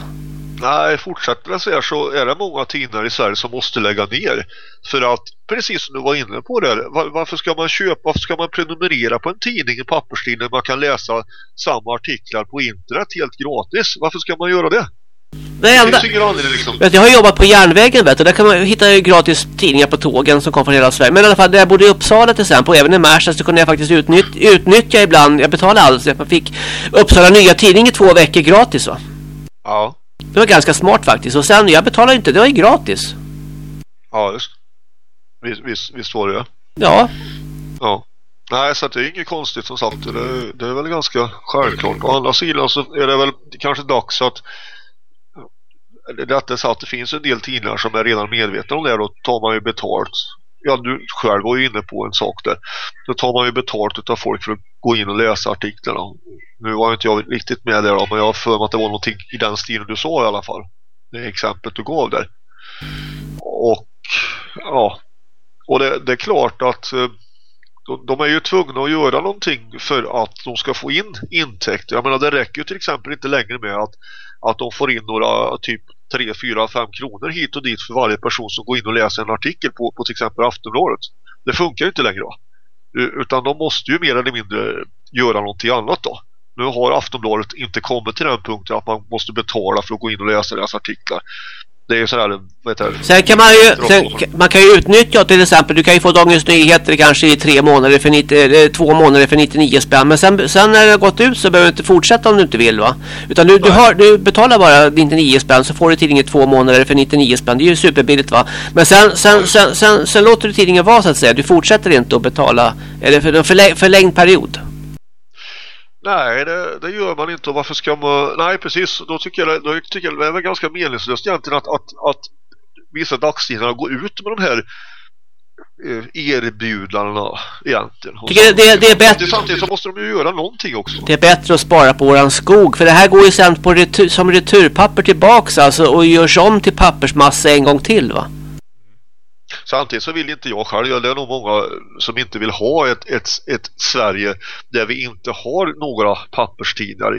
Nej, fortsätter det så här så är det många tidningar i Sverige som måste lägga ner. För att, precis som du var inne på där, var, varför ska man köpa, varför ska man prenumerera på en tidning, en papperstidning, man kan läsa samma artiklar på internet helt gratis? Varför ska man göra det? Det enda, det liksom. jag har jobbat på järnvägen vet du. Där kan man hitta gratis tidningar på tågen som kommer från hela Sverige. Men i alla fall där jag bodde i Uppsala till exempel och även i Märsta så kunde jag faktiskt utnyttja, utnyttja ibland. Jag betalade alltså. Jag fick Uppsala nya tidning i två veckor gratis va? Ja. Det var ganska smart faktiskt. Och sen, jag betalade inte. Det var ju gratis. Ja, just. Visst, visst, visst var det Ja. Ja. Nej, så det är inget konstigt som sagt. Det, det är väl ganska självklart. På andra sidan så är det väl kanske dags att det är så att det finns en del tidningar som är redan medvetna om det då tar man ju betalt. Ja, du själv var ju inne på en sak där. Då tar man ju betalt av folk för att gå in och läsa artiklarna. Nu var inte jag riktigt med där då, men jag har för mig att det var någonting i den stilen du sa i alla fall. Det exemplet du gav där. Och ja, och det, det är klart att eh, de, de, är ju tvungna att göra någonting för att de ska få in intäkter. Jag menar det räcker ju till exempel inte längre med att, att de får in några typ 3, 4, 5 kronor hit och dit för varje person som går in och läser en artikel på, på till exempel Aftonbladet. Det funkar ju inte längre då. Utan de måste ju mer eller mindre göra någonting annat då. Nu har Aftonbladet inte kommit till den punkten att man måste betala för att gå in och läsa deras artiklar det är sådär, vad heter Sen kan man ju, sen, man kan ju utnyttja till exempel, du kan ju få Dagens Nyheter kanske i tre månader för 90, två månader för 99 spänn. Men sen, sen när det har gått ut så behöver du inte fortsätta om du inte vill va? Utan du, du, har, du betalar bara 99 spänn så får du tidningen två månader för 99 spänn. Det är ju superbilligt va? Men sen, sen, sen, sen, sen låter du tidningen vara så att säga. Du fortsätter inte att betala, eller för en förläng, förlängd period. Nej, det, det, gör man inte. Och varför ska man... Nej, precis. Då tycker jag, då tycker jag det är ganska meningslöst egentligen att, att, att vissa dagstidningar går ut med de här eh, erbjudandena egentligen. Tycker det, det, det är bättre. Samtidigt så måste de ju göra någonting också. Det är bättre att spara på våran skog. För det här går ju sen på retur, som returpapper tillbaks alltså och görs om till pappersmassa en gång till va? Samtidigt så vill inte jag själv, det är nog många som inte vill ha ett, ett, ett Sverige där vi inte har några papperstidningar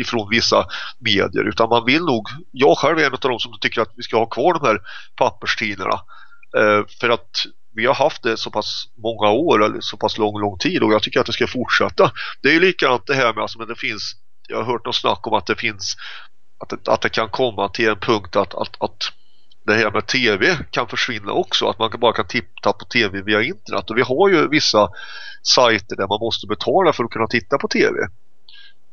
ifrån vissa medier. Utan man vill nog, jag själv är en av de som tycker att vi ska ha kvar de här papperstidningarna. Eh, för att vi har haft det så pass många år eller så pass lång, lång tid och jag tycker att det ska fortsätta. Det är ju likadant det här med alltså, men det finns, jag har hört något snack om att det finns att det, att det kan komma till en punkt att, att, att det här med tv kan försvinna också. Att man bara kan titta på tv via internet. Och vi har ju vissa sajter där man måste betala för att kunna titta på tv.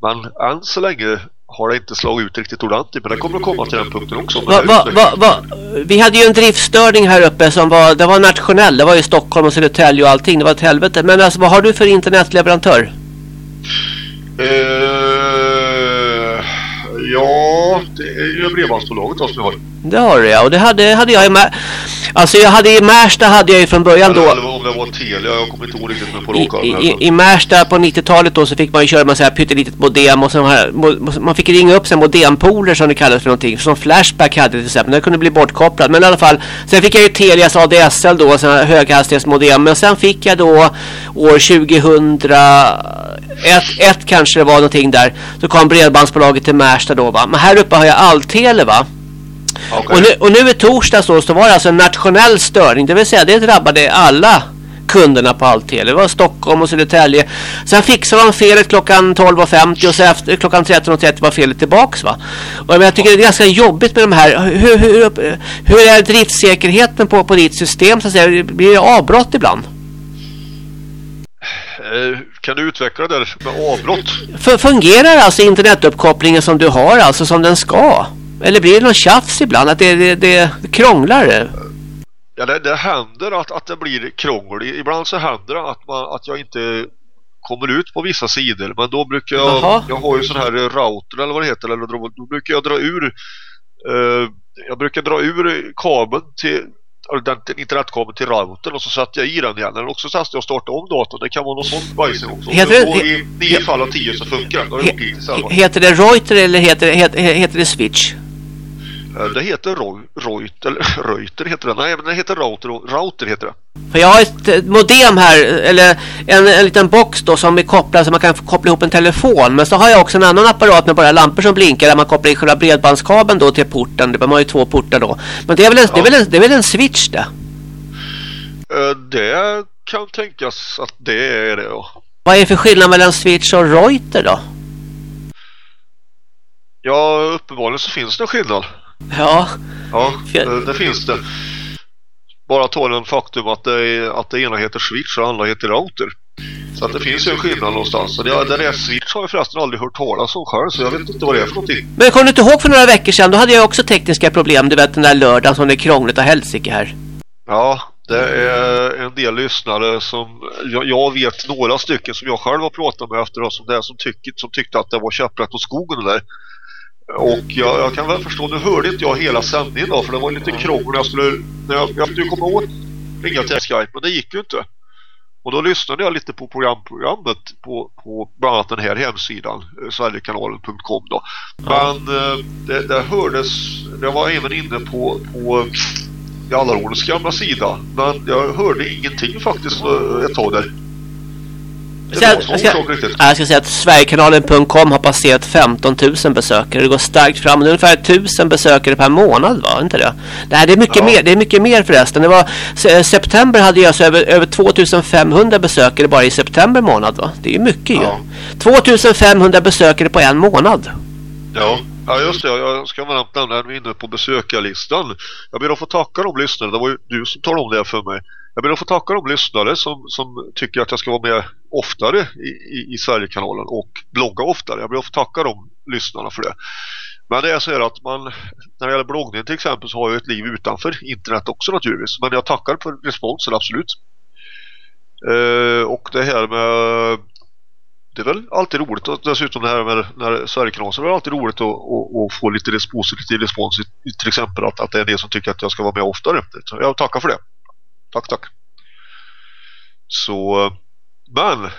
Men än så länge har det inte slagit ut riktigt ordentligt. Men det kommer att komma till den punkten också. Va, va, va, vi hade ju en driftstörning här uppe som var, det var nationell. Det var ju Stockholm och Södertälje och allting. Det var ett helvete. Men alltså vad har du för internetleverantör? Eh, ja, det är ju bredbandsbolaget då som jag har. Det har du ja. Och det hade, hade jag i Mär... Alltså jag hade i Märsta hade jag ju från början då... Eller om det var Telia, jag kommer inte ihåg riktigt men på I, råkarm. i, I Märsta på 90-talet då så fick man ju köra med så här pyttelitet modem och så här, man fick ringa upp sen modempooler som det kallades för någonting. Som Flashback hade till exempel. Den kunde bli bortkopplad. Men i alla fall. Sen fick jag ju Telias ADSL då. Sån här höghastighetsmodem. Men sen fick jag då år 2001 ett kanske det var någonting där. Så kom bredbandsbolaget till Märsta då va. Men här uppe har jag Alltele va. Okej. Och, nu, och nu i torsdags då, så var det alltså en nationell störning. Det vill säga det drabbade alla kunderna på Alltele. Det var Stockholm och Södertälje. Sen fixade de felet klockan 12.50 och så efter klockan 13.30 var felet tillbaks va. Och jag tycker det är ganska jobbigt med de här. Hur, hur, hur är driftsäkerheten på, på ditt system så att säga? Blir det avbrott ibland? Eh, Kan du utveckla det där med avbrott? Fungerar alltså internetuppkopplingen som du har alltså som den ska? Eller blir det någon tjafs ibland? Att det, det, det krånglar? Ja, det, det händer att, att det blir krångel. Ibland så händer det att, man, att jag inte kommer ut på vissa sidor. Men då brukar jag, Jaha. jag har ju sån här router eller vad det heter. Eller då, då brukar jag dra ur eh, jag brukar dra ur kabeln till den, internetkabeln till routern och så satte jag i den igen. Eller också satte jag och startade om datorn. Det kan vara något sånt bajs också. Heter det- I nio fall av tio så funkar den. Heter det Reuter eller heter, heter, heter det Switch? Det heter Roy, Reuter, eller Reuter heter det. Nej, men det heter router, router heter det. För jag har ett modem här, eller en, en liten box då som är kopplad så man kan koppla ihop en telefon. Men så har jag också en annan apparat med bara lampor som blinkar där man kopplar in själva bredbandskabeln då till porten. Man har ju två portar då. Men det är väl en, det är väl en, det är väl en switch det? Eh, Det kan tänkas att det är det, ja. Vad är det för skillnad mellan switch och Reuter då? Ja, uppenbarligen så finns det en skillnad. Ja, Ja, det, det finns det. Bara ta den faktum att det, att det ena heter switch och det andra heter router. Så att det finns ju en skillnad någonstans. Och det, det där switch har jag förresten aldrig hört talas om själv, så jag vet inte vad det är för någonting. men kommer du inte ihåg för några veckor sedan? Då hade jag också tekniska problem. Du vet den där lördagen som det är krångligt och helsike här. Ja, det är en del lyssnare som jag, jag vet några stycken som jag själv har pratat med efter som det som, tyckte, som tyckte att det var käpprätt åt skogen där. Och jag, jag kan väl förstå, nu hörde inte jag hela sändningen då för det var lite krångel jag skulle, jag, jag skulle komma åt ringa till Skype men det gick ju inte. Och då lyssnade jag lite på programprogrammet på, på bland annat den här hemsidan, eh, sverigekanalen.com då. Men eh, det, det hördes, jag var även inne på, på i Allarordens gamla sida. Men jag hörde ingenting faktiskt eh, ett tag där. Jag var ska, så jag, ska, orsak riktigt. jag ska säga att Sverigekanalen.com har passerat 15 000 besökare. Det går starkt fram. Det är ungefär 1000 besökare per månad, va? Inte det? Nej, det är mycket Ja. mer. Det är mycket mer förresten. Det var se- september hade jag så över, över 2500 besökare bara i september månad, va? Det är ju mycket Ja. ju. 2500 besökare på en månad. Ja. ja, just det. Jag ska vara nämna när vi är inne på besökarlistan. Jag ber att få tacka de lyssnare. Det var ju du som talade om det för mig. Jag ber att få tacka de lyssnare som, som tycker att jag ska vara med oftare i, i, i Sverigekanalen och blogga oftare. Jag ber att få tacka de lyssnarna för det. Men det är så här att man, när det gäller bloggning till exempel så har jag ett liv utanför internet också naturligtvis. Men jag tackar för responsen, absolut. Eh, och det här med det är väl alltid roligt och dessutom det här med när Sverigekanalen så är det alltid roligt att, att, att få lite positiv respons till exempel att, att det är det som tycker att jag ska vara med oftare. Så jag tackar för det. Tack, tack. Så, men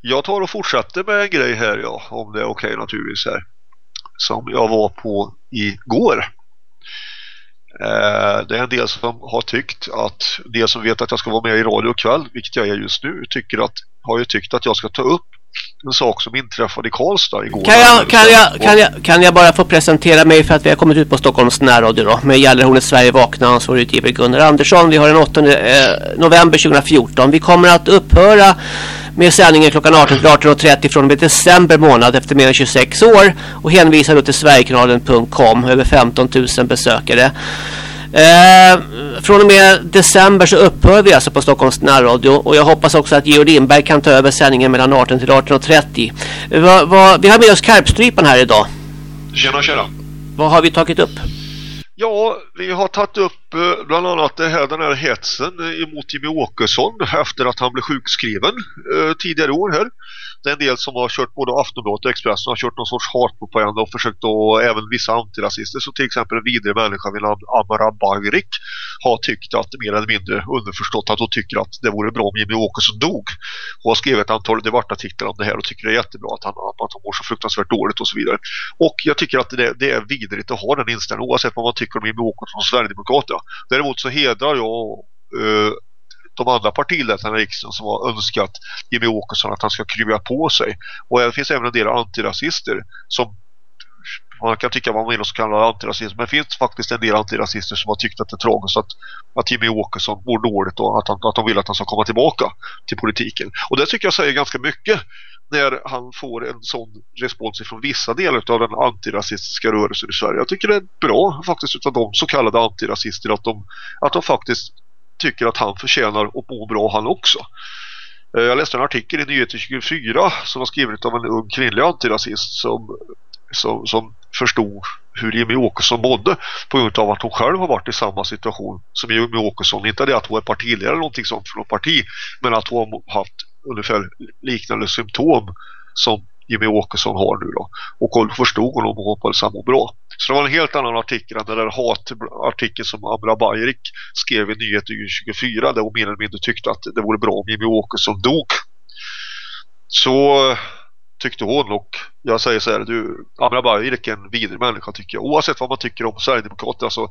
jag tar och fortsätter med en grej här ja, om det är okej naturligtvis här. Som jag var på igår. Eh, det är en del som har tyckt att det som vet att jag ska vara med i radio kväll, vilket jag är just nu, tycker att, har ju tyckt att jag ska ta upp en sak som inträffade i Karlstad igår. Kan jag, kan, jag, kan, jag, kan jag bara få presentera mig för att vi har kommit ut på Stockholms närradio då med Gällarhornet Sverige vakna ansvarig utgivare Gunnar Andersson. Vi har den 8 eh, november 2014. Vi kommer att upphöra med sändningen klockan 18 till 18.30 från och med december månad efter mer än 26 år och hänvisar då till Sverigekanalen.com över 15 000 besökare. Eh, från och med december så upphör vi alltså på Stockholms närradio och jag hoppas också att Georg Lindberg kan ta över sändningen mellan 18 till 18.30. Va, va, vi har med oss Karpstrypan här idag. Tjena, tjena. Vad har vi tagit upp? Ja, vi har tagit upp eh, bland annat det här, den här hetsen emot Jimmy Åkesson efter att han blev sjukskriven eh, tidigare år här det är en del som har kört både Aftonbladet och Expressen har kört någon sorts hatpropaganda och försökt att, även vissa antirasister så till exempel en vidare människa vid namn Amara Bagrik har tyckt att mer eller mindre underförstått att hon tycker att det vore bra om Jimmy Åkesson dog. Hon har skrivit ett antal debattartiklar om det här och tycker det är jättebra att han, att han mår så fruktansvärt dåligt och så vidare. Och jag tycker att det, det är vidrigt att ha den inställningen oavsett vad man tycker om Jimmy Åkesson och Sverigedemokraterna. Däremot så hedrar jag uh, de andra partiledarna i riksdagen som har önskat Jimmy Åkesson att han ska krya på sig. Och det finns även en del antirasister som man kan tycka vad man vill så kallar antirasism men det finns faktiskt en del antirasister som har tyckt att det är tragiskt att, att Jimmy Åkesson mår dåligt och att, han, att de vill att han ska komma tillbaka till politiken. Och det tycker jag säger ganska mycket när han får en sån respons från vissa delar av den antirasistiska rörelsen i Sverige. Jag tycker det är bra faktiskt utav de så kallade antirasister att de, att de faktiskt tycker att han förtjänar att må bra han också. Eh, jag läste en artikel i Nyheter 24 som var skriven av en ung kvinnlig antirasist som, som, som förstod hur Jimmy Åkesson mådde på grund av att hon själv har varit i samma situation som Jimmy Åkesson. Inte det att hon är partiledare eller någonting sånt för något parti men att hon har haft ungefär liknande symptom som Jimmy Åkesson har nu då. Och hon förstod honom och hoppades han må bra. Så det var en helt annan artikel än den där hatartikeln som Amra Bajerik skrev i Nyheter 24 där hon mer eller mindre tyckte att det vore bra om Jimmy Åkesson dog. Så tyckte hon och jag säger så här, du, Amra Bajerik är en vidrig människa tycker jag. Oavsett vad man tycker om Sverigedemokraterna så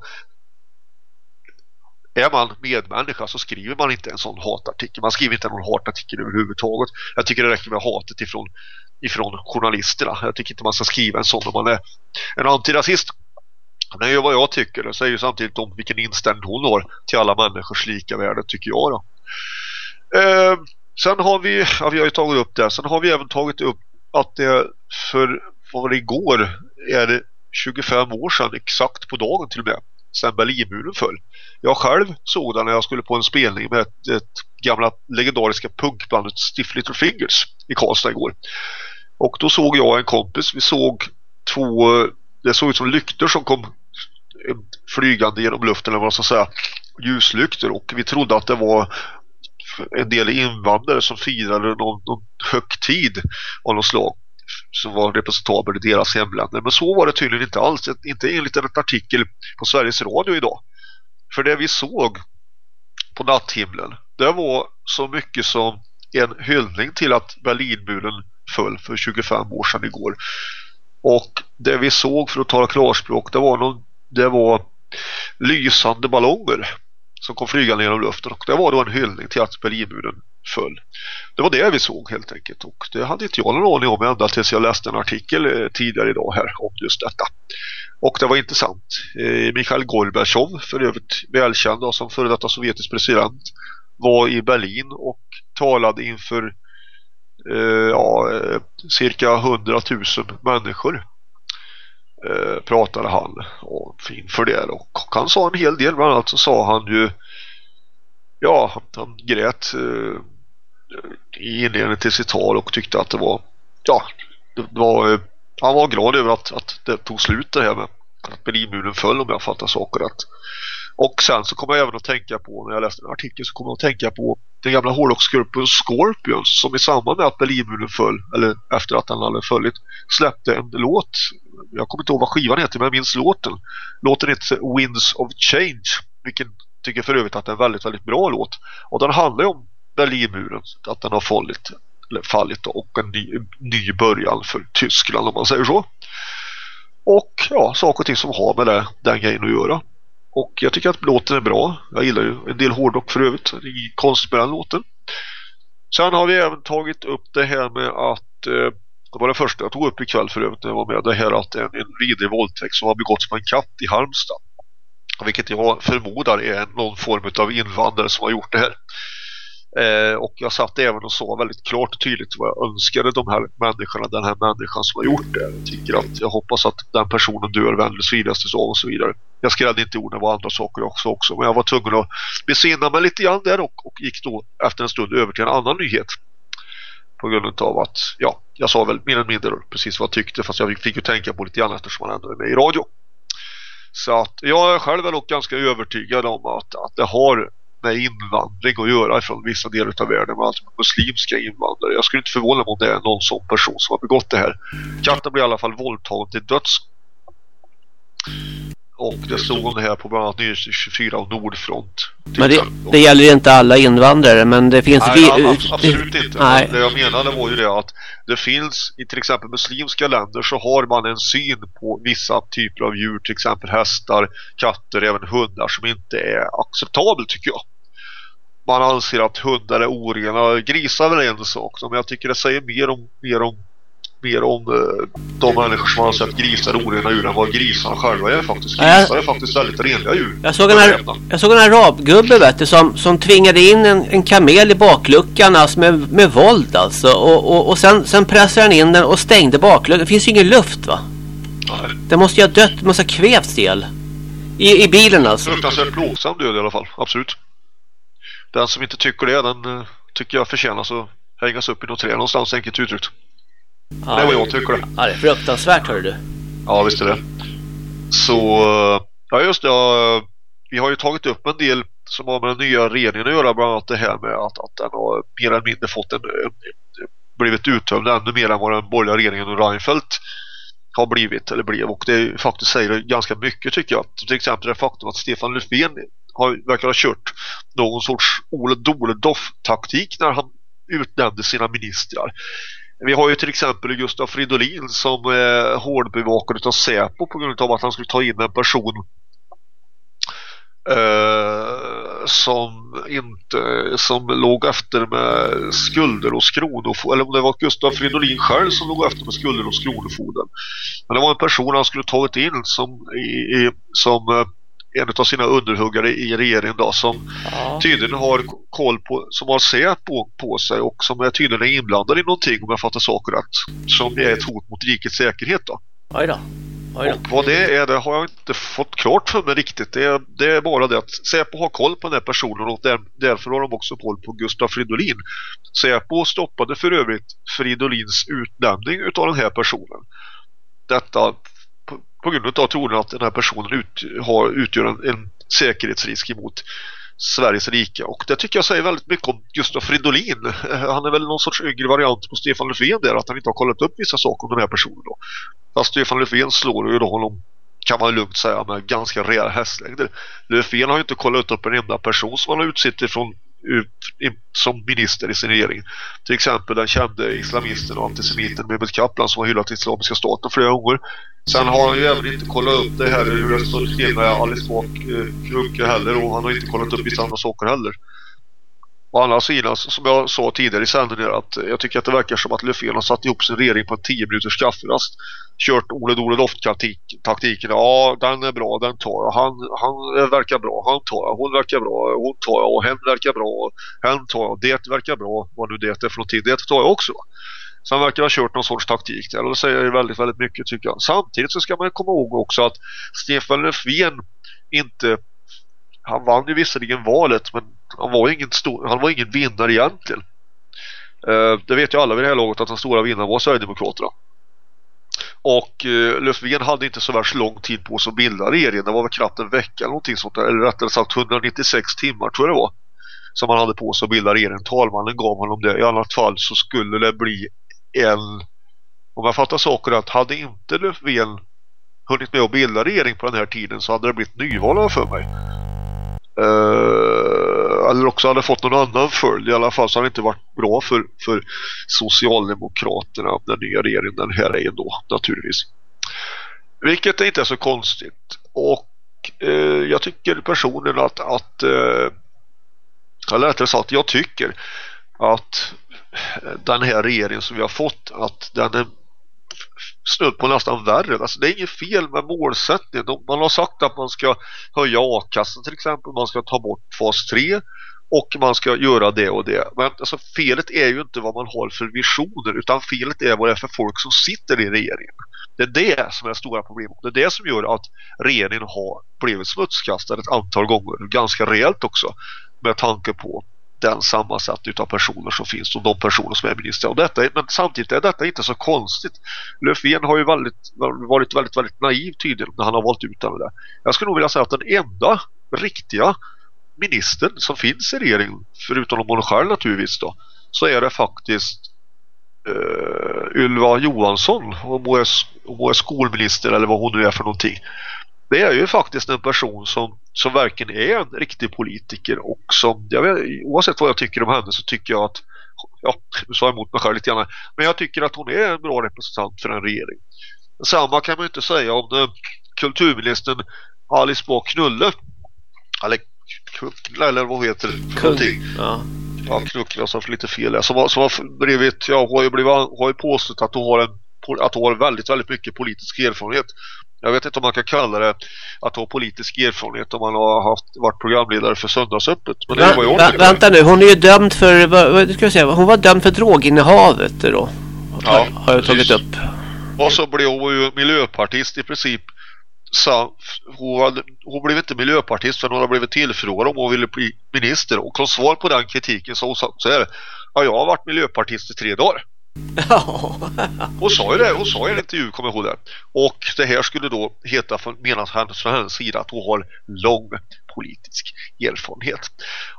är man medmänniska så skriver man inte en sån hatartikel. Man skriver inte någon hatartikel överhuvudtaget. Jag tycker det räcker med hatet ifrån ifrån journalisterna. Jag tycker inte man ska skriva en sån om man är en antirasist. Men det är vad jag tycker. Det säger samtidigt om vilken inställning hon har till alla människors lika värde tycker jag då. Eh, sen har vi, ja, vi har ju tagit upp det. Sen har vi även tagit upp att det för vad det igår är det 25 år sedan exakt på dagen till och med sen Berlinmuren föll. Jag själv såg den när jag skulle på en spelning med ett, ett gamla legendariska punkbandet Stiff Little Fingers i Karlstad igår. Och då såg jag en kompis, vi såg två, det såg ut som lyktor som kom flygande genom luften eller vad man ska säga, ljuslyktor och vi trodde att det var en del invandrare som firade någon, någon högtid av något slag som var representabel i deras hemländer. Men så var det tydligen inte alls, inte enligt en artikel på Sveriges Radio idag. För det vi såg på natthimlen, det var så mycket som en hyllning till att Berlinmuren föll för 25 år sedan igår. Och det vi såg för att tala klarspråk det var, någon, det var lysande ballonger som kom flygande genom luften och det var då en hyllning till att Berlinmuren föll. Det var det vi såg helt enkelt och det hade inte jag någon aning om ända tills jag läste en artikel eh, tidigare idag här om just detta. Och det var intressant. Eh, Mikhail Gorbachev, för övrigt välkänd som före detta sovjetisk president, var i Berlin och talade inför Eh, ja, eh, cirka 100 000 människor eh, pratade han inför det och han sa en hel del bland annat så sa han ju ja, han, han grät eh, i inledningen till sitt tal och tyckte att det var ja, det var, eh, han var glad över att, att det tog slut det här med att Berlinmuren föll om jag fattar saker rätt. Och sen så kommer jag även att tänka på, när jag läste den artikeln så kommer jag att tänka på den gamla hårdrocksgruppen Scorpions som i samband med att Berlinmuren föll, eller efter att den hade fallit, släppte en låt. Jag kommer inte ihåg vad skivan heter men jag minns låten. Låten heter Winds of Change, vilken tycker för övrigt att det är en väldigt, väldigt bra låt. Och den handlar ju om Berlinmuren, att den har fallit, eller fallit och en ny, ny början för Tyskland om man säger så. Och ja, saker och ting som har med det, den grejen att göra. Och jag tycker att låten är bra. Jag gillar ju en del hårdrock för övrigt Det är konstigt med den låten. Sen har vi även tagit upp det här med att eh, det var det första jag tog upp ikväll för övrigt när jag var med. Det här att en, en vidrig våldtäkt som har begåtts på en katt i Halmstad. Vilket jag förmodar är någon form av invandrare som har gjort det här. Eh, och jag satt även och sa väldigt klart och tydligt vad jag önskade de här människorna, den här människan som har gjort det. Jag tycker att jag hoppas att den personen dör vänligast vidaste av och så vidare. jag skrädde inte orden, det var andra saker också, också. Men jag var tvungen att besinna mig lite grann där och, och gick då efter en stund över till en annan nyhet. På grund av att, ja, jag sa väl mer eller mindre precis vad jag tyckte fast jag fick ju tänka på lite grann eftersom man ändå är med i radio. Så att jag är själv är nog ganska övertygad om att, att det har med invandring att göra från vissa delar av världen med alltså muslimska invandrare. Jag skulle inte förvåna mig om det är någon sån person som har begått det här. Katten blir i alla fall våldtagen till döds. Och det stod om det här på bland annat Nyhets 24 och Nordfront. Men det, det gäller inte alla invandrare men det finns... Nej, absolut inte. Nej. Det jag menade var ju det att det finns i till exempel muslimska länder så har man en syn på vissa typer av djur, till exempel hästar, katter, även hundar som inte är acceptabel tycker jag. Man anser att hundar är orena, grisar är väl en sak men jag tycker det säger mer om, mer om mer om eh, de människor som har sett grisar orena djur än vad grisarna själva är faktiskt. Grisar är faktiskt väldigt renliga djur. Jag såg en, här, jag såg en arabgubbe vet du, som, som tvingade in en, en kamel i bakluckan alltså med, med våld alltså. Och, och, och sen, sen pressade han in den och stängde bakluckan. Det finns ju ingen luft va? Nej. Det måste ju ha dött, det måste ha kvävts ihjäl. I, I bilen alltså. Fruktansvärt plågsam död i alla fall, absolut. Den som inte tycker det, den eh, tycker jag förtjänar så hängas upp i något träd någonstans enkelt uttryckt. Ja, Det är vad jag tycker. Ja, det är fruktansvärt hör du. Ja, visst är det. Så, eh, ja just det. ja, Vi har ju tagit upp en del som har med den nya regeringen att göra, bland annat det här med att, att den har mer eller mindre fått en blivit uttömd ännu mer än vad den borgerliga regeringen och Reinfeldt har blivit eller blev och det faktiskt säger ganska mycket tycker jag. Till exempel det faktum att Stefan Löfven har, verkar ha kört någon sorts Ole Dole-Doff-taktik när han utnämnde sina ministrar. Vi har ju till exempel Gustaf Fridolin som eh, är hårdbevakad av Säpo på grund av att han skulle ta in en person eh, som inte som låg efter med skulder och kronofogden eller om det var Gustaf Fridolin själv som låg efter med skulder och kronofogden. Men det var en person han skulle tagit in som, i, i, som eh, en av sina underhuggare i regeringen då som Ja. tydligen har koll på, som har Säpo på sig och som är tydligen är inblandad i någonting om jag fattar saker rätt som är ett hot mot rikets säkerhet då. Oj då. Oj då. Och vad det är det har jag inte fått klart för mig riktigt. Det är, det är bara det att Säpo har koll på den här personen och där, därför har de också koll på Gustaf Fridolin. Säpo stoppade för övrigt Fridolins utnämning utav den här personen. Detta på, grund av troligen att den här personen ut, har, utgör en, en säkerhetsrisk emot Sveriges rika och det tycker jag säger väldigt mycket om Gustaf Fridolin. Eh, han är väl någon sorts yngre variant på Stefan Löfven där att han inte har kollat upp vissa saker om den här personen då. Fast Stefan Löfven slår ju då honom kan man lugnt säga med ganska rejäla hästlängder. Löfven har ju inte kollat upp en enda person som han har utsett ifrån ut, i, som minister i sin regering. Till exempel den kände islamisten och antisemiten Mehmet Kaplan som har hyllat Islamiska staten flera gånger. Sen har han ju även inte kollat upp det här hur det står till med Alice Bah eh, Kuhnke heller och han har inte kollat upp vissa andra saker heller. Å andra sidan, som jag sa tidigare i sändningen, att jag tycker att det verkar som att Löfven har satt ihop sin regering på en 10 minuters kafferast. Kört Ole Dole Doft-taktiken. Ja, den är bra, den tar jag. Han, han verkar bra, han tar jag. Hon verkar bra, hon tar jag. Och hen verkar bra, hen tar jag. Det verkar bra, vad nu det är för någonting. Det tar jag också. Så han verkar ha kört någon sorts taktik där och det säger väldigt, väldigt mycket tycker jag. Samtidigt så ska man komma ihåg också att Stefan Löfven inte han vann ju visserligen valet men han var ingen, stor, han var ingen vinnare egentligen. Eh, det vet ju alla vid det här laget att den stora vinnaren var Sverigedemokraterna. Och eh, Löfven hade inte så värst lång tid på sig att bilda regeringen. Det var väl knappt en vecka eller någonting sånt där. Eller rättare sagt 196 timmar tror jag det var. Som han hade på sig att bilda regeringen. Talmannen gav honom det. I annat fall så skulle det bli en... Om jag fattar saker att hade inte Löfven hunnit med att bilda regering på den här tiden så hade det blivit nyval för mig. Uh, eller också hade fått någon annan följd i alla fall så hade det inte varit bra för, för Socialdemokraterna den nya regeringen den här är då naturligtvis. Vilket inte är så konstigt och eh, jag tycker personligen att, att eh, eller rättare sagt jag tycker att den här regeringen som vi har fått att den är snudd på nästan värre. Alltså det är inget fel med målsättningen. Man har sagt att man ska höja a-kassan till exempel. Man ska ta bort fas 3. och man ska göra det och det. Men alltså, felet är ju inte vad man har för visioner utan felet är vad det är för folk som sitter i regeringen. Det är det som är det stora problemet. Det är det som gör att regeringen har blivit smutskastad ett antal gånger, ganska rejält också, med tanke på den sammansatt utav personer som finns och de personer som är ministrar. Och detta, men samtidigt är detta inte så konstigt. Löfven har ju väldigt, varit väldigt, väldigt naiv tydligen när han har valt ut den där. Jag skulle nog vilja säga att den enda riktiga ministern som finns i regeringen, förutom hon själv naturligtvis då, så är det faktiskt uh, Ylva Johansson om hon, är, om hon är skolminister eller vad hon nu är för någonting. Det är ju faktiskt en person som, som verkligen är en riktig politiker och som, jag vet, oavsett vad jag tycker om henne så tycker jag att ja, nu sa jag emot mig själv lite grann men jag tycker att hon är en bra representant för en regering. Samma kan man inte säga om uh, kulturministern Alice Bah Knulle eller Kuckla eller vad heter? Kung. Ja. Ja, Knuckla som lite fel. Som har, som har blivit, ja, har ju, blivit, har ju påstått att hon har en att hon har väldigt, väldigt mycket politisk erfarenhet. Jag vet inte om man kan kalla det att ha politisk erfarenhet om man har haft, varit programledare för söndagsöppet. Men det var ju vä vänta nu, hon är ju dömd för, vad, ska jag säga, hon var dömd för droginnehavet då. Ja, har jag tagit upp. Och så blev hon ju miljöpartist i princip sa hon, hon blev inte miljöpartist för hon hade blivit tillfrågad om hon ville bli minister och som svar på den kritiken så hon sa så här ja jag har varit miljöpartist i tre dagar hon sa ju det, hon sa i en intervju kommer jag ihåg det och det här skulle då heta för, menas från hennes sida att hon har lång politisk erfarenhet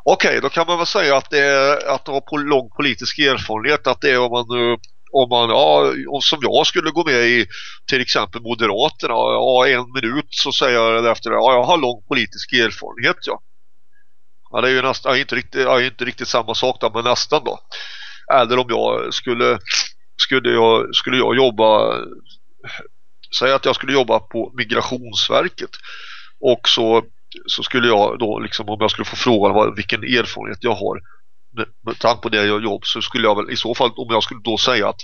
okej okay, då kan man väl säga att det är att ha på lång politisk erfarenhet att det är om man eh, om man, ja, som jag skulle gå med i till exempel Moderaterna, ja, en minut så säger jag efter det, ja, jag har lång politisk erfarenhet, ja. Ja, det är ju nästan, ja, inte, riktigt, ja, inte riktigt samma sak då, men nästan då. Eller om jag skulle, skulle jag, skulle jag jobba, säg att jag skulle jobba på Migrationsverket. Och så, så skulle jag då liksom, om jag skulle få frågan vilken erfarenhet jag har med tanke på det jag jobb så skulle jag väl i så fall om jag skulle då säga att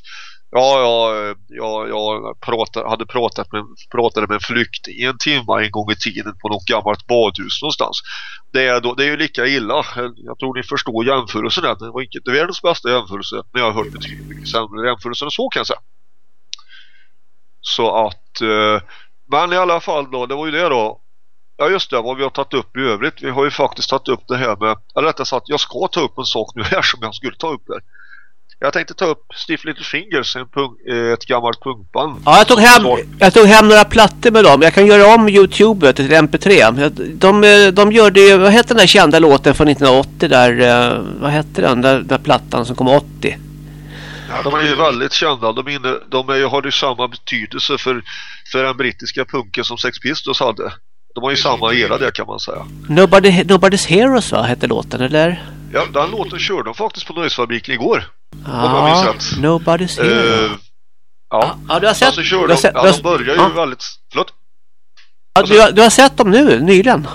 ja, ja, ja jag pratade, hade pratat med, pratade med en flykting i en timme en gång i tiden på något gammalt badhus någonstans. Det är, då, det är ju lika illa. Jag tror ni förstår jämförelsen. Här. Det var inte världens bästa jämförelse men jag har hört betydligt mycket sämre jämförelser än så kan jag säga. Så att eh, men i alla fall då, det var ju det då Ja just det, vad vi har tagit upp i övrigt. Vi har ju faktiskt tagit upp det här med, eller rättare sagt, jag ska ta upp en sak nu här som jag skulle ta upp här. Jag tänkte ta upp Stiff Little Fingers, eh, ett gammalt punkband. Ja, jag tog, hem, jag tog hem några plattor med dem. Jag kan göra om Youtube till MP3. De, eh, de gjorde ju, vad hette den där kända låten från 1980 där, eh, vad hette den där, där plattan som kom 80? Ja, de är ju väldigt kända. De, inne, de är, har ju samma betydelse för, för den brittiska punken som Sex Pistols hade. De har ju samma era där kan man säga. Nobody, Nobody's Heroes va, hette låten eller? Ja, den låten körde de faktiskt på Nöjesfabriken igår. Ja, Nobody's Heroes. Uh, ja. ja, du har sett... Alltså, körde du har sett, ja, de börjar ju ja. väldigt... Förlåt? Ja, du, har, du har sett dem nu, nyligen?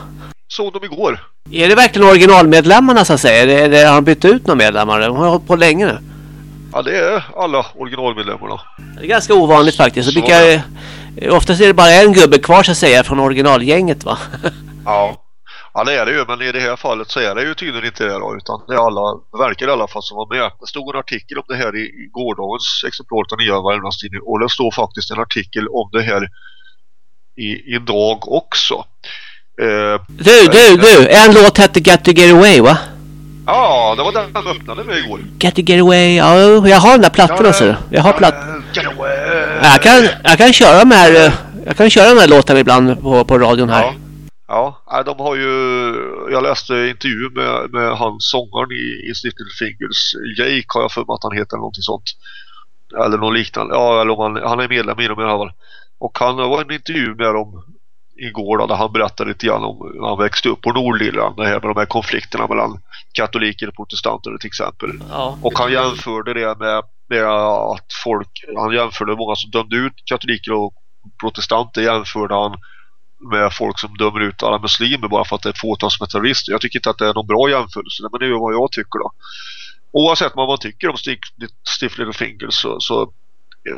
Såg dem igår. Är det verkligen originalmedlemmarna så att säga? Det, har de bytt ut några medlemmar? De har hållit på länge nu. Ja, det är alla originalmedlemmarna. Det är ganska ovanligt faktiskt. Så brukar, oftast är det bara en gubbe kvar så att säga från originalgänget va? ja. Ja det är det ju, men i det här fallet så är det ju tydligen inte det då, utan det är alla, verkar i alla fall som var med. Det stod en artikel om det här i, i gårdagens exemplar av nya Värmlandstidningen och det står faktiskt en artikel om det här i, idag också. Eh, du, du, du! En låt hette Get to Get Away va? Ja, det var den han öppnade med igår. Get to Get Away, ja, jag har den där plattorna ja, så. Jag har platt... Get away. Jag kan, jag kan köra de här, jag kan köra de här låtarna ibland på, på radion här. Ja. Ja, de har ju jag läste intervju med, med han sångaren i, i Little Fingers Jake har jag för mig att han heter någonting sånt. Eller något liknande, ja eller om han, han är medlem i dem i alla fall. Och han var en intervju med dem igår då, där han berättade lite grann om när han växte upp på Nordirland det här med de här konflikterna mellan katoliker och protestanter till exempel. Ja, och han jämförde det med, med att folk, han jämförde många som dömde ut katoliker och protestanter jämförde han med folk som dömer ut alla muslimer bara för att det är ett fåtal som är terrorister. Jag tycker inte att det är någon bra jämförelse, men det är vad jag tycker då. Oavsett vad man tycker om Stiff Little Fingers så, så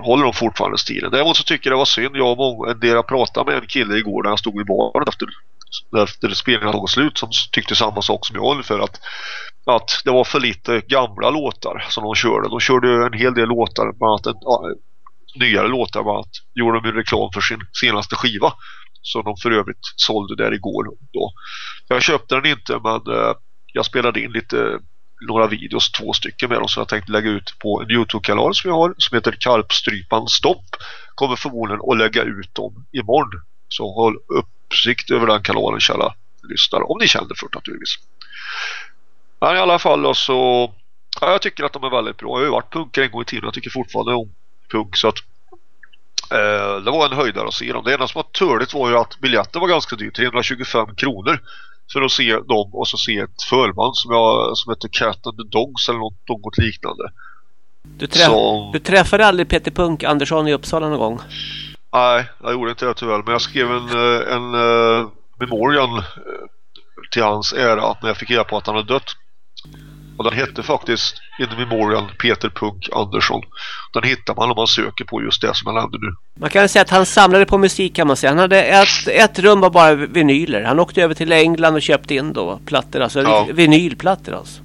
håller de fortfarande stilen. Däremot så tycker jag det var synd. Jag och många, en del jag pratade med en kille igår när han stod i baren efter efter spelningen tagit slut som tyckte samma sak som jag ungefär att, att det var för lite gamla låtar som de körde. De körde en hel del låtar, bland annat en, ja, nyare låtar, bland annat gjorde de reklam för sin senaste skiva som de för övrigt sålde där igår då. Jag köpte den inte men eh, jag spelade in lite några videos, två stycken med dem som jag tänkte lägga ut på en Youtube-kanal som jag har som heter Karpstrypan Stopp. Kommer förmodligen att lägga ut dem imorgon. Så håll uppsikt över den kanalen kära lyssnare om ni känner för det naturligtvis. Men i alla fall då, så ja, jag tycker att de är väldigt bra. Jag har ju varit punkare en gång i tiden och jag tycker fortfarande om punk så att eh, det var en höjdare att se dem. Det enda som var törligt var ju att biljetten var ganska dyr, 325 kronor för att se dem och så se ett förband som, jag, som heter Cat and the Dogs eller något, något liknande. Du, träff så... du träffade aldrig Peter Punk Andersson i Uppsala någon gång? Nej, jag gjorde inte det tyvärr. Men jag skrev en, eh, en, uh, memorial uh, till hans ära när jag fick reda på att han hade dött. Och den hette faktiskt In Memorial Peter Punk Andersson. Den hittar man om man söker på just det som jag nämnde nu. Man kan säga att han samlade på musik kan man säga. Han hade ett, ett rum var bara vinyler. Han åkte över till England och köpte in då plattor, alltså ja. vinylplattor alltså.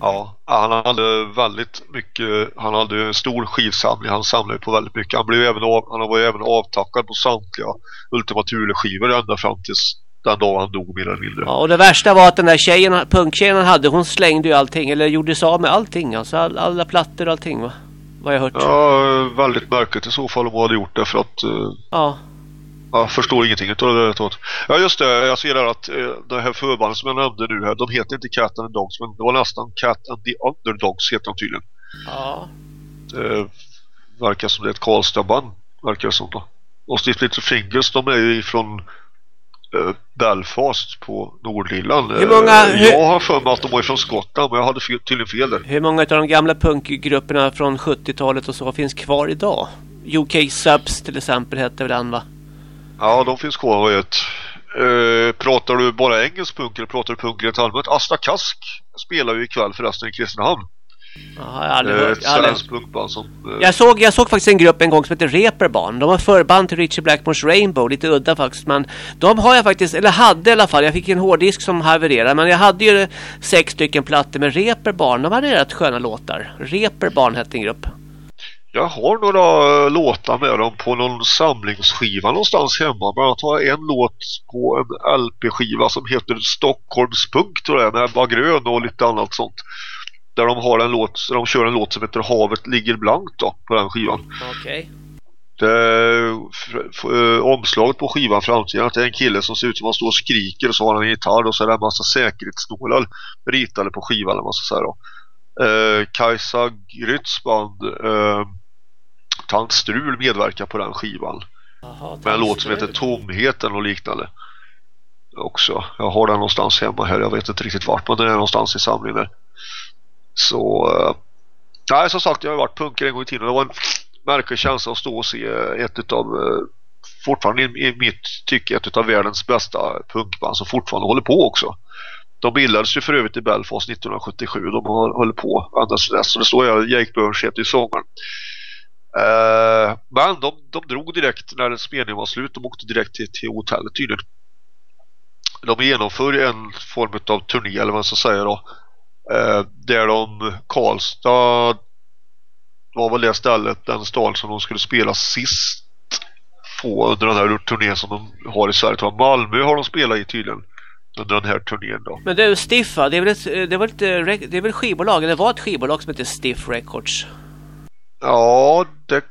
Ja, han hade väldigt mycket, han hade en stor skivsamling, han samlade på väldigt mycket. Han, blev även av, han var ju även avtackad på samtliga Ultima Thule-skivor ända fram tills den dag han dog mer eller mindre. Ja, och det värsta var att den där tjejen, punktjejen han hade, hon slängde ju allting, eller gjorde sig av med allting, alltså all, alla plattor och allting va? Vad jag hört. Ja, väldigt märkligt i så fall om hon hade gjort det för att... Uh, ja. Jag förstår ingenting av det där Ja just det, jag ser där att eh, det här förbandet som jag nämnde nu här, de heter inte Cat and the Dogs men det var nästan Cat and the Underdogs heter de tydligen. Ja. Det verkar som det är ett Karlstad-band, verkar det som då. Och Stiff Little Fingers, de är ju ifrån eh, Belfast på Nordirland. Hur många, eh, jag har för mig att de var från Skottland men jag hade tydligen fel där. Hur många av de gamla punkgrupperna från 70-talet och så finns kvar idag? UK Subs till exempel hette väl den va? Ja, de finns kvar vad ett. Eh, pratar du bara engelsk punk eller pratar du punk rent allmänt? Asta Kask spelar ju ikväll förresten i Kristinehamn. Ja, jag, aldrig hört, jag, aldrig... som, eh... jag, såg, jag såg faktiskt en grupp en gång som heter Reeperbahn. De var förband till Richie Blackmores Rainbow. Lite udda faktiskt. Men de har jag faktiskt, eller hade i alla fall. Jag fick en hårddisk som havererade. Men jag hade ju sex stycken plattor med Reeperbahn. De hade rätt sköna låtar. Reeperbahn hette en grupp. Jag har några eh, låtar med dem på någon samlingsskiva någonstans hemma. Bland annat har jag en låt på en LP-skiva som heter Stockholms punk tror jag med Ebba Grön och lite annat sånt. Där de har en låt, de kör en låt som heter Havet ligger blankt då på den skivan. Okej. Okay. omslaget på skivan framtiden att det är en kille som ser ut som han står och skriker och så har han en gitarr och så är det en massa säkerhetsnålar ritade på skivan eller vad man ska säga då. Eh, Kajsa Grytz band eh, Tant Strul medverkar på den skivan. Aha, med en låt som heter Tomheten och liknande. Också. Jag har den någonstans hemma här. Jag vet inte riktigt vart men den är någonstans i samlingen. Så eh, nej som sagt jag har varit punkare en gång i tiden. Det var en märklig känsla att stå och se ett av eh, fortfarande i mitt tycke ett av världens bästa punkband som fortfarande håller på också. De bildades ju för övrigt i Belfast 1977. De har hållit på ända sedan dess. Så det står jag Jake Burns heter ju sångaren. Uh, men de, de drog direkt när spelningen var slut. De åkte direkt till, till hotellet tydligen. De genomför en form av turné eller vad man ska säga då. Uh, där de Karlstad var väl det stället, den stad som de skulle spela sist på under den här turnén som de har i Sverige. Malmö har de spelat i tydligen under den här turnén då. Men du, Stiffa, det är väl ett, det var ett, det är väl skivbolag, eller det var ett skivbolag som heter Stiff Records? Ja, det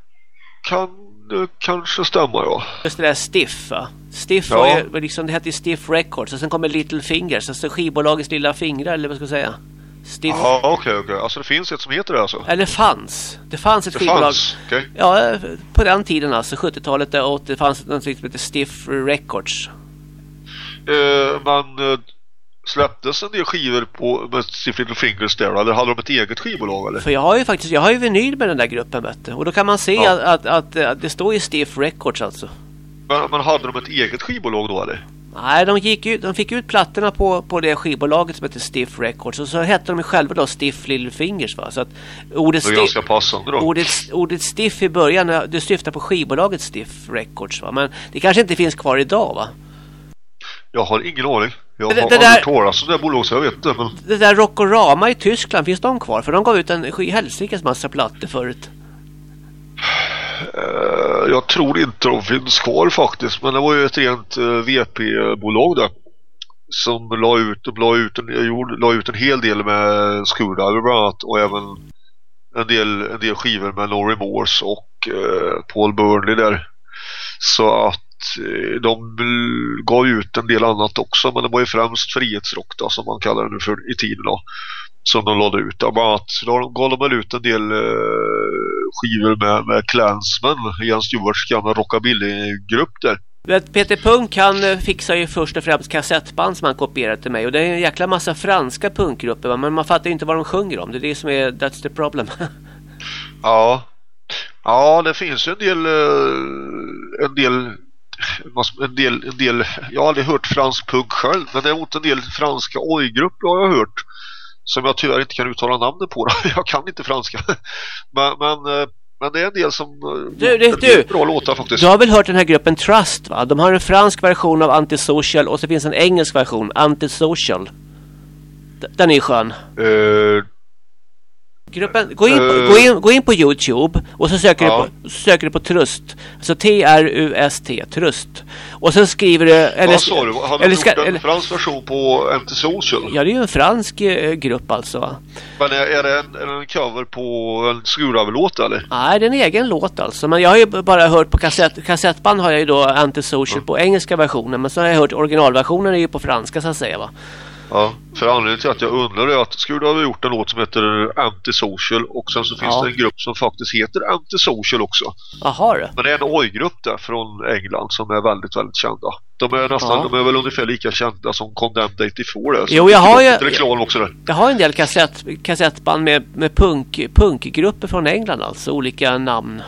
kan det kanske stämma ja. Just det där Stiff va? Stiff ja. var ju, liksom, det hette Stiff Records och sen kommer Little Fingers, alltså skivbolagets lilla fingrar eller vad ska jag säga? Stiff. Ja, okej, okay, okej. Okay. Alltså det finns ett som heter det alltså? Eller fanns. Det fanns ett det skivbolag. Fanns. Okay. Ja, på den tiden alltså, 70-talet och det fanns något som heter Stiff Records. Eh, man eh, släpptes en del skivor på med Stiff Little Fingers där eller hade de ett eget skivbolag eller? För jag har ju faktiskt jag har ju vinyl med den där gruppen vet du. Och då kan man se ja. att, att, att, det står i Stiff Records alltså. Men, men hade de ett eget skivbolag då eller? Nej, de, gick ut, de fick ut plattorna på, på det skivbolaget som heter Stiff Records och så hette de själva då Stiff Little Fingers va? Så att ordet, då. Ordet, ordet Stiff i början, det syftar på skivbolaget Stiff Records va? Men det kanske inte finns kvar idag va? Jag har ingen aning. Jag Det- har det aldrig där- hört om det här bolaget så jag vet inte. Men Det där Rockorama i Tyskland, finns de kvar? För de gav ut en helsikes massa plattor förut. Eh, jag tror inte de finns kvar faktiskt. Men det var ju ett rent eh, VP-bolag där. Som la ut, la ut, en, gjorde, la ut en hel del med Screwdriver bland annat. Och även en del, en del skivor med Laurie Remorse och eh, Paul Burnley där. Så att eh, de gav ut en del annat också men det var ju främst frihetsrock då, som man kallar det nu för i tiden då. Som de lade ut. Bland annat gav de väl ut en del eh, skivor med, med Clansman, Jens Stewarts gamla rockabilly-grupp där. Peter Punk han eh, fixar ju först och främst kassettband som han kopierade till mig. Och det är en jäkla massa franska punkgrupper men man fattar ju inte vad de sjunger om. Det är det som är that's the problem. Ja. Ja, det finns ju en del eh, en del en del, en del jag har aldrig hört fransk punk själv men däremot en del franska oj-grupper har jag hört som jag tyvärr inte kan uttala namnet på jag kan inte franska men, men, eh, men det är en del som eh, Du, del du. bra låtar faktiskt Du har väl hört den här gruppen Trust va? De har en fransk version av Antisocial och så finns en engelsk version, Antisocial. Den är ju skön. Eh, Gruppen, gå, in på, Eh. gå, in, gå in på Youtube och så söker, Ja. du, på, söker du på Trust. Alltså T-R-U-S-T, Trust. Och sen skriver du... Eller, vad sa du? Har de eller, gjort en eller, fransk version på Antisocial? Ja, det är ju en fransk eh, grupp alltså. Men är, är, det en, är det en cover på en Screwdriver-låt eller? Nej, det är en egen låt alltså. Men jag har ju bara hört på kassett, kassettband har jag ju då Antisocial på engelska versionen. Men så har jag hört originalversionen är ju på franska så att säga va. Ja, för anledningen till att jag undrar är att skulle du ha gjort en låt som heter Antisocial och sen så finns Ja. det en grupp som faktiskt heter Antisocial också. Jaha du. Men det är en oj-grupp där från England som är väldigt, väldigt kända. De är nästan, Ja. de är väl ungefär lika kända som Condemned 84 där. Jo, jag har ju- reklam också där. Jag har en del kassett, kassettband med, med punk, punkgrupper från England alltså. Olika namn.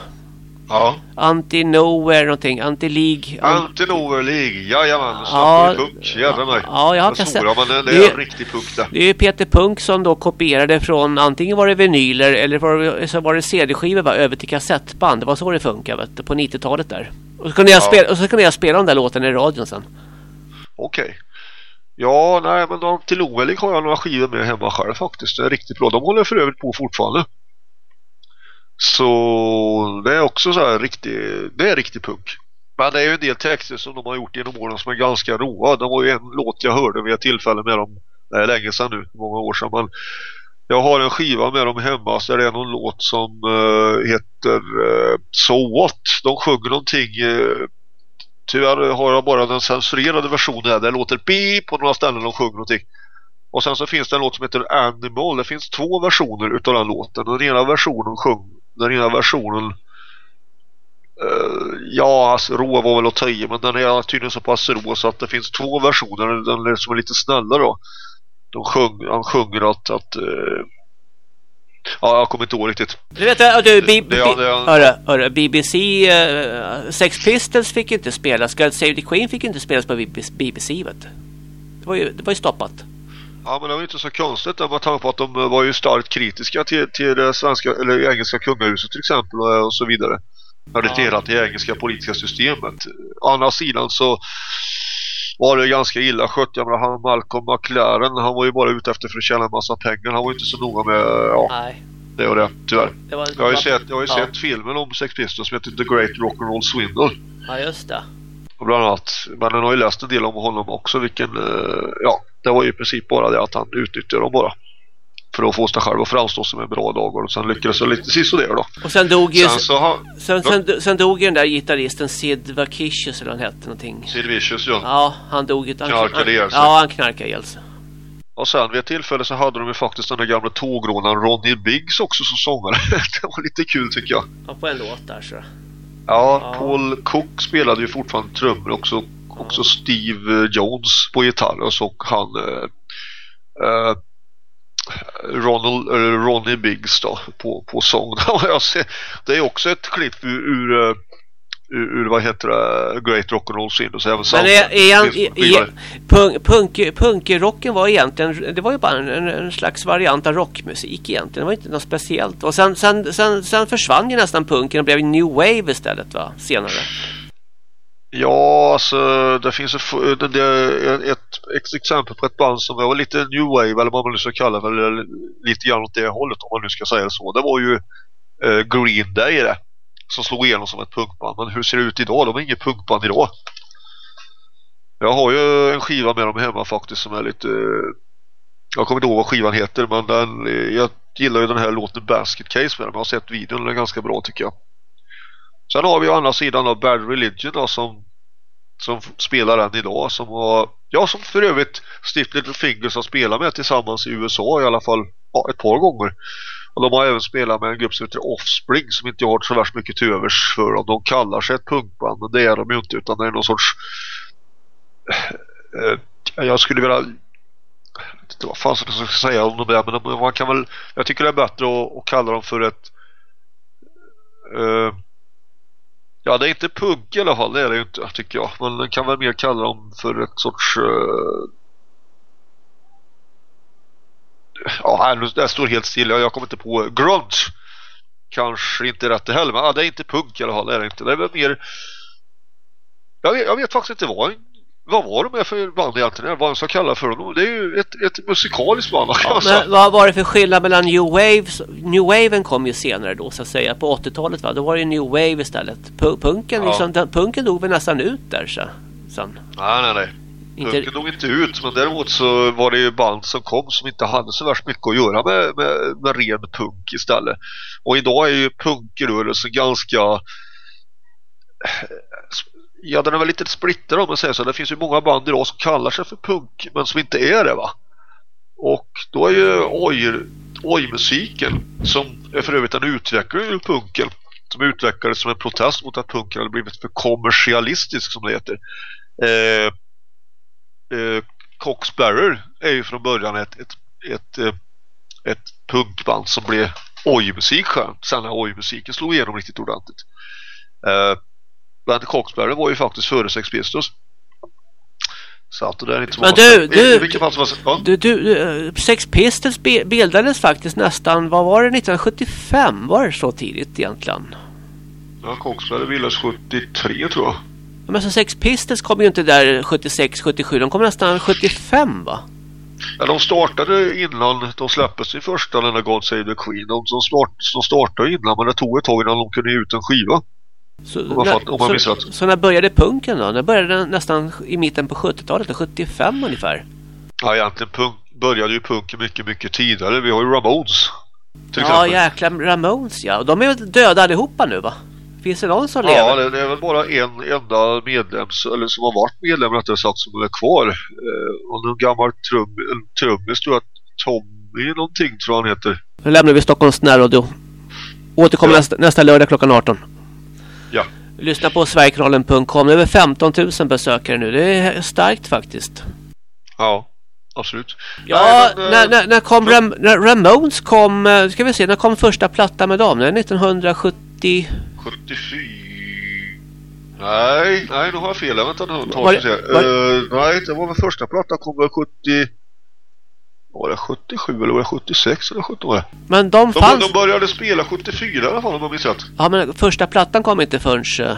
Ja. Anti-Nowhere någonting. Anti-League. an- Anti-Nowhere League, jajamän. Ja. Snackar vi punk, jävlar mig. Ja, jag har stora, men det, det är en riktig punk där. Det är Peter Punk som då kopierade från antingen var det vinyler eller var det, så var det CD-skivor över till kassettband. Det var så det funkade vet du, på 90-talet där. Och så kunde jag, Ja. spela, och så kunde jag spela den där låten i radion sen. Okej. Ja, nej men de, till Lovelig har jag några skivor med hemma själv faktiskt. Det är riktigt bra. De håller för övrigt på fortfarande. Så det är också så här riktig, det är riktig punk. Men det är ju en del texter som de har gjort genom åren som är ganska roa. Det var ju en låt jag hörde vid ett tillfälle med dem. Det är länge sedan nu, många år sedan. Men jag har en skiva med dem hemma så det är någon låt som eh, heter uh, So What. De sjunger någonting eh, Tyvärr har jag bara den censurerade versionen här. Det låter bi på några ställen de sjunger någonting. Och sen så finns det en låt som heter Animal. Det finns två versioner utav den låten. Den ena versionen sjung, den ena versionen eh, ja, alltså, rå var väl att ta i, men den är tydligen så pass rå så att det finns två versioner. Den som är lite snällare då. De sjung, han sjunger att, att eh, ja, jag kommer inte ihåg riktigt. Du vet, du, B- Det- det- det- hörru, hörru, BBC, uh, Sex Pistols fick inte spelas. God Save the Queen fick inte spelas på BBC vet du. Det var ju, det var ju stoppat. Ja men det var ju inte så konstigt där med tanke på att de eh, var ju starkt kritiska till, till det svenska eller engelska kungahuset till exempel och, och så vidare. Hade Ja. delat det engelska politiska systemet. Å andra sidan så var det ganska illa skött. Jag menar, han Malcolm McLaren, han var ju bara ute efter för att tjäna en massa pengar. Han var ju inte så noga med ja, Nej. det och det, tyvärr. Det var, Jag har ju sett, jag har ju ja. sett filmen om Sex Pistols som heter The Great Rock'n'Roll Swindle. Ja, just det. Och bland annat, men han har ju läst en del om honom också vilken, eh, ja, det var ju i princip bara det att han utnyttjade dem bara. För att få sig själv att framstå som en bra dag och sen lyckades det lite det då. Och sen dog ju... Sen så har Sen, sen, sen dog ju den där gitarristen Sid Vicious eller han hette någonting. Sid Vicious ja. Ja, han dog ju. Han, Knarkade ihjäl sig. Ja, han knarkade ihjäl sig. Och sen vid ett tillfälle så hade de ju faktiskt den där gamla tågrånaren Ronnie Biggs också som sångare. det var lite kul tycker jag. Ja, på en låt där så. Ja, Ja. Paul Cook spelade ju fortfarande trummor också. Också Steve eh, Jones på gitarr och så han eh, eh, Ronald, eh, Ronnie Biggs då på, på sång. Det är också ett klipp ur, ur, ur, vad heter det, Great Rock'n'Roll Swindle. Så även Men skivor. punk, punk, punkrocken var egentligen, det var ju bara en, en, en slags variant av rockmusik egentligen. Det var inte något speciellt. Och sen, sen, sen, sen försvann ju nästan punken och blev new wave istället va, senare. Ja, alltså det finns ett, ett, ett exempel på ett band som var lite new wave eller vad man nu ska kalla det, eller lite grann åt det hållet om man nu ska säga det så. Det var ju eh, Green Day det, som slog igenom som ett punkband. Men hur ser det ut idag? De är inget punkband idag. Jag har ju en skiva med dem hemma faktiskt som är lite... Eh, jag kommer inte ihåg vad skivan heter men den, eh, jag gillar ju den här låten Basket Case med dem. Jag har sett videon, den är ganska bra tycker jag. Sen har vi å andra sidan då Bad Religion då, som, som spelar den idag. Som har, ja, som för övrigt Stiff Little Fingers har spelat med tillsammans i USA i alla fall ja, ett par gånger. Och de har även spelat med en grupp som heter Offspring som inte har så värst mycket till övers för dem. De kallar sig ett punkband men det är de ju inte utan det är någon sorts eh, jag skulle vilja inte vad fan jag ska säga om de är men man kan väl jag tycker det är bättre att, att kalla dem för ett eh, Ja, det är inte punk i alla fall, det är det ju inte tycker jag. Man kan väl mer kalla dem för ett sorts... Uh... Ja, nu det står helt stilla. Jag kommer inte på grunge. Kanske inte rätt det heller, men ja, det är inte punk i alla fall, det är det inte. Det är väl mer... Jag vet, jag vet faktiskt inte vad vad var de för band egentligen? Vad ska kalla för dem? Det är ju ett, ett musikaliskt band. Ja, men vad var det för skillnad mellan New Waves? New Waven kom ju senare då så att säga på 80-talet va? Då var det New Wave istället. P punken, ja. liksom, punken dog väl nästan ut där så. Sen. Nej, nej, nej. Inte... Punken dog inte ut men däremot så var det ju band som kom som inte hade så värst mycket att göra med, med, med ren punk istället. Och idag är ju punkrörelsen ganska Ja, den är väl lite splittrad om man säger så. Det finns ju många band idag som kallar sig för punk men som inte är det va. Och då är ju oj, oj-musiken som är för övrigt en utvecklare ur punken som utvecklades som en protest mot att punken hade blivit för kommersialistisk som det heter. Eh, eh, Coxbearer är ju från början ett, ett, ett, eh, ett punkband som blev oj-musik sen när oj-musiken slog igenom riktigt ordentligt. Eh, Bland Coxbearer var ju faktiskt före Sex Pistols. Så att det är inte så Men du, du, fall som ja. du, du, eh, Sex Pistols bildades faktiskt nästan, vad var det, 1975? Var det så tidigt egentligen? Ja, Coxbearer bildades 73 tror jag. Men så Sex Pistols kom ju inte där 76, 77, de kom nästan 75 va? Ja, de startade innan de släppte sin första, den där God Save the Queen. De, de, start, de startade innan, men det tog ett tag innan de kunde ge ut en skiva. Så, när, så, så, när började punken då? När började den nästan i mitten på 70-talet, 75 ungefär? Ja, egentligen punk, började ju punken mycket, mycket tidigare. Vi har ju Ramones. Ja, jäkla Ramones ja. Och de är väl döda allihopa nu va? Finns det någon som ja, lever? Ja, det, det, är väl bara en enda medlem, eller som har varit medlem rättare sagt, som är kvar. Eh, och en gammal trum, trummis tror jag, Tommy någonting tror han heter. Nu lämnar vi Stockholms närradio. Återkommer ja. nästa, nästa lördag klockan 18. Ja. Lyssna på sverigekanalen.com. Över 15 000 besökare nu. Det är starkt faktiskt. Ja, absolut. Ja, Nej, men, när, när, när kom Ram, när Ramones kom, eh, ska vi se, när kom första platta med dem? 1970... 74... Nej, nej, nu har jag fel. Vänta nu, var, var, uh, Nej, det var väl första plattan kom väl 70... Var det 77 eller var det 76 eller 17 var det? Men de fanns... De, de började spela 74 i alla fall om jag minns rätt. Ja, men första plattan kom inte förrän... Uh...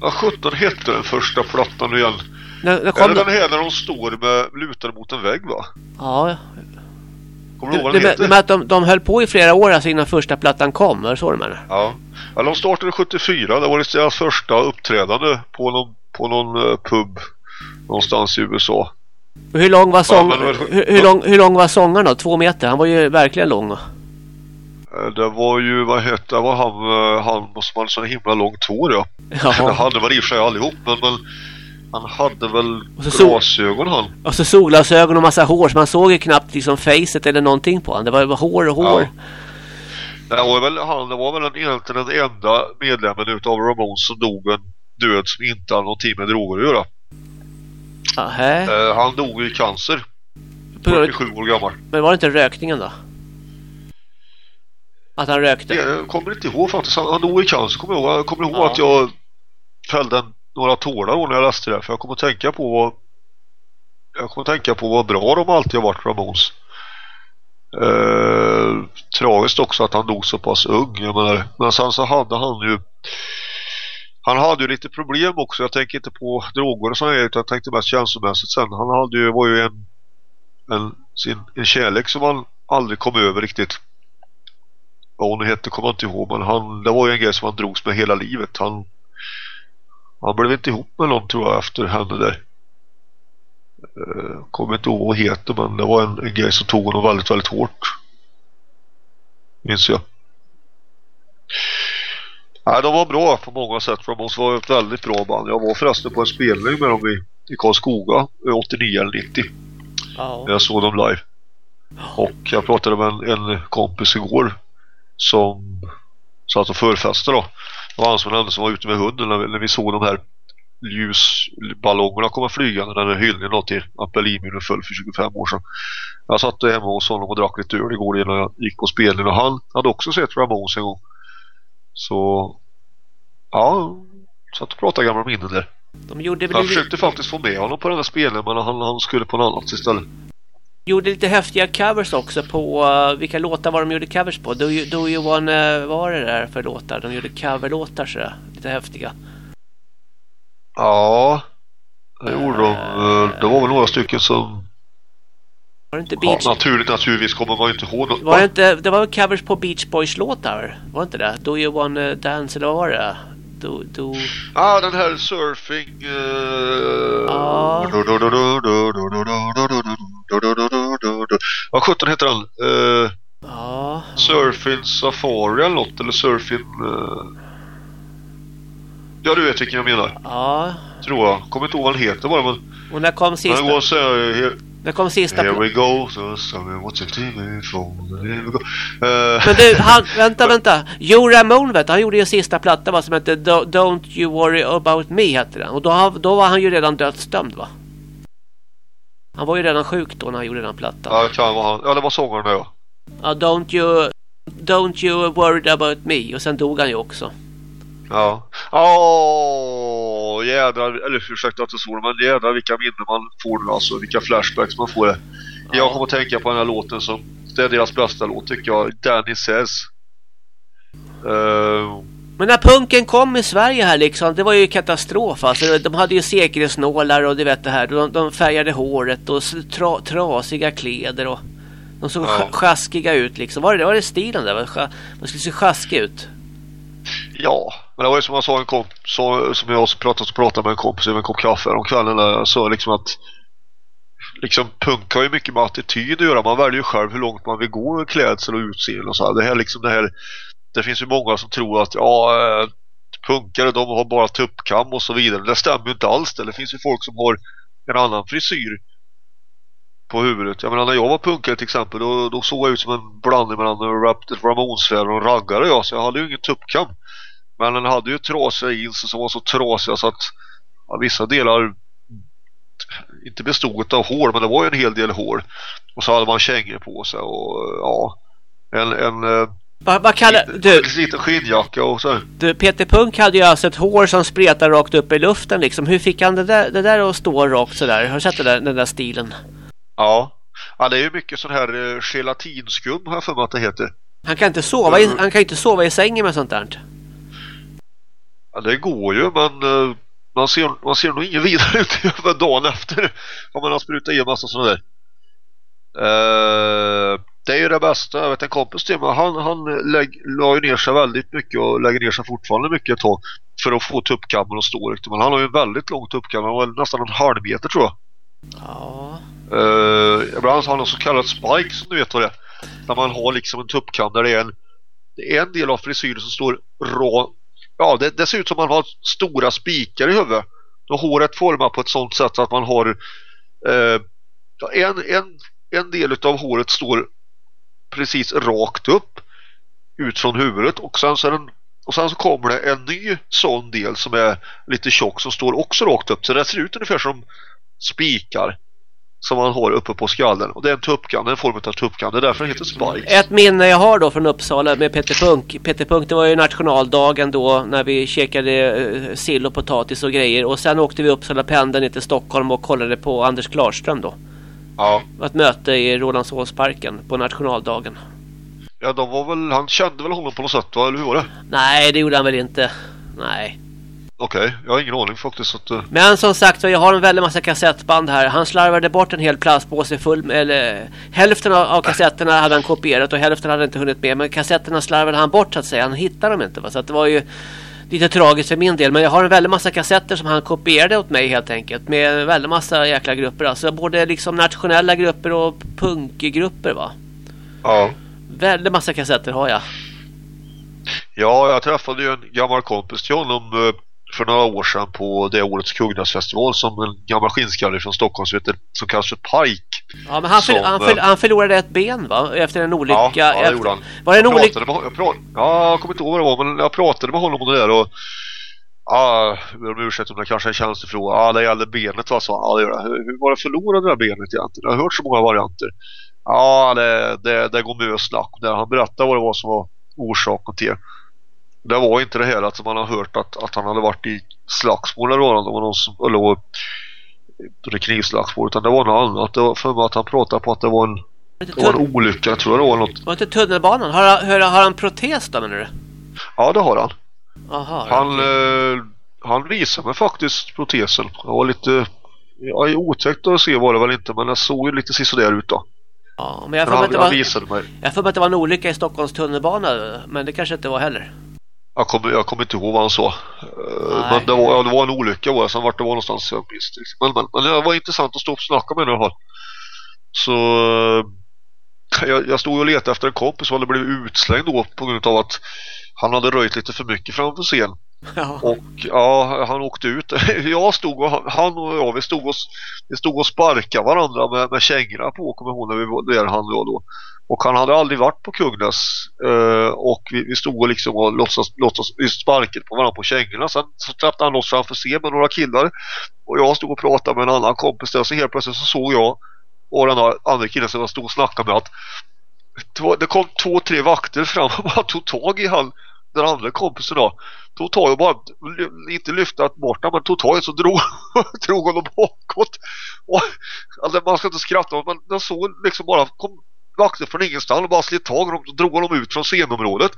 Ja, 17 hette den första plattan igen. När, när kom är det den här när de står med lutade mot en vägg va? Ja. Kommer du ihåg vad den heter? Med de, de höll på i flera år alltså innan första plattan kom, är det så du menar? Ja. ja, de startade 74. Det var deras första uppträdande på någon, på någon uh, pub någonstans i USA. Hur lång var, sång... Ja, hur, hur, lång, hur lång var sångaren då? Två meter? Han var ju verkligen lång. Eh, det var ju, vad hette var han, eh, han som hade så himla långt hår ja. ja. Det hade väl i och för sig allihop men, men han hade väl glasögon han. Och så solglasögon och massa hår så man såg ju knappt liksom facet eller någonting på honom. Det var bara hår och hår. Ja. Det var väl, han det var väl egentligen den enda medlemmen utav Ramones som dog en död som inte hade någonting med droger att göra. Uh, han dog i cancer. 47 år gammal. Men var det inte rökningen då? Att han rökte? Jag kommer inte ihåg faktiskt. Han, han dog i cancer. Kommer ihåg, jag kommer ihåg ja. att jag fällde några tårar när jag läste det. För jag kommer att tänka på vad jag kommer att tänka på vad bra de alltid har varit Ramones. Uh, tragiskt också att han dog så pass ung. Jag menar. Men sen så hade han ju han hade ju lite problem också. Jag tänker inte på droger och sådär utan jag tänkte mest känslomässigt sen. Han hade ju, var ju en, en, sin, en kärlek som han aldrig kom över riktigt. Vad hon hette kommer jag inte ihåg men han, det var ju en grej som han drogs med hela livet. Han, han blev inte ihop med någon tror jag efter henne där. Uh, kommer inte ihåg vad hon heter men det var en, en grej som tog honom väldigt väldigt hårt. Minns jag. Nej, de var bra på många sätt. Ramones var ett väldigt bra band. Jag var förresten på en spelning med dem i, i Karlskoga 89 eller 90. Ja. Jag såg dem live. Och jag pratade med en, en kompis igår som satt och förfestade då. Det var han som, som var ute med hunden när vi, när vi såg de här ljusballongerna komma flygande den här hyllningen till att Berlinmuren föll för 25 år sedan. Jag satt hemma hos honom och drack lite öl igår innan jag gick på spelningen och han hade också sett Ramones en gång. Så ja, satt och pratade gamla minnen där. De gjorde väl Jag lite, försökte faktiskt få med honom på den här spelningen men han, han skulle på något annat istället. gjorde lite häftiga covers också på uh, vilka låtar var de gjorde covers på? Do you, do you wanna, vad var det där för låtar? De gjorde coverlåtar sådär, lite häftiga. Ja, det gjorde de. Eh, Det var väl några stycken som Var det inte ja, Beach... naturligt naturligtvis kommer man ju inte ihåg något. Var det inte, det var covers på Beach Boys låtar? Var det inte det? Do you wanna dance eller vad var det? Do, do... Ah, den här surfing... Uh... Ja. Vad sjutton heter den? Uh, Ja. surfing Safari eller något? Eller Surfing... Uh... Ja, du vet vilken jag menar. Ja. Tror jag. Kommer inte ihåg vad den heter bara, men... Och när kom Den sista... går så här... När kom sista... here we go, so summer, what's TV for? Here we go. Uh, Men du, han, vänta, vänta. Joe Ramone vet han gjorde ju sista platta va, som hette Do- Don't You Worry About Me hette den. Och då, då var han ju redan dödsdömd va? Han var ju redan sjuk då när han gjorde den plattan. ja, kan vara han. Ja, det var sångaren ja. Ja, Don't You... Don't You Worry About Me. Och sen dog han ju också. Ja. Åh, jädrar. Eller ursäkta att jag svor, men jädrar vilka minnen man får nu alltså. Vilka flashbacks man får. Jag kommer att tänka på den här låten som, det är deras bästa låt tycker jag. Danny Says. Uh, Men när punken kom i Sverige här liksom, det var ju katastrof alltså. De hade ju säkerhetsnålar och du vet det här. De, de färgade håret och tra, trasiga kläder och de såg Ja. ja. sjaskiga ut liksom. Var det, var det stilen där? De skulle se sjaskiga ut. ja, men det var ju som jag sa en komp så, som jag också pratade, så pratade med en kompis över en kopp kaffe om kvällen där jag sa liksom att liksom punk har ju mycket med attityd att göra. Man väljer ju själv hur långt man vill gå med klädsel och utseende och så här. Det här liksom det här det finns ju många som tror att ja eh, punkare de har bara tuppkam och så vidare. Det stämmer ju inte alls det. Det finns ju folk som har en annan frisyr på huvudet. Jag menar när jag var punkare till exempel då, då såg jag ut som en blandning mellan en Ramones och raggare jag. Så jag hade ju ingen tuppkam. Men den hade ju trasiga jeans som var så trasiga så att ja, vissa delar inte bestod av hår men det var ju en hel del hår. Och så hade man kängor på sig och ja en, en eh, Vad, vad kallar du? en liten skinnjacka och så. Du, Peter Punk hade ju alltså ett hår som spretade rakt upp i luften liksom. Hur fick han det där, det där att stå rakt sådär? Har du sett där, den där stilen? Ja. ja, det är ju mycket sån här eh, gelatinskum har jag för mig att det heter. Han kan inte sova i, han kan inte sova i sängen med sånt där. Ja, det går ju men eh, man ser, man ser nog ingen vidare ut över dagen efter om man har sprutat i en massa sådana där. Eh, det är ju det bästa. Jag vet en kompis till mig, han, han lägg, la ju ner sig väldigt mycket och lägger ner sig fortfarande mycket ett tag för att få tuppkammen att stå riktigt. Men han har ju en väldigt lång tuppkam, han var nästan en halv meter tror jag. Ja. Uh, ibland har han något så kallat spike som du vet vad det är. Där man har liksom en tuppkam där det är en, det är en del av frisyren som står rå. Ja, det, det ser ut som man har stora spikar i huvudet. Då håret format på ett sånt sätt att man har eh, en, en, en del av håret står precis rakt upp ut från huvudet och sen så, den, och sen så kommer det en ny sån del som är lite tjock som står också rakt upp så det ser ut ungefär som spikar som man har uppe på skallen och det är en tuppkam, en form av tuppkam det är därför den heter Spikes Ett minne jag har då från Uppsala med Peter Punk. Peter Punk det var ju nationaldagen då när vi käkade eh, sill och potatis och grejer. Och sen åkte vi Uppsala pendeln ner till Stockholm och kollade på Anders Klarström då. ja. Ett möte i Rålambshovsparken på nationaldagen. ja, de var väl, han kände väl honom på något sätt va? eller hur var det? Nej, det gjorde han väl inte. Nej. Okej, jag har ingen aning faktiskt. Att, eh, Men som sagt jag har en väldig massa kassettband här. Han slarvade bort en hel plastpåse full med, eller hälften av, av kassetterna hade han kopierat och hälften hade inte hunnit med. Men kassetterna slarvade han bort så att säga. Han hittade dem inte. Va? Så att det var ju lite tragiskt för min del. Men jag har en väldig massa kassetter som han kopierade åt mig helt enkelt. Med en väldig massa jäkla grupper. Alltså både liksom nationella grupper och punkgrupper va. ja. Väldigt massa kassetter har jag. ja, jag träffade ju en gammal kompis till honom eh, för några år sedan på det årets Kuggnäsfestival som en gammal skinnskalle från Stockholm som, heter, som kallas för Pike. Ja, men han, Som, han, för, eh, han förlorade ett ben va? Efter en olycka. Ja, ja det gjorde han. Var det en olycka? pratade jag, prat, ja, jag kommer inte ihåg vad det var men jag pratade med honom om det där och Ja, jag om ursäkt om det kanske är en tjänstefråga. Ja, det gäller benet va, så Ja, det gör det. Hur, hur var det förlorade det där benet egentligen? Jag har hört så många varianter. Ja, det, det, det går med snack. Där han berättade vad det var som var orsaken till. Det var inte det här att man har hört att, att han hade varit i slagsmål eller vad det var någon som, eller det knivslagsmål utan det var något annat. Det var för mig att han pratade på att det var en, det var en olycka. Jag tror det var något. Var inte tunnelbanan? Har, han- har, har han protes då menar du? Ja, det har han. Aha, Han, eh, han visade mig faktiskt protesen. Jag var lite ja, är otäckt att se var det väl inte men jag såg ju lite sådär ut då. Ja, men jag får mig att det var, jag får mig att det var en olycka i Stockholms tunnelbana. Men det kanske inte var heller. Jag kommer, jag kommer inte ihåg vad han sa. Eh, Nej. Men det var, ja, det var en olycka var det. Sen vart det var någonstans jag minns inte. Men, men, men det var intressant att stå och snacka med honom i alla fall. Så eh, jag, jag stod och letade efter en kompis som hade blivit utslängd då på grund av att han hade röjt lite för mycket framför scen. Ja. Och ja, han åkte ut. Jag stod och han och jag, vi stod och, vi stod och sparkade varandra med, med kängorna på, kommer ihåg när vi var där han jag då. Och han hade aldrig varit på Kungnäs eh, och vi, vi stod och liksom och låtsas, låtsas vi sparkade på varandra på kängorna. Sen så släppte han loss framför scen med några killar. Och jag stod och pratade med en annan kompis där så helt plötsligt så såg jag och den andra killen som jag stod och snackade med att två- det kom två, tre vakter fram och bara tog tag i han den andra kompisen då. Tog tag och bara inte lyfte bort honom men tog tag i så drog, drog honom bakåt. Och, alltså man ska inte skratta men den såg liksom bara kom vakter från ingenstans och bara slet tag dem och drog honom ut från scenområdet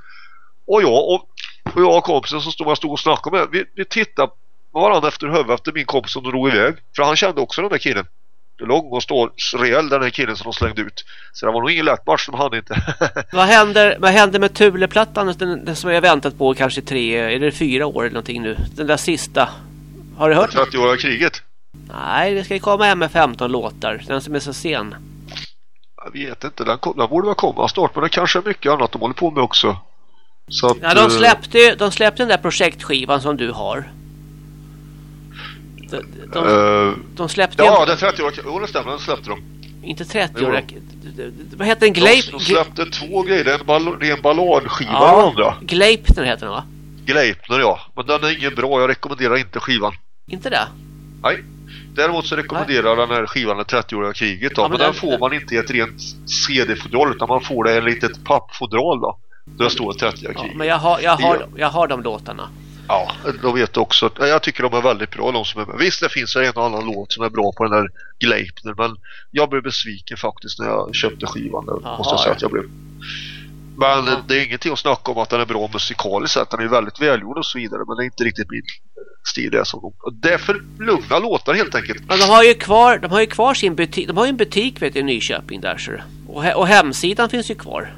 och jag och, och jag och kompisen som stod, jag stod och snackade med vi, vi tittade varandra efter huvudet efter min kompis som drog iväg för han kände också den där killen lång och stor, rejäl den här killen som de slängde ut så det var nog ingen lätt match som han inte Vad händer, vad händer med Thuleplattan? Den, den som jag väntat på kanske tre, är det fyra år eller någonting nu? Den där sista. Har du hört? 30-åriga kriget Nej, det ska ju komma hem med 15 låtar. Den som är så sen. Jag vet inte, den, kom, den borde väl komma snart men det kanske är mycket annat de håller på med också. Så att, Ja, de eh, släppte, de släppte den där projektskivan som du har. De, de, eh, de släppte ja, ju- den 30-åriga, jo det stämmer, den släppte de. inte 30 Jo. år. Vad heter den? De, Glape? de släppte två grejer, en, ball, det är en balladskiva Ja, andra. Gleipner heter den va? Gleipner ja, men den är ingen bra, jag rekommenderar inte skivan. Inte det? Nej. Däremot så rekommenderar jag den här skivan, det 30-åriga kriget då. Ja, men men den den- får man inte i ett rent CD-fodral utan man får det i ett litet pappfodral då. Där står det 30-åriga Ja, kriget. men jag har, jag, har, Ja. jag har de låtarna. Ja, då vet också. Jag tycker de är väldigt bra de som är med. Visst det finns en och annan låt som är bra på den där Gleipner men jag blev besviken faktiskt när jag köpte skivan. Jaha, måste jag säga ja. att jag blev. Men Ja. det är ingenting att snacka om att den är bra musikaliskt sett. Den är väldigt välgjord och så vidare men det är inte riktigt min stil det är som och Det är för lugna låtar helt enkelt. Men de har ju kvar, de har ju kvar sin butik. De har ju en butik vet du, i Nyköping där du. Och, he, och hemsidan finns ju kvar.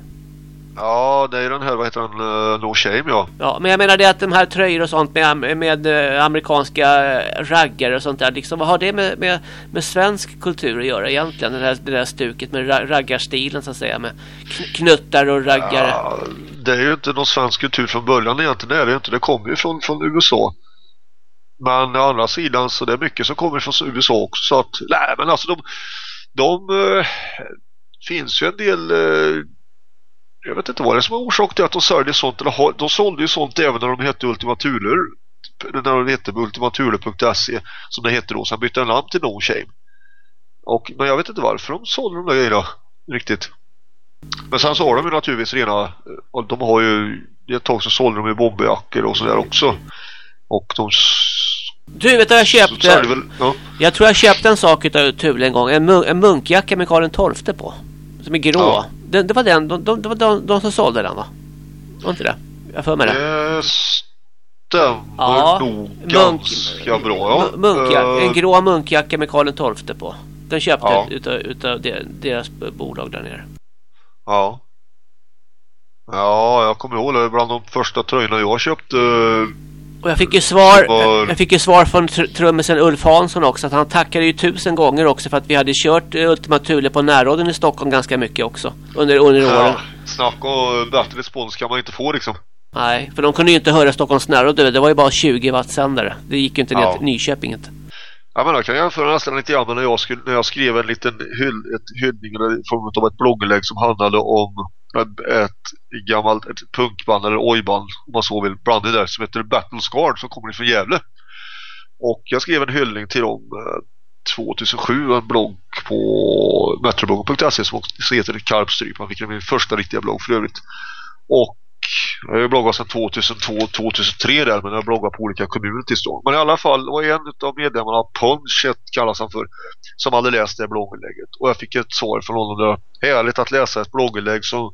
Ja, det är den här, vad heter den, No Shame ja. Ja, men jag menar det att de här tröjor och sånt med, med eh, amerikanska eh, raggare och sånt där. Liksom, vad har det med, med, med svensk kultur att göra egentligen? Det där, det där stuket med ra- raggarstilen så att säga. Med kn- knuttar och raggare. Ja, det är ju inte någon svensk kultur från början egentligen, det är det inte. Det kommer ju från, från USA. Men å andra sidan så det är mycket som kommer från USA också. Så att, nej men alltså de, de eh, finns ju en del, eh, jag vet inte vad det är som är orsak till att de säljer sånt. Eller de sålde ju sånt även när de hette Ultima Thule. När de hette ultimathule.se som det hette då. Sen bytte de namn till No Shame. Och, men jag vet inte varför de sålde de där grejerna riktigt. Men sen så har de ju naturligtvis rena och de har ju ett tag så sålde de ju bomberjackor och sådär också. Och de Du vet jag köpte? väl, ja. Jag tror jag köpte en sak utav Thule en gång. En, mun- en munkjacka med Karl XII på. Som är grå. Ja. Det, det var den, de, de, det var de, de som sålde den va? Var inte det? Jag för mig det. Det s- stämmer Ja, nog ganska bra. Ja. Munkjacka, en Eh, grå munkjacka med Karl XII på. Den köpte Ja. utav, utav de- deras bolag där nere. Ja. Ja, jag kommer ihåg det. Bland de första tröjorna jag köpte. Och jag fick ju svar, Var- jag fick ju svar från tr- trummisen Ulf Hansson också att han tackade ju tusen gånger också för att vi hade kört eh, Ultima Thule på närradion i Stockholm ganska mycket också under, under åren. Ja, snacka och bättre respons kan man inte få liksom. Nej, för de kunde ju inte höra Stockholms närradio. Det var ju bara 20 watt sändare. Det gick ju inte ner Ja. till Nyköping inte. Ja, men jag kan jämföra nästan lite grann med när jag, skulle, när jag skrev en liten hyll, ett hyllning eller i form av ett blogginlägg som handlade om ett, gammalt ett punkband eller ojband om man så vill, blandat där som heter Battle Scarred som kommer ifrån Gävle. Och jag skrev en hyllning till dem eh, 2007, en blogg på metrobloggen.se som heter Karpstrypan, vilket är min första riktiga blogg för övrigt. Och jag har bloggat sedan 2002-2003 där men jag har bloggat på olika communities då. Men i alla fall det var en av medlemmarna, Punchet kallas han för, som hade läst det blogginlägget. Och jag fick ett svar från honom där. Härligt att läsa ett blogginlägg som,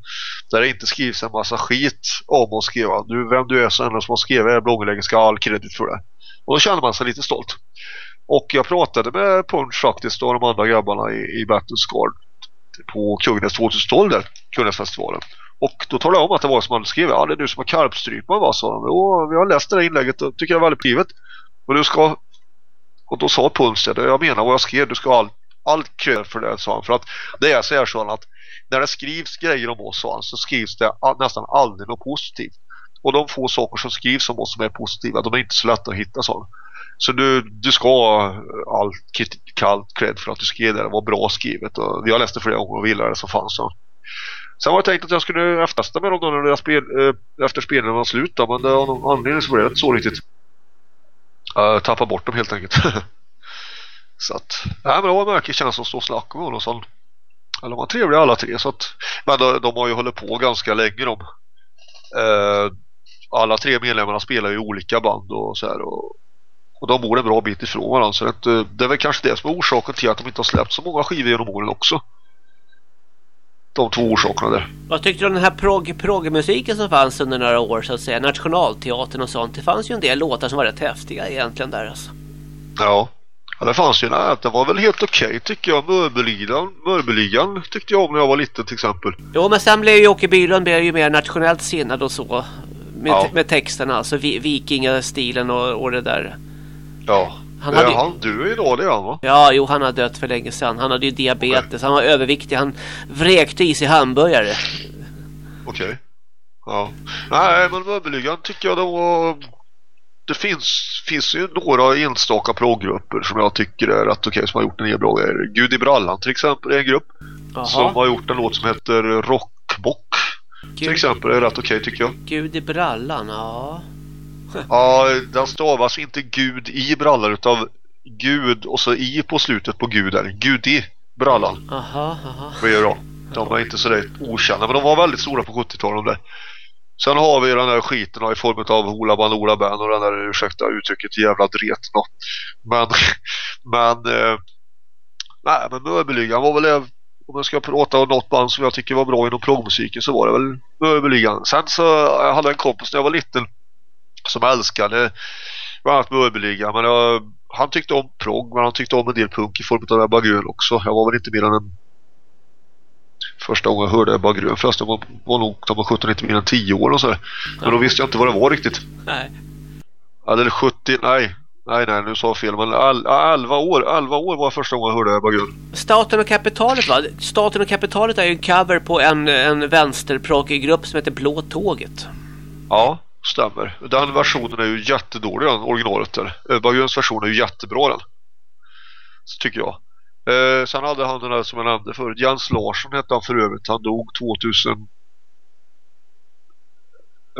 där det inte skrivs en massa skit om att skriva. Du, vem du är så enda som har skrivit det här blogginlägget ska ha all kredit för det. Och då känner man sig lite stolt. Och jag pratade med Punch faktiskt och de andra grabbarna i, i Battlesguard på Kungnäs 2012 där, Kungnäsfestivalen. festivalen och då talade jag om att det var som han skrev. Ja, det är du som har karpstrypan va, sa han. Jo, vi har läst det där inlägget och tycker det är väldigt givet. Och du ska... Och då sa Puls. Jag menar vad jag skrev. Du ska ha all, allt cred för det, sa han. För att det är så här, sa han, att när det skrivs grejer om oss, sa han, så skrivs det nästan aldrig något positivt. Och de få saker som skrivs om oss som är positiva, de är inte så lätta att hitta, sa han. Så du, du ska ha allt kallt cred för att du skrev det. Det var bra skrivet. Och vi har läst det flera gånger och vi det som fanns. Så. Sen var jag tänkt att jag skulle eftersta med dem då när spel, eh, efter spelen var slut då, men det av någon anledning så blev det inte så riktigt. Jag tappade bort dem helt enkelt. så att, nej men det var märkligt känns som stå och snacka med honom de var trevliga alla tre så att, men de, de har ju hållit på ganska länge de. Eh, alla tre medlemmarna spelar ju i olika band och så här och, och de bor en bra bit ifrån varandra så att, eh, det är väl kanske det som är orsaken till att de inte har släppt så många skivor genom åren också. De två orsakerna där. Vad tyckte du om den här prog, progmusiken som fanns under några år så att säga? Nationalteatern och sånt. Det fanns ju en del låtar som var rätt häftiga egentligen där alltså. Ja. ja det fanns ju nej, det var väl helt okej tycker jag. Mörbeligan, Mörbeligan tyckte jag om när jag var liten till exempel. Jo, men sen blev ju Åke Bylund blev ju mer nationellt sinnad och så. Med, Ja. med texterna, alltså vi, vikingastilen och, och det där. Ja. Han hade ju- han du är det är han va? Ja, jo, han har dött för länge sedan. Han hade ju diabetes, han var överviktig, han vräkte i sig hamburgare. Okej. Ja. Nej men Mörbeligan tycker jag det var... Det finns, finns ju några enstaka proggrupper som jag tycker är rätt okej som har gjort en del bra grejer. Gud i brallan till exempel är en grupp som Jaha, har gjort en låt som heter Rockbock. Till exempel är rätt okej tycker jag. Gud i brallan, ja. Ja, den stavas inte Gud i brallan utan Gud och så i på slutet på Gud där. Gud i brallan. Aha, aha. Det är bra. De är inte så där okända men de var väldigt stora på 70-talet där. Sen har vi den där skiten i form av Hoola Bandoola Band och den där, ursäkta uttrycket, jävla dret. nå. Men, men, eh, nej men Möbeligan var väl om jag ska prata om något band som jag tycker var bra inom progmusiken så var det väl Möbeligan. Sen så jag hade en kompis när jag var liten som älskade bland annat Möbeligan men jag, han tyckte om prog men han tyckte om en del punk i form av Ebba Grön också. Jag var väl inte mer än en Första gången jag hörde Ebba Grön förresten var, var nog när man 17 inte mer än 10 år och så. Men då visste jag inte vad det var riktigt. Nej. Eller 70, nej. Nej, nej, nu sa jag fel. Men el- ja, 11 år, 11 år var första gången jag hörde Ebba Grön. Staten och kapitalet va? Staten och kapitalet är ju en cover på en, en vänsterprogggrupp som heter Blå Tåget. Ja, stämmer. Den versionen är ju jättedålig den, originalet där. Ebba version är ju jättebra den. Så tycker jag. Eh, sen hade han den där som jag nämnde förut. Jens Larsson hette han för övrigt. Han dog 2000.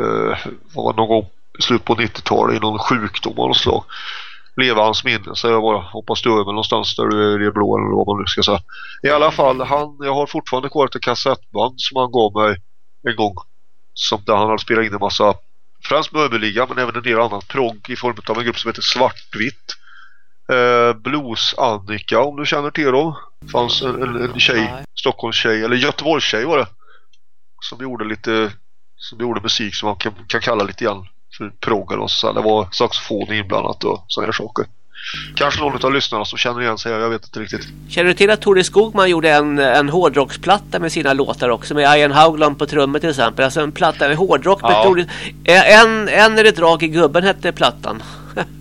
Eh, vad var det, någon gång i slutet på 90-talet i någon sjukdom av något slag. Leva hans minne så jag bara hoppas du över någonstans där du är i det blå eller vad man nu ska säga. I alla fall, han, jag har fortfarande kvar ett kassettband som han gav mig en gång. Som där han hade spelat in en massa främst möbelliga men även en del annat progg i form av en grupp som heter Svartvitt. Eh, Blues Annika om du känner till dem. fanns en, en, en tjej, Nej. Stockholms tjej eller Göteborgs tjej var det. Som gjorde lite som gjorde musik som man kan, kan kalla lite grann för proggen och så. Det var saxofon inblandat och sådana saker. Kanske någon av lyssnarna som känner igen sig, jag vet inte riktigt. Känner du till att Tore Skogman gjorde en, en hårdrocksplatta med sina låtar också med Ian Haugland på trummor till exempel. Alltså en platta med hårdrock. Ja. med Tore- En, en är det drag i gubben hette plattan.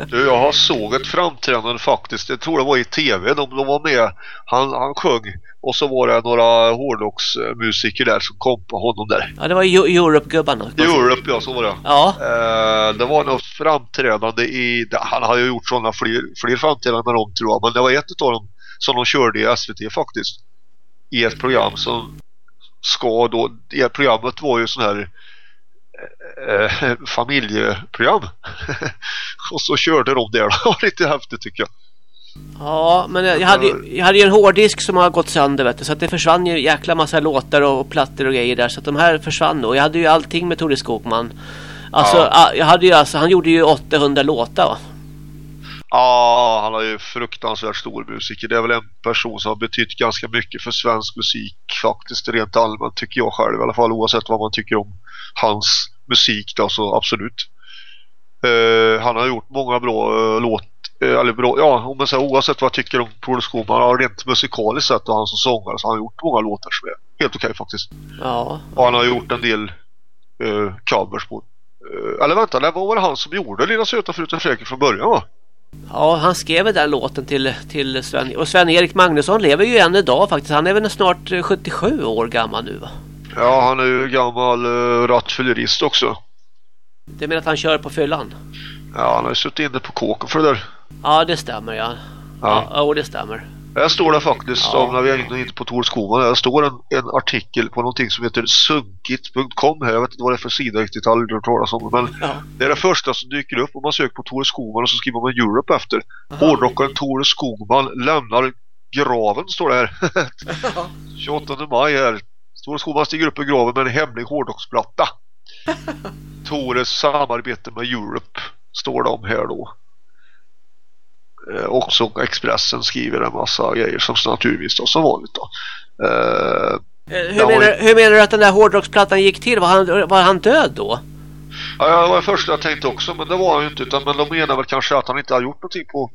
Du, jag har såg ett framträdande faktiskt. Jag tror det var i tv. De, de var med. Han, han sjöng. Och så var det några hårdrocksmusiker där som kom på honom där. Ja, det var Europe-gubbarna. Europe, ja, så var det. Ja, Eh, det var något framträdande i... Han har ju gjort sådana fler, fler framträdanden med dem tror jag. Men det var ett av dem som de körde i SVT faktiskt. I ett program som ska då... Det programmet var ju sån här eh, familjeprogram. och så körde de där. Det var lite häftigt tycker jag. ja men jag hade, ju- jag hade ju en hårddisk som har gått sönder vet du, så att det försvann ju jäkla massa låtar och, och plattor och grejer där. Så att de här försvann och jag hade ju allting med Tore Skogman. Alltså, Ja. jag hade ju alltså, han gjorde ju 800 låtar va? Ja, han är ju fruktansvärt stor musiker. Det är väl en person som har betytt ganska mycket för svensk musik faktiskt rent allmänt tycker jag själv i alla fall oavsett vad man tycker om hans musik då så absolut. Eh, han har gjort många bra uh, låt eh, eller bra, ja om man säger oavsett vad jag tycker om Paul Skogman har rent musikaliskt sett och han som sångare så har han gjort många låtar som är helt okej faktiskt. Ja. Och han har gjort en del eh, covers på eller vänta, det var väl han som gjorde Lilla söta fruten Fredrik från början va? Ja, han skrev den låten till, till Sven. Och Sven-Erik Magnusson lever ju än idag faktiskt. Han är väl snart eh, 77 år gammal nu va? Ja, han är ju gammal uh, rattfyllerist också. Det menar att han kör på fyllan? Ja, han har ju suttit inne på kåken för det där. Ja, det stämmer ja. Ja. Ja, ja det stämmer. Här står det faktiskt, Ja. om när vi är inne inte på Tor Skogman, här står en, en artikel på någonting som heter sunkit.com här. Jag vet inte vad det är för sida riktigt, jag har talas om. Men Ja. det är det första som dyker upp om man söker på Tor Skogman och så skriver man Europe efter. Hårdrockaren Tor Skogman lämnar graven, står det här. 28 maj här. Tor Skogman stiger upp i graven med en hemlig hårdrocksplatta. Tores samarbete med Europe står om här då. Eh, också Expressen skriver en massa grejer som naturligtvis då, som vanligt då. Eh, Eh, Hur, menar, oj. hur menar du att den där hårdrocksplattan gick till? Var han, var han död då? ja, det var det första jag tänkte också men det var han ju inte utan men de menar väl kanske att han inte har gjort någonting på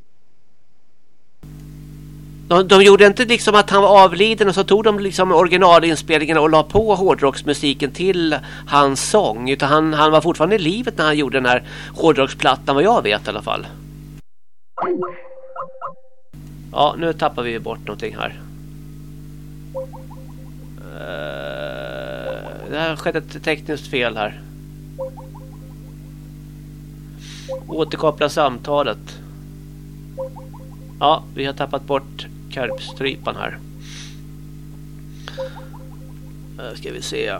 de, de gjorde inte liksom att han var avliden och så tog de liksom originalinspelningen och la på hårdrocksmusiken till hans sång. Utan han, han var fortfarande i livet när han gjorde den här hårdrocksplattan vad jag vet i alla fall. Ja, nu tappar vi bort någonting här. Uh, Det har skett ett tekniskt fel här. Återkoppla samtalet. Ja, vi har tappat bort karpstrypan här. Uh, ska vi se.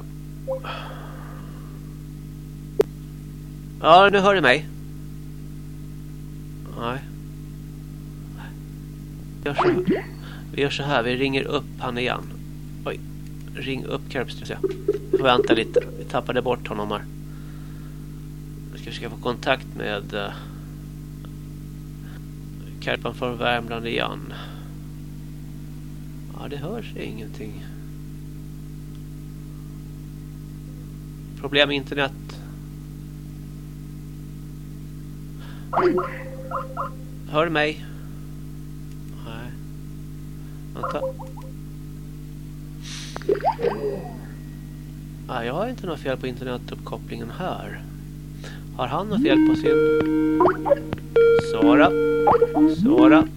Ja, nu hör du mig. Nej. Vi gör så här. Vi gör så här, vi ringer upp han igen. Oj, ring upp karpstrypan. Vi får vänta lite, vi tappade bort honom här. Nu ska vi försöka få kontakt med... Uh, Karpan från Värmland igen. Ja, det hörs ingenting. Problem med internet. Hör du mig? Nej. Vänta. Nej, jag har inte något fel på internetuppkopplingen här. Har han något fel på sin... Sara. Sara.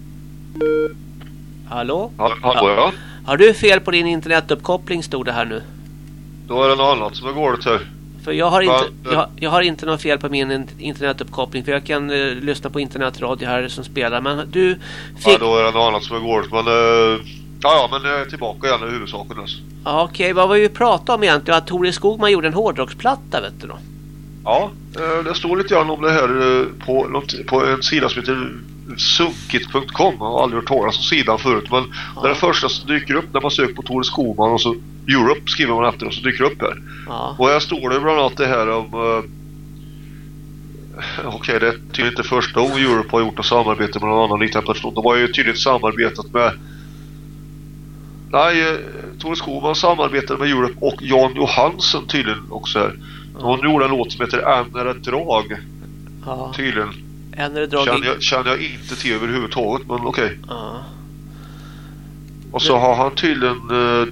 Hallå? Ja, hallå ja. Har du fel på din internetuppkoppling stod det här nu? Då är det något annat som är galet här. För jag har inte, jag, jag har inte något fel på min in- internetuppkoppling för jag kan eh, lyssna på internetradio här som spelar. Men du Ja, fick... då är det något annat som är galet. Men, uh, ja, ja, men jag är tillbaka igen i huvudsaken. Alltså. Ja, Okej, vad var vi pratade om egentligen? Att Tore Skogman gjorde en hårdrocksplatta vet du då? Ja, eh, det står lite grann om det här eh, på, något, på en sida som heter sunkit.com. Jag har aldrig hört talas om sidan förut. Men det är det första som dyker upp när man söker på Tore Skogman och så Europe skriver man efter och så dyker det upp här. Ja. Och här står det bland annat det här om... Uh, Okej, det är tydligen inte första gången Europe har gjort ett samarbete med någon annan liknande person. De har ju tydligt samarbetat med... Nej, eh, Tore Skogman samarbetade med Europe och Jan Johansen tydligen också här. De gjorde en låt som heter Än är ett drag. Ja. Tydligen. En är drag Känner jag, känner jag inte till överhuvudtaget, men okej. Ja. Och så har han tydligen... Eh,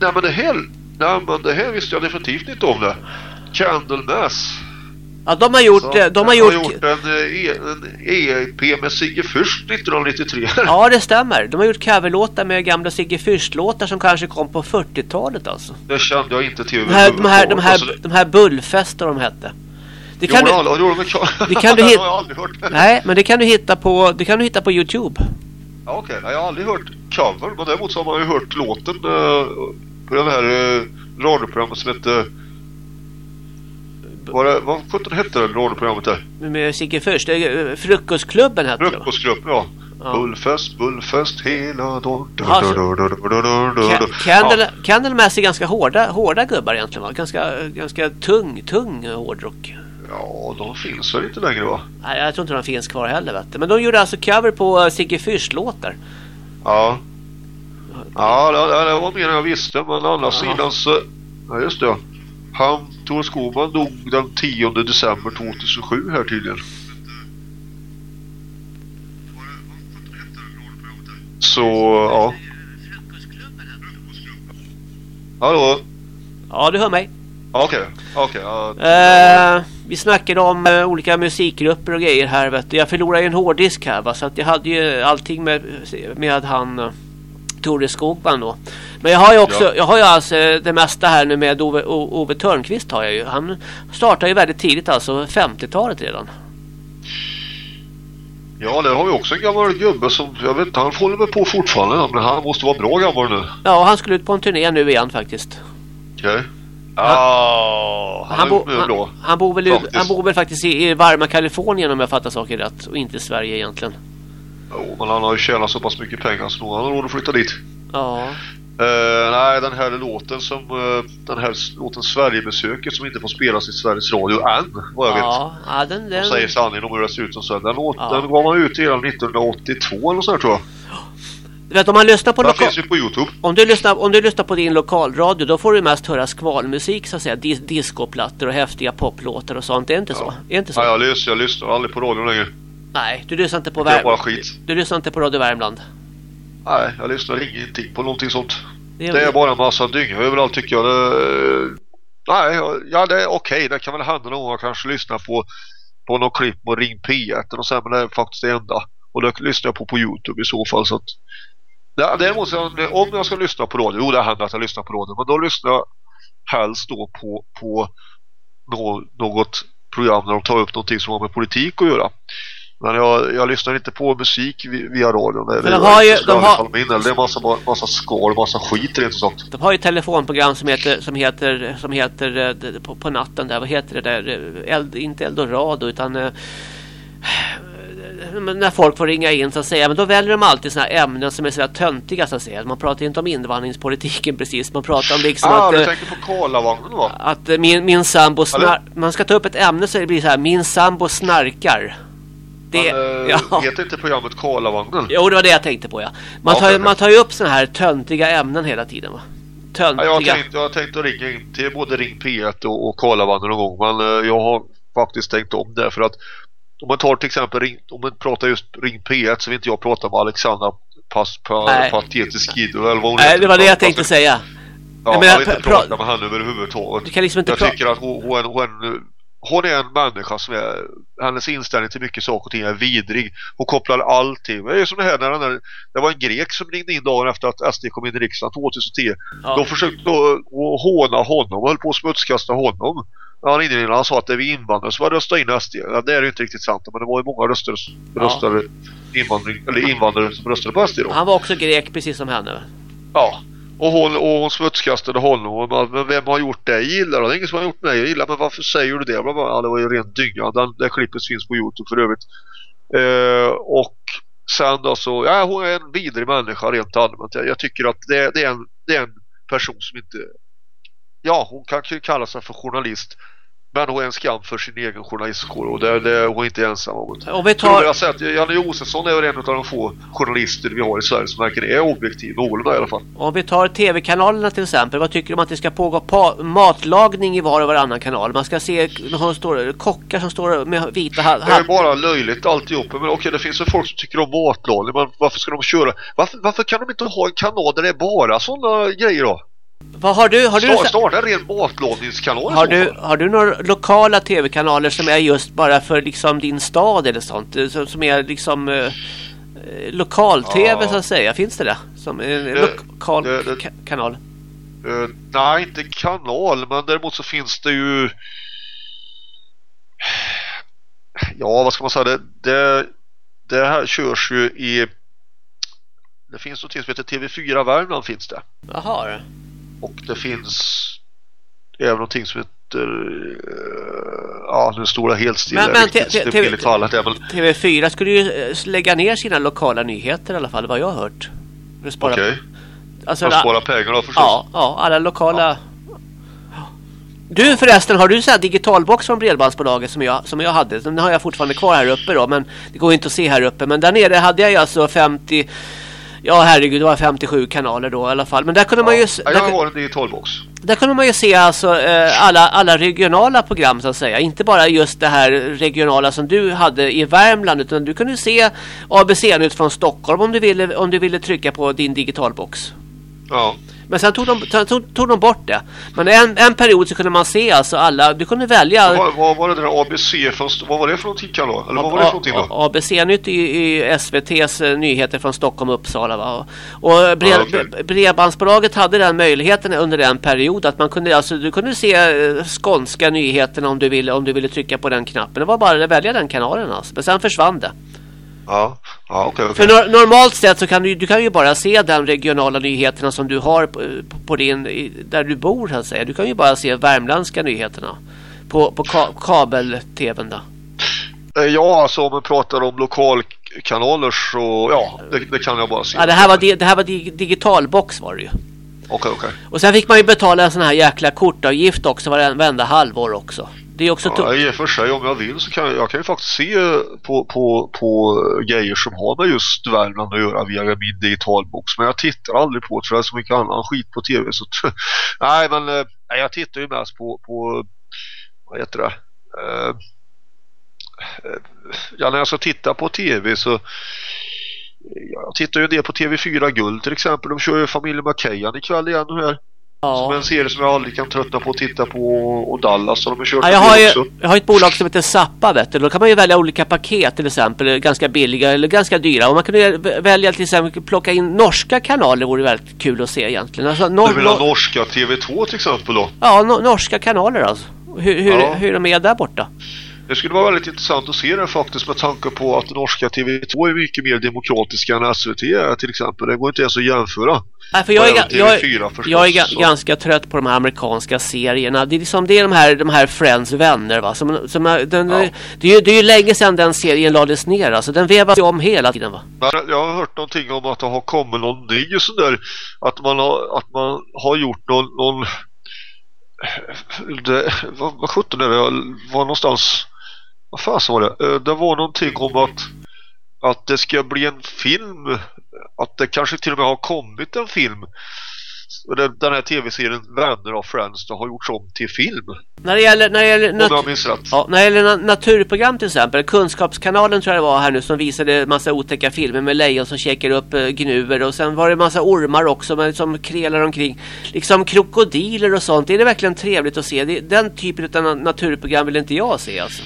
nej men det här... Nej men det här visste jag definitivt inte om det. Candlemass. Ja, de har gjort... Så, eh, de har gjort... har gjort en, eh, E- EP med Sigge Fürst 1993. Ja, det stämmer. De har gjort coverlåtar med gamla Sigge Fürst-låtar som kanske kom på 40-talet alltså. Det kände jag inte till De här, de här, de här, Alltså, de här Bullfester de hette. Det jo, kan du, jo, men kan- det kan du det hit- har jag aldrig hört. nej, men det kan du hitta på, det kan du hitta på Youtube. Ja, Okej, nej, jag har aldrig hört cover, men däremot så har man ju hört låten eh, på den här uh, radioprogrammet som hette... Vad, det, vad sjutton hette radioprogrammet där? Med Sigge är, eh, Frukostklubben hette det? Frukostgrupp, ja. Ja. Bullfest, bullfest hela dagen. Candlemass är ganska hårda, hårda gubbar egentligen va? Ganska, ganska tung, tung hårdrock. Ja, de finns väl inte längre va? Nej, jag tror inte de finns kvar heller vet du. Men de gjorde alltså cover på eh, Sigge Fürst-låtar. Ja. Ja, det, det var mer än jag visste, men å andra sidan så... Ja, just det. Han, Tor Skogman, dog den 10 december 2007 här tydligen. Så, ja. Hallå? Ja, du hör mig. Okej, okej. ja. Eh, vi snackade om eh, olika musikgrupper och grejer här vet du. Jag förlorade ju en hårddisk här va. Så att jag hade ju allting med, med han uh, Tore Skogman då. Men jag har ju också, Ja. jag har ju alltså eh, det mesta här nu med Ove, Ove Törnqvist har jag ju. Han startade ju väldigt tidigt alltså 50-talet redan. Ja, där har vi också en gammal gubbe som, jag vet inte, han håller väl på fortfarande, men han måste vara bra gammal nu. Ja, han skulle ut på en turné nu igen faktiskt. Okej. Ja, han, Han, är bo, han, han, bor väl, han bor väl faktiskt i, i varma Kalifornien om jag fattar saker rätt. Och inte i Sverige egentligen. Jo, men han har ju tjänat så pass mycket pengar så han har råd att flytta dit. Ja. Eh, nej, den här låten som, eh, den här låten Sverigebesöket som inte får spelas i Sveriges Radio än, vad jag vet. Ja, ja den, De den, säger sanningen om hur det ser ut som sen. Den, låt, Ja. den gav man ut redan 1982 eller så här tror jag. Du vet om man lyssnar på Den lokal... finns ju på Youtube. Om du, lyssnar, om du lyssnar på din lokalradio då får du mest höra skvalmusik så att säga. Dis discoplattor och häftiga poplåtar och sånt. Är det inte så? Är inte så? Nej, jag lyssnar, jag lyssnar aldrig på radion längre. Nej, du lyssnar inte på Det är bara Värmland. skit. Du lyssnar inte på Radio Värmland. Nej, jag lyssnar ingenting på någonting sånt. Det Det är bara en massa dynga överallt tycker jag. Det, nej, ja det är okej. Det kan väl hända någon gång jag kanske lyssnar på, på någon klipp med Ring P1 och sen, men det är faktiskt det enda. Och det lyssnar jag på på Youtube i så fall. Så att, däremot om jag ska lyssna på radio, jo det händer att jag lyssnar på radio, men då lyssnar jag helst då på, på nå, något program där de tar upp någonting som har med politik att göra. Men jag, jag lyssnar inte på musik vi- via radion. Det de har ju- de har- min, eller Det är massa, massa skal, massa skit ut sagt. De har ju telefonprogram som heter, som heter, som heter eh, på, på natten där. Vad heter det där? Eh, Eld, inte Eldorado utan eh, men när folk får ringa in så att säga. Men då väljer de alltid sådana ämnen som är sådär töntiga så att säga. Man pratar inte om invandringspolitiken precis. Man pratar om liksom ah, att... du eh, tänker på Karlavagnen va? Att min, min sambo snar... Eller? Man ska ta upp ett ämne så det blir så här. Min sambo snarkar. Det... Men, eh, ja. Heter inte programmet Karlavagnen? Jo, det var det jag tänkte på ja. Man Ja, tar, ju, man tar ju upp såna här töntiga ämnen hela tiden va. Ja, Töntiga. jag, tänkt, jag har tänkt att ringa in till både Ring P1 och, och Karlavagnen någon gång. Men eh, jag har faktiskt tänkt om det för att om man tar till exempel ring, om man pratar just Ring P1 så vill inte jag prata med Alexandra Pas, pa, Nej. Patetisk Guido eller vad hon Nej, heter. det var det jag tänkte säga. Ja, Jag vill inte pra- prata med henne överhuvudtaget. Du kan liksom inte Jag tycker att hon, hon, hon, hon är en människa som är hennes inställning till mycket saker och ting är vidrig. Hon kopplar allting. Det är som det här när den det var en grek som ringde in dagen efter att SD kom in i riksdagen 2010. Ja. De försökte att håna honom och höll på att smutskasta honom. Han ringde in han sa att det är vi invandrare som har röstat in SD. Ja, det är ju inte riktigt sant men det var ju många röster, Ja. röstade invandring, eller invandrare som röstade på SD då. Han var också grek precis som henne. Ja. Och hon, och hon smutskastade honom. Och bara, men vem har gjort dig illa? Det är ingen som har gjort mig illa. Men varför säger du det? Bla, bla. Ja, det var ju rent dynga. Den, det klippet finns på Youtube för övrigt. Eh, och sen då så, ja hon är en vidrig människa rent allmänt. Jag, jag tycker att det, det, är en, det är en person som inte, ja hon kan ju kalla sig för journalist. Men hon är en skam för sin egen journalistkår och det, det är hon inte ensam om. Om vi Tar... Jag säga att Janne Josefsson är en av de få journalister vi har i Sverige som verkligen är objektiv, någorlunda i alla fall. om vi tar tv-kanalerna till exempel. Vad tycker du om att det ska pågå pa- matlagning i var och varannan kanal? Man ska se som står, kockar som står med vita ha- Det är bara löjligt alltihopa. Men okej, det finns ju folk som tycker om matlagning. Men varför ska de köra? Varför, varför kan de inte ha en kanal där det är bara sådana grejer då? Vad har du? Har du, starta en ren matlagningskanal har du, har du några lokala tv-kanaler som är just bara för liksom din stad eller sånt? Eh, Som, som är liksom eh, eh, lokal-tv Ja. så att säga. Finns det det? Som en Det- lokal det- det- ka- kanal? Eh, nej, inte kanal, men däremot så finns det ju... Ja, vad ska man säga? Det, det, det här körs ju i... Det finns något som heter TV4 Värmland finns det. Jaha. Och det finns även någonting som heter... eh, Ja, står det helt stilla. Men- men riktigt talat. Väl- TV4 skulle ju eh, lägga ner sina lokala nyheter i alla fall, vad jag har hört. Spara, Okej, alltså, man sparar pengar då förstås. ja, ja, alla lokala... Du förresten, har du så här digitalbox från Bredbandsbolaget som jag, som jag hade? Den har jag fortfarande kvar här uppe då, men det går inte att se här uppe. Men där nere hade jag ju alltså 50... Ja herregud, det var 57 kanaler då i alla fall. Men där kunde man ju... Ja, där, jag har en digitalbox. där kunde man ju se alltså eh, alla, alla regionala program så att säga. Inte bara just det här regionala som du hade i Värmland utan du kunde se ABC-nytt från Stockholm om du ville, om du ville trycka på din digitalbox. Ja. Men sen tog de, tog, tog de bort det. Men en, en period så kunde man se alltså alla, du kunde välja Vad, vad var det där ABC för, vad var det för någonting kanal? Eller vad var det för någonting då? ABC-nytt i, i SVTs eh, nyheter från Stockholm och Uppsala. Va? Och bred, Ja, bre- Bredbandsbolaget hade den möjligheten under en period att man kunde, alltså, du kunde se eh, skånska nyheterna om du ville, om du ville trycka på den knappen. Det var bara att välja den kanalen alltså. Men sen försvann det. Ja, ja okej. För okej. nor- normalt sett så kan du, du kan ju bara se den regionala nyheterna som du har på, på din, i- där du bor så att säga. Du kan ju bara se värmländska nyheterna på, på ka, kabel-tvn då. Eh, Ja, alltså om man pratar om lokalkanaler så ja, det, det kan jag bara se. Ja, det här var, di- det här var di- digitalbox var det ju. Okej, okej. Och sen fick man ju betala en sån här jäkla kortavgift också varen- varenda halvår också. Det är också Ja, I och för sig om jag vill så kan jag, jag kan ju faktiskt se på, på, på grejer som har med just Värmland att göra via min digitalbox. Men jag tittar aldrig på det för det är så mycket annan skit på tv. Så nej, men eh, nej, jag tittar ju mest på, på vad heter det? Eh, eh, ja, när jag ska titta på tv så jag tittar ju en del på TV4 Guld till exempel. De kör ju familjen McKayan ikväll igen här. Som ja. en serie som jag aldrig kan tröttna på att titta på. Och Dallas har de kört Ja, jag, har ju, också. jag har ett bolag som heter Zappa vet du. Då kan man ju välja olika paket till exempel. Ganska billiga eller ganska dyra. Och man kunde ju välja till exempel plocka in norska kanaler. vore väldigt kul att se egentligen. Alltså, nor- Du vill ha nor- norska TV2 till exempel då? ja, no- norska kanaler alltså. Hur, hur, Ja. hur de är där borta. Det skulle vara väldigt intressant att se det faktiskt med tanke på att norska TV2 är mycket mer demokratiska än SVT till exempel. Det går inte ens att jämföra. Nej, för jag, är, jag, TV4 är, förstås, jag är så. ganska trött på de här amerikanska serierna. Det är, liksom, det är de, här, de här Friends vänner. Va? Som, som den, Ja. det, är, ju- det är ju länge sedan den serien lades ner. Alltså, den vevas ju om hela tiden. Va? Jag har hört någonting om att det har kommit någon ny sån där att man har, att man har gjort någon, någon det, vad, vad sjutton är det? Var någonstans vad fan var det? Eh, Det var någonting om att att det ska bli en film att det kanske till och med har kommit en film Och den, här tv-serien Vänner av Friends det har gjorts om till film När det gäller, när det gäller, nat- ja, när det gäller na- naturprogram till exempel. Kunskapskanalen tror jag det var här nu som visade massa otäcka filmer med lejon som käkar upp eh, gnuer. Och sen var det massa ormar också men som krelar omkring. Liksom krokodiler och sånt. Det är verkligen trevligt att se. Det, den typen av na- naturprogram vill inte jag se alltså.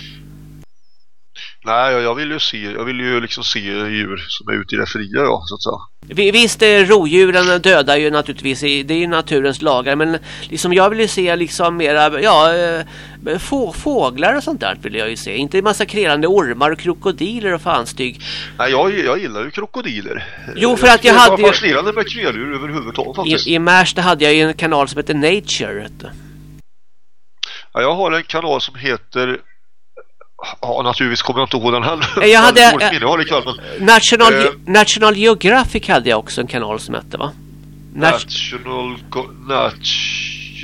Nej, jag- jag vill ju se, jag vill ju liksom se djur som är ute i det fria ja, så att säga. Vi- Visst, eh, rovdjuren dödar ju naturligtvis, det är ju naturens lagar. Men liksom jag vill ju se liksom mera, ja, eh, få, fåglar och sånt där vill jag ju se. Inte en massa krelande ormar och krokodiler och fanstyg. Nej, jag, jag gillar ju krokodiler. Jo, för att jag det hade var ju- fascinerande med kreldjur överhuvudtaget faktiskt. I, i Märsta hade jag ju en kanal som heter Nature. Vet du. Ja, jag har en kanal som heter Ja, naturligtvis kommer jag inte ihåg den heller. Jag hade- Jag jag har det ikväll, men National, Eh. National Geographic hade jag också en kanal som hette va? Nat- National... Go- Nat...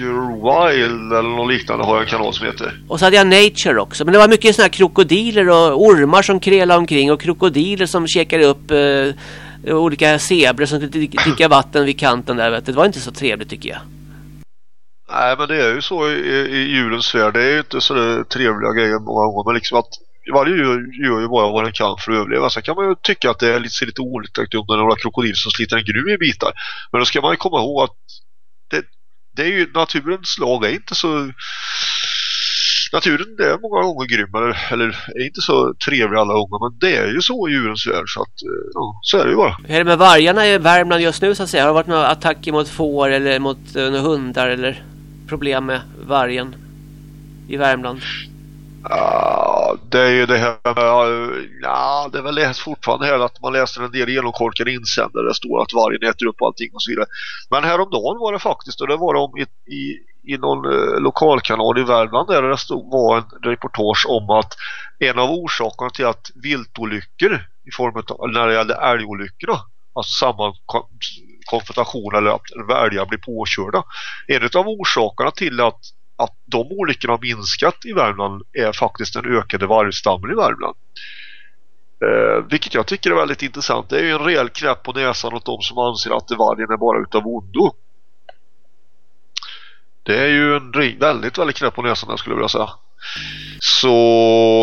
Wild eller något liknande har jag en kanal som heter. Och så hade jag Nature också. Men det var mycket sådana här krokodiler och ormar som krelade omkring och krokodiler som käkade upp eh, olika zebror som dricker vatten vid kanten där. Vet du. Det var inte så trevligt tycker jag. Nej, men det är ju så i, i julens värld. Det är ju inte så trevliga grejer många gånger. Men liksom att varje djur gör ju bara vad den kan för att överleva. Sen kan man ju tycka att det är lite, ser lite olyckligt ut om det är några krokodiler som sliter en gruv i bitar. Men då ska man ju komma ihåg att det, det är ju naturens lag är inte så naturen det är många gånger grym eller, eller är inte så trevlig alla gånger men det är ju så i djurens värld så att ja, så är det ju bara. Hur är det med vargarna i Värmland just nu så att säga? Har det varit några attacker mot får eller mot uh, hundar eller problem med vargen i Värmland? Ja, det är ju det här med, ja, det är väl läst fortfarande här att man läser en del genomkorkade insändare där det står att vargen äter upp allting och så vidare. Men häromdagen var det faktiskt, och det var om i, i, i någon eh, lokalkanal i Värmland där det stod, var en reportage om att en av orsakerna till att viltolyckor i form av, när det gällde älgolyckorna, alltså samma konfrontation eller att älgar blir påkörda. En av orsakerna till att att de olyckorna har minskat i Värmland är faktiskt den ökade vargstammen i Värmland. Eh, vilket jag tycker är väldigt intressant. Det är ju en rejäl knäpp på näsan åt de som anser att vargen är bara utav ondo. Det är ju en väldigt, väldigt knäpp på näsan jag skulle vilja säga. Så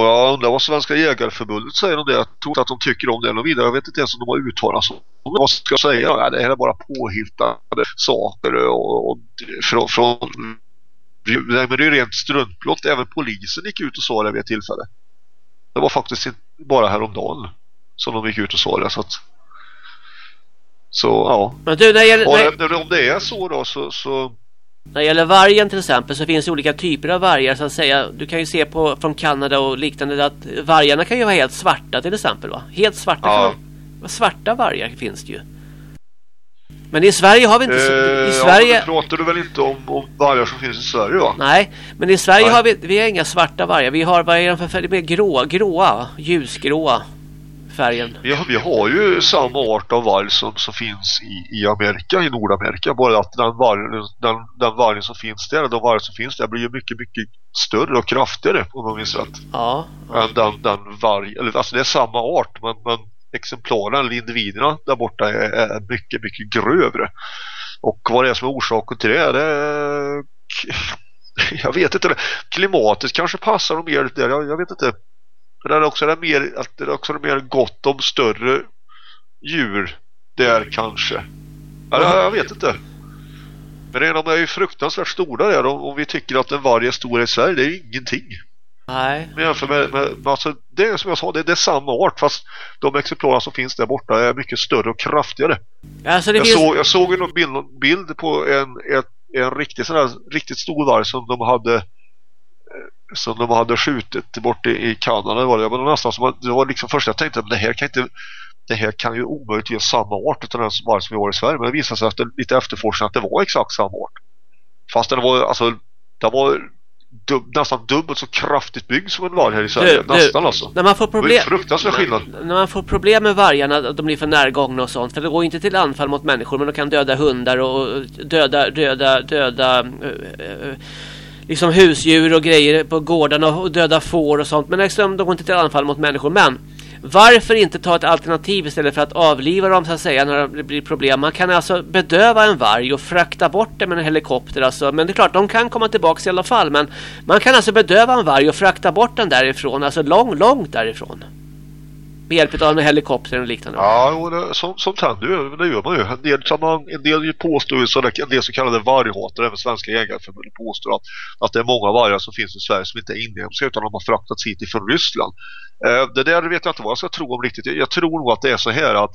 jag undrar vad Svenska Jägarförbundet säger om det. Jag tror att de tycker om det eller vidare. Jag vet inte ens om de har uttalat sig. Vad ska jag säga? Ja, det här är bara påhittade saker och, och från, från Nej, men det är rent struntblått. Även polisen gick ut och sa det vid ett tillfälle. Det var faktiskt bara häromdagen som de gick ut och sa det. Så, att, så ja. Men du, när gäller, och, om det är så då så, så... När det gäller vargen till exempel så finns det olika typer av vargar så att säga. Du kan ju se på från Kanada och liknande att vargarna kan ju vara helt svarta till exempel va? Helt svarta. Ja. Svarta vargar finns det ju. Men i Sverige har vi inte... Eh, I Sverige... Ja, pratar du väl inte om, om vargar som finns i Sverige va? Nej, men i Sverige Nej. har vi, vi har inga svarta vargar. Vi har, de för? Mer grå, gråa, ljusgråa färgen. Vi har, vi har ju samma art av varg som, som finns i, i Amerika, i Nordamerika. Bara att den vargen, den, den vargen som finns där, de vargar som finns där blir ju mycket, mycket större och kraftigare om man minns rätt. Ja. ja. Än den, den varg, eller alltså det är samma art men, men exemplaren eller individerna där borta är, är mycket, mycket grövre. Och vad det är som är orsaken till det, det jag vet inte. Klimatet kanske passar dem mer där, jag, jag vet inte. Men det är också det mer, att det är också mer gott om större djur där kanske. Eller, jag vet inte. Men de är ju fruktansvärt stora där om vi tycker att en varg är stor i Sverige, det är ju ingenting. Nej. Men jämför med, med alltså, det är som jag sa, det, det är samma art fast de exemplar som finns där borta är mycket större och kraftigare. Alltså jag, finns... såg, jag såg en bild, bild på en, ett, en riktigt, sån här, riktigt stor varg som de hade som de hade skjutit bort i, i Kanada var det. Var nästan som det var liksom först jag tänkte att det här kan inte det här kan ju omöjligt ge samma art utan den varg som vi har i Sverige men det visade sig efter lite efterforskning att det var exakt samma art. Fast den var alltså det var dub, nästan dubbelt så kraftigt byggd som en varg här i Sverige. Du, nästan du, alltså. När man får problem, fruktansvärd skillnad. När man får problem med vargarna, de blir för närgångna och sånt. För det går inte till anfall mot människor, men de kan döda hundar och döda, döda, döda uh, uh, liksom husdjur och grejer på gårdarna och döda får och sånt. Men liksom, de går inte till anfall mot människor. Men varför inte ta ett alternativ istället för att avliva dem så att säga när det blir problem? Man kan alltså bedöva en varg och frakta bort den med en helikopter. Alltså. Men det är klart, de kan komma tillbaka i alla fall. Men man kan alltså bedöva en varg och frakta bort den därifrån. Alltså lång, långt därifrån. Med hjälp av en helikopter och liknande. Ja, det, som, som händer ju. Det gör man ju. En del, kan man, en del påstår ju en del så kallade varghatare, även Svenska jägarförbundet påstår att, att det är många vargar som finns i Sverige som inte är inhemska utan de har fraktats hit ifrån Ryssland. Eh, det där vet jag inte vad jag ska tro om riktigt. Jag tror nog att det är så här att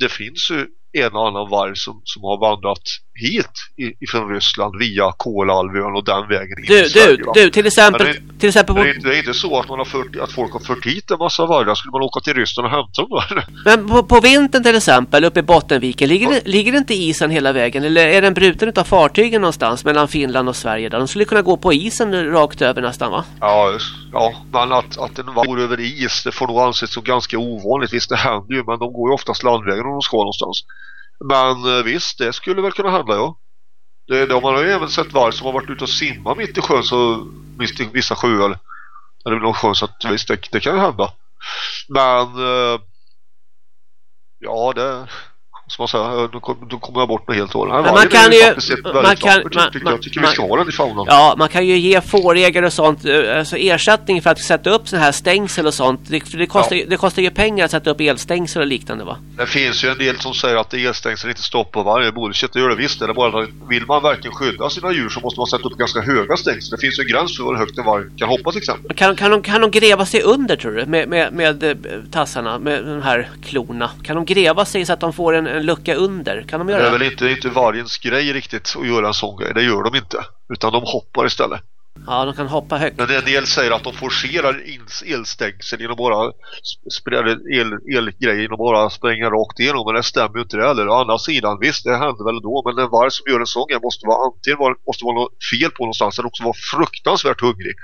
det finns ju en och annan varg som, som har vandrat hit ifrån Ryssland via Kolahalvön och den vägen in du, Sverige, du, du, till exempel, det, till exempel det, är det är inte så att, man har fört, att folk har fört hit en massa vargar. Skulle man åka till Ryssland och hämta dem då? Men på, på vintern till exempel uppe i Bottenviken ligger, ja. ligger inte isen hela vägen? Eller är den bruten av fartygen någonstans mellan Finland och Sverige? Där de skulle kunna gå på isen rakt över nästan va? Ja, ja men att, att den går över is det får nog anses som ganska ovanligt. Visst det händer ju men de går ju oftast landvägen om de ska någonstans. Men eh, visst, det skulle väl kunna hända, ja. Det, det, man har ju även sett varg som har varit ute och simmat mitt i sjön så minst i vissa sjöar. Eller någon sjö så att visst, det, det kan ju hända. Men eh, ja, det som man säger, då, då kommer jag bort med helt och hållet. Man kan ju... Man kan, man, tycker, jag tycker vi ska ha den i faunan. Ja, man kan ju ge fårägare och sånt eh, alltså ersättning för att sätta upp sådana här stängsel och sånt. Det, det, kostar, ja. det kostar ju pengar att sätta upp elstängsel och liknande va? Det finns ju en del som säger att elstängsel inte stoppar varje bullshit. Det gör det visst. Är bara vill man verkligen skydda sina djur så måste man sätta upp ganska höga stängsel. Det finns ju en gräns för hur högt en varg kan hoppa till exempel. Kan, kan, de, kan de gräva sig under tror du? Med, med, med eh, tassarna, med de här klorna. Kan de gräva sig så att de får en, en lucka under? Kan de göra det? är väl inte, inte vargens grej riktigt att göra en sån grej. Det gör de inte. Utan de hoppar istället. Ja, de kan hoppa högt. Men en del säger att de forcerar elstängsel genom bara el, elgrejer genom bara spränga rakt igenom. Men det stämmer ju inte det heller. Å andra sidan, visst det händer väl då. Men en varg som gör en sån grej måste vara antingen vara, måste vara något fel på någonstans eller också vara fruktansvärt hungrig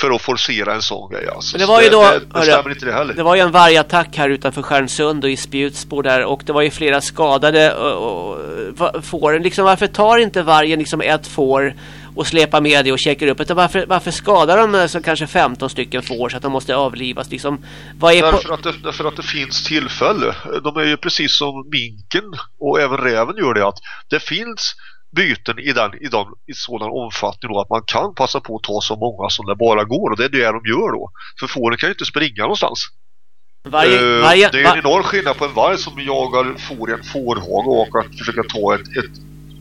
för att forcera en sån grej. Alltså. Men det var ju då, det, det, hörde, inte det, heller. det var ju en vargattack här utanför Stjärnsund och i Spjutsbo där och det var ju flera skadade och, och, får. Liksom, varför tar inte vargen liksom ett får och släpar med det och checkar upp Utan varför, varför skadar de alltså kanske 15 stycken får så att de måste avlivas? Liksom, vad är därför, att det, därför att det finns tillfälle. De är ju precis som minken och även räven gör det att det finns byten i, den, i, den, i sådan omfattning då att man kan passa på att ta så många som det bara går och det är det de gör då. För fåren kan ju inte springa någonstans. Varje, uh, varje, det är en enorm skillnad på en varg som jagar får i en fårhage och att försöka ta ett, ett,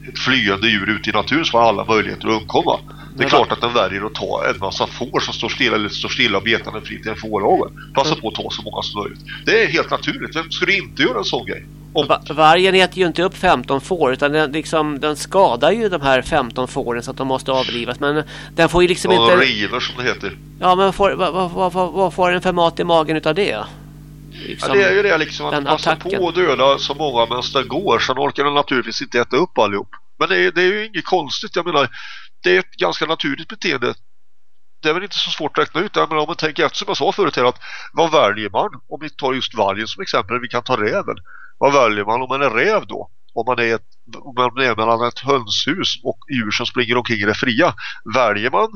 ett flyende djur ut i naturen som har alla möjligheter att undkomma. Det är klart att den väljer att ta en massa får som står stilla eller står stilla och betande fritt i en fårhage. Passa på att ta så många som möjligt. Det är helt naturligt. Vem skulle inte göra en sån grej? Va vargen äter ju inte upp 15 får utan den, liksom, den skadar ju de här 15 fåren så att de måste avlivas. Men den får ju liksom och inte... river som det heter. Ja men får, vad, vad, vad, vad får den för mat i magen utav det? Liksom, ja, det är ju det liksom att passa attacken. på att döda så många medan det går. Sen orkar den naturligtvis inte äta upp allihop. Men det är, det är ju inget konstigt. Jag menar, det är ett ganska naturligt beteende. Det är väl inte så svårt att räkna ut. Jag om man tänker efter som jag sa förut här att vad väljer man? Om vi tar just vargen som exempel, vi kan ta räven. Vad väljer man om man är räv då? Om man är, ett, om man är mellan ett hönshus och djur som springer omkring i det fria. Väljer man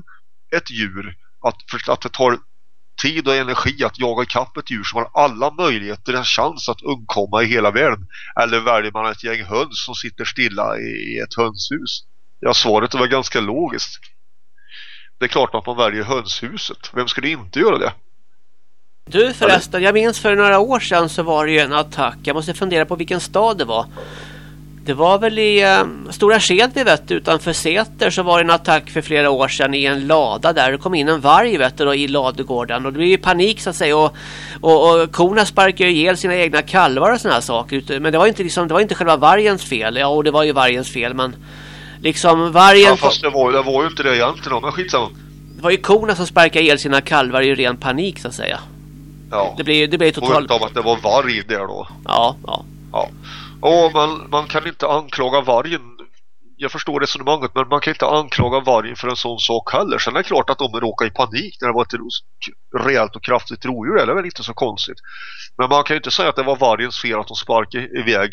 ett djur att, att det tar tid och energi att jaga kapp ett djur som har alla möjligheter en chans att undkomma i hela världen? Eller väljer man ett gäng höns som sitter stilla i ett hönshus? Ja, svaret var ganska logiskt. Det är klart att man väljer hönshuset. Vem skulle inte göra det? Du förresten, jag minns för några år sedan så var det ju en attack. Jag måste fundera på vilken stad det var. Det var väl i eh, Stora Skedvi vet utanför Säter så var det en attack för flera år sedan i en lada där. Det kom in en varg vet du, då, i ladugården och det blev ju panik så att säga och, och, och korna sparkade ihjäl sina egna kalvar och sådana här saker. Men det var inte liksom, det var inte själva vargens fel. Ja, och det var ju vargens fel men liksom vargen... Ja, fast det var, det var ju inte det egentligen, men skitsamma. Det var ju korna som sparkade ihjäl sina kalvar i ren panik så att säga. Ja. Det blir, det blir totalt... av att det var varg där då. Ja, ja. Ja. Och man, man kan inte anklaga vargen. Jag förstår resonemanget men man kan inte anklaga vargen för en sån sak heller. Sen är det klart att de råkar i panik när det var ett rejält och kraftigt rovdjur. Det är väl inte så konstigt. Men man kan ju inte säga att det var vargens fel att de sparkade iväg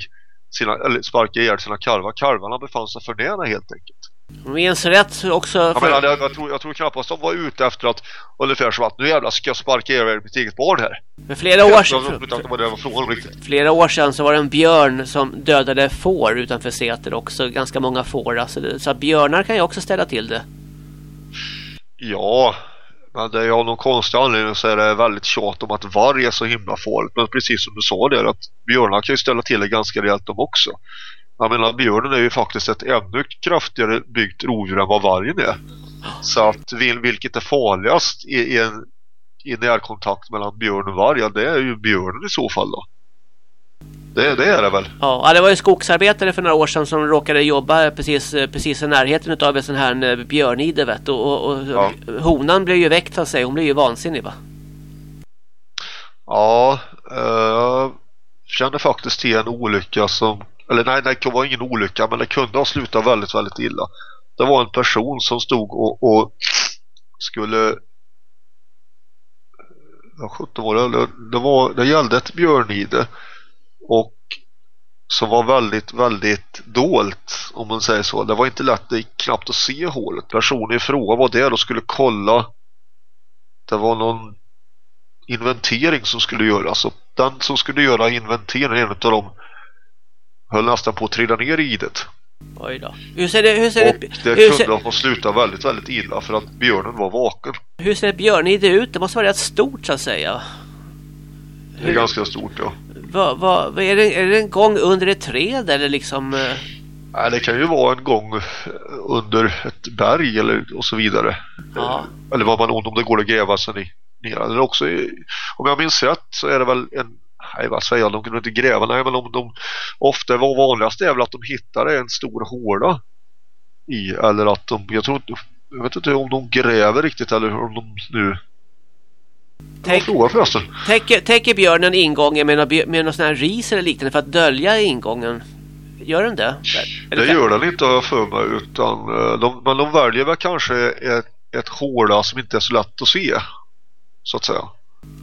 sina, eller sparkade ihjäl sina kalvar. Kalvarna befann sig för nära helt enkelt. Minns rätt också. Jag, menar, jag, jag, tror, jag tror knappast de var ute efter att ungefär som att nu jävlar ska jag sparka er mitt eget barn här. För flera år sedan. Flera år sedan så var det en björn som dödade får utanför Säter också. Ganska många får. Alltså, så att björnar kan ju också ställa till det. Ja, men det är av någon konstig anledning så är det väldigt tjat om att varg är så himla farligt. Men precis som du sa det, att björnar kan ju ställa till det ganska rejält de också. Jag menar björnen är ju faktiskt ett ännu kraftigare byggt rovdjur än vad vargen är. Så att vilket är farligast i, i en i närkontakt mellan björn och varg, ja, det är ju björnen i så fall då. Det, det är det väl? Ja, det var ju skogsarbetare för några år sedan som råkade jobba precis, precis i närheten av en sån här eh, björnide vet och, och, ja. honan blev ju väckt av sig, hon blev ju vansinnig va? Ja, eh, jag kände faktiskt till en olycka som eller nej, det var ingen olycka men det kunde ha slutat väldigt, väldigt illa. Det var en person som stod och, och skulle vad 17 var det, det var det gällde ett björnide och som var väldigt, väldigt dolt om man säger så. Det var inte lätt, det gick knappt att se hålet. Personen i fråga var där och skulle kolla. Det var någon inventering som skulle göras och den som skulle göra inventeringen, en av dem höll nästan på att trilla ner i idet. Oj då. Hur ser det, hur ser Och det, det hur kunde ser, ha slutat väldigt, väldigt illa för att björnen var vaken. hur ser björnide ut? Det måste vara rätt stort så att säga. Det är ganska stort ja. Vad, vad, är, det, är det en gång under ett träd eller liksom... eh, Nej, det kan ju vara en gång under ett berg eller och så vidare. Ja. Eller vad man om det går att gräva sig ner. Eller också, om jag minns rätt så är det väl en Nej vad säger jag, de kunde inte gräva. Nej men om de ofta var vanligast är väl att de hittade en stor håla i eller att de, jag tror inte jag vet inte om de gräver riktigt eller om de nu Tänk, fråga förresten. tänker, tänker björnen ingången med någon, med någon sån här ris eller liknande för att dölja ingången? Gör den det? Eller Det gör den inte har jag för mig utan eh, de, men de väljer väl kanske ett, ett håla som inte är så lätt att se så att säga.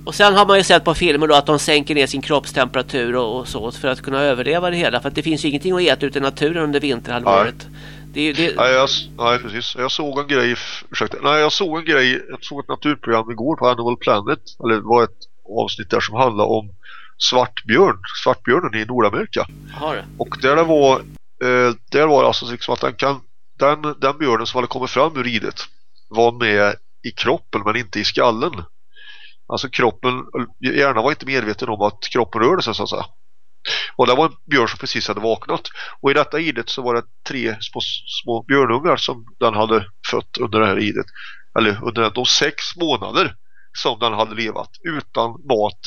Och sen har man ju sett på filmer då att de sänker ner sin kroppstemperatur och, och så för att kunna överleva det hela. För att det finns ju ingenting att äta ute i naturen under vinterhalvåret. Det det, Nej, jag, nej precis. Jag såg en grej, ursäkta, nej jag såg en grej, jag såg ett naturprogram igår på Animal Planet, eller det var ett avsnitt där som handlade om svartbjörn, svartbjörnen i Nordamerika. har det. Och där det var, eh, där var det alltså liksom att den kan, den, den björnen som hade kommit fram ur ridet var med i kroppen men inte i skallen. Alltså kroppen, hjärnan var inte medveten om att kroppen rörde sig så att säga. Och det var en björn som precis hade vaknat. Och i detta idet så var det tre små, små björnungar som den hade fött under det här idet. Eller under de sex månader som den hade levat utan mat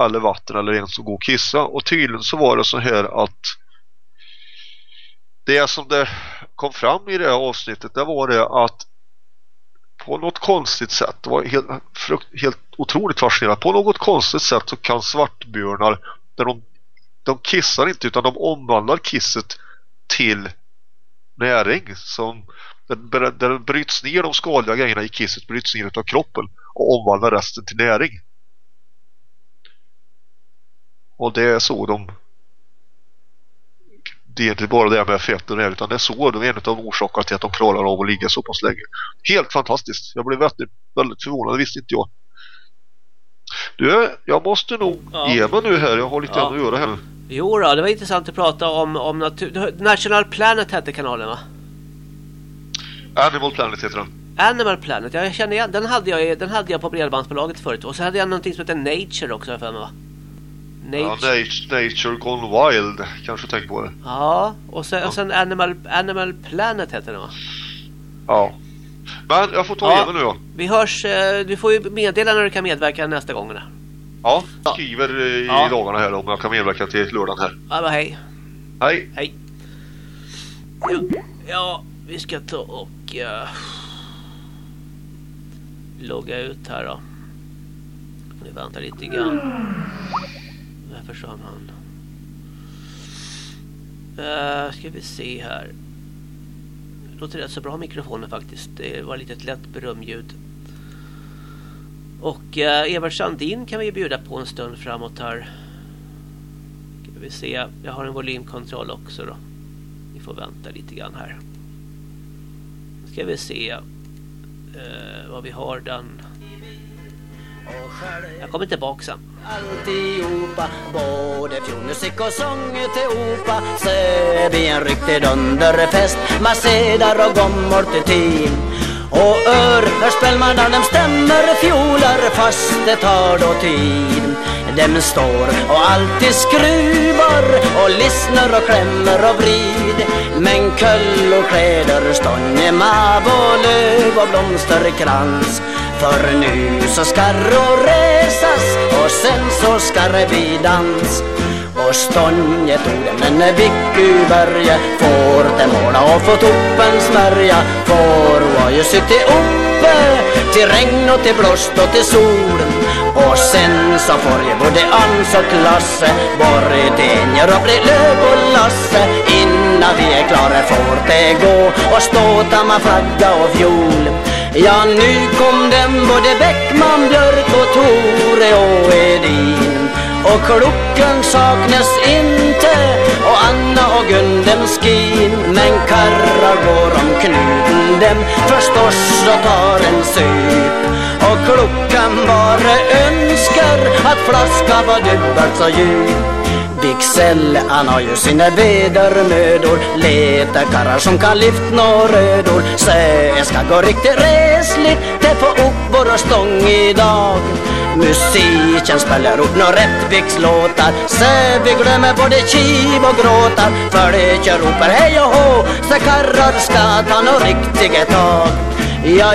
eller vatten eller ens att gå och kissa. Och tydligen så var det så här att det som det kom fram i det här avsnittet det var det att på något konstigt sätt, det var helt, helt otroligt fascinerande, på något konstigt sätt så kan svartbjörnar när de, de kissar inte utan de omvandlar kisset till näring som det bryts ner de skadliga grejerna i kisset bryts ner av kroppen och omvandlar resten till näring. Och det är så de det är inte bara det med fetten är, utan det är så det är en av orsakerna till att de klarar av att ligga så pass länge. Helt fantastiskt. Jag blev väldigt, väldigt förvånad, det visste inte jag. Du, jag måste nog Ja. ge mig nu här. Jag har lite Ja. att göra här. Jo då, det var intressant att prata om, om natur... National Planet hette kanalen va? Animal Planet heter den. Animal Planet, jag känner igen. Den hade jag, den hade jag på bredbandsbolaget förut. Och så hade jag någonting som heter Nature också för mig va? Ja, Nature. nature, nature Gone Wild, kanske tänk på det. Ja, och sen, och sen Animal, Animal Planet heter den va? Ja. Men jag får ta Ja. igen nu då. Vi hörs, eh, du får ju meddela när du kan medverka nästa gång. Där. Ja, skriver eh, i Ja. dagarna här om jag kan medverka till lördagen här. Ja, hej. Hej! Hej. Ja, ja vi ska ta och uh, logga ut här då. Vi väntar lite grann. Där försvann han. Uh, ska vi se här. Det låter rätt så bra mikrofonen faktiskt. Det var lite ett lätt berömljud. Och eh, Evert Sandin kan vi bjuda på en stund framåt här. Ska vi se. Jag har en volymkontroll också då. Vi får vänta lite grann här. Ska vi se eh, vad vi har den. Jag kommer tillbaka sen. Alltihopa, både fjolmusik och sång till opa Så blir en riktig dunderfest med sedar och gommor till team och örhörsspelmarna dem stämmer fjolar fast det tar då tid. Dem står och alltid skruvar och lyssnar och klämmer och vrid. Men köll och kläder, stånge, mav och löv och blomsterkrans För nu så ska rå resas och sen så ska det bli dans och Men orden en Vickyberge får det måla och få toppen smärja. Får var ju suttit uppe till regn och till blåst och till sol. Och sen så får ju både Ans och Klasse borgenjer och bli löv och Lasse. Innan vi är klara får det gå och ståta med flagga och fjol. Ja, nu kom den både Bäckman, Björk och Tore och Edin och klocken saknas inte. Och Anna och Gun dem skin. Men karrar går om knuten dem. Förstås och tar en sup och klockan bara önskar att flaskan var dubbelt så djup. Bixell, han har ju sina vedermödor. Letar karrar som kan lyft nå rödor. Så jag ska gå riktigt resligt. Det får upp våra stång idag. Musiken spelar upp några Rättvikslåtar. Så vi glömmer både kiv och gråtar. För det kör ropar hej och hå. Så karrar ska ta nå riktiga tag. Ja,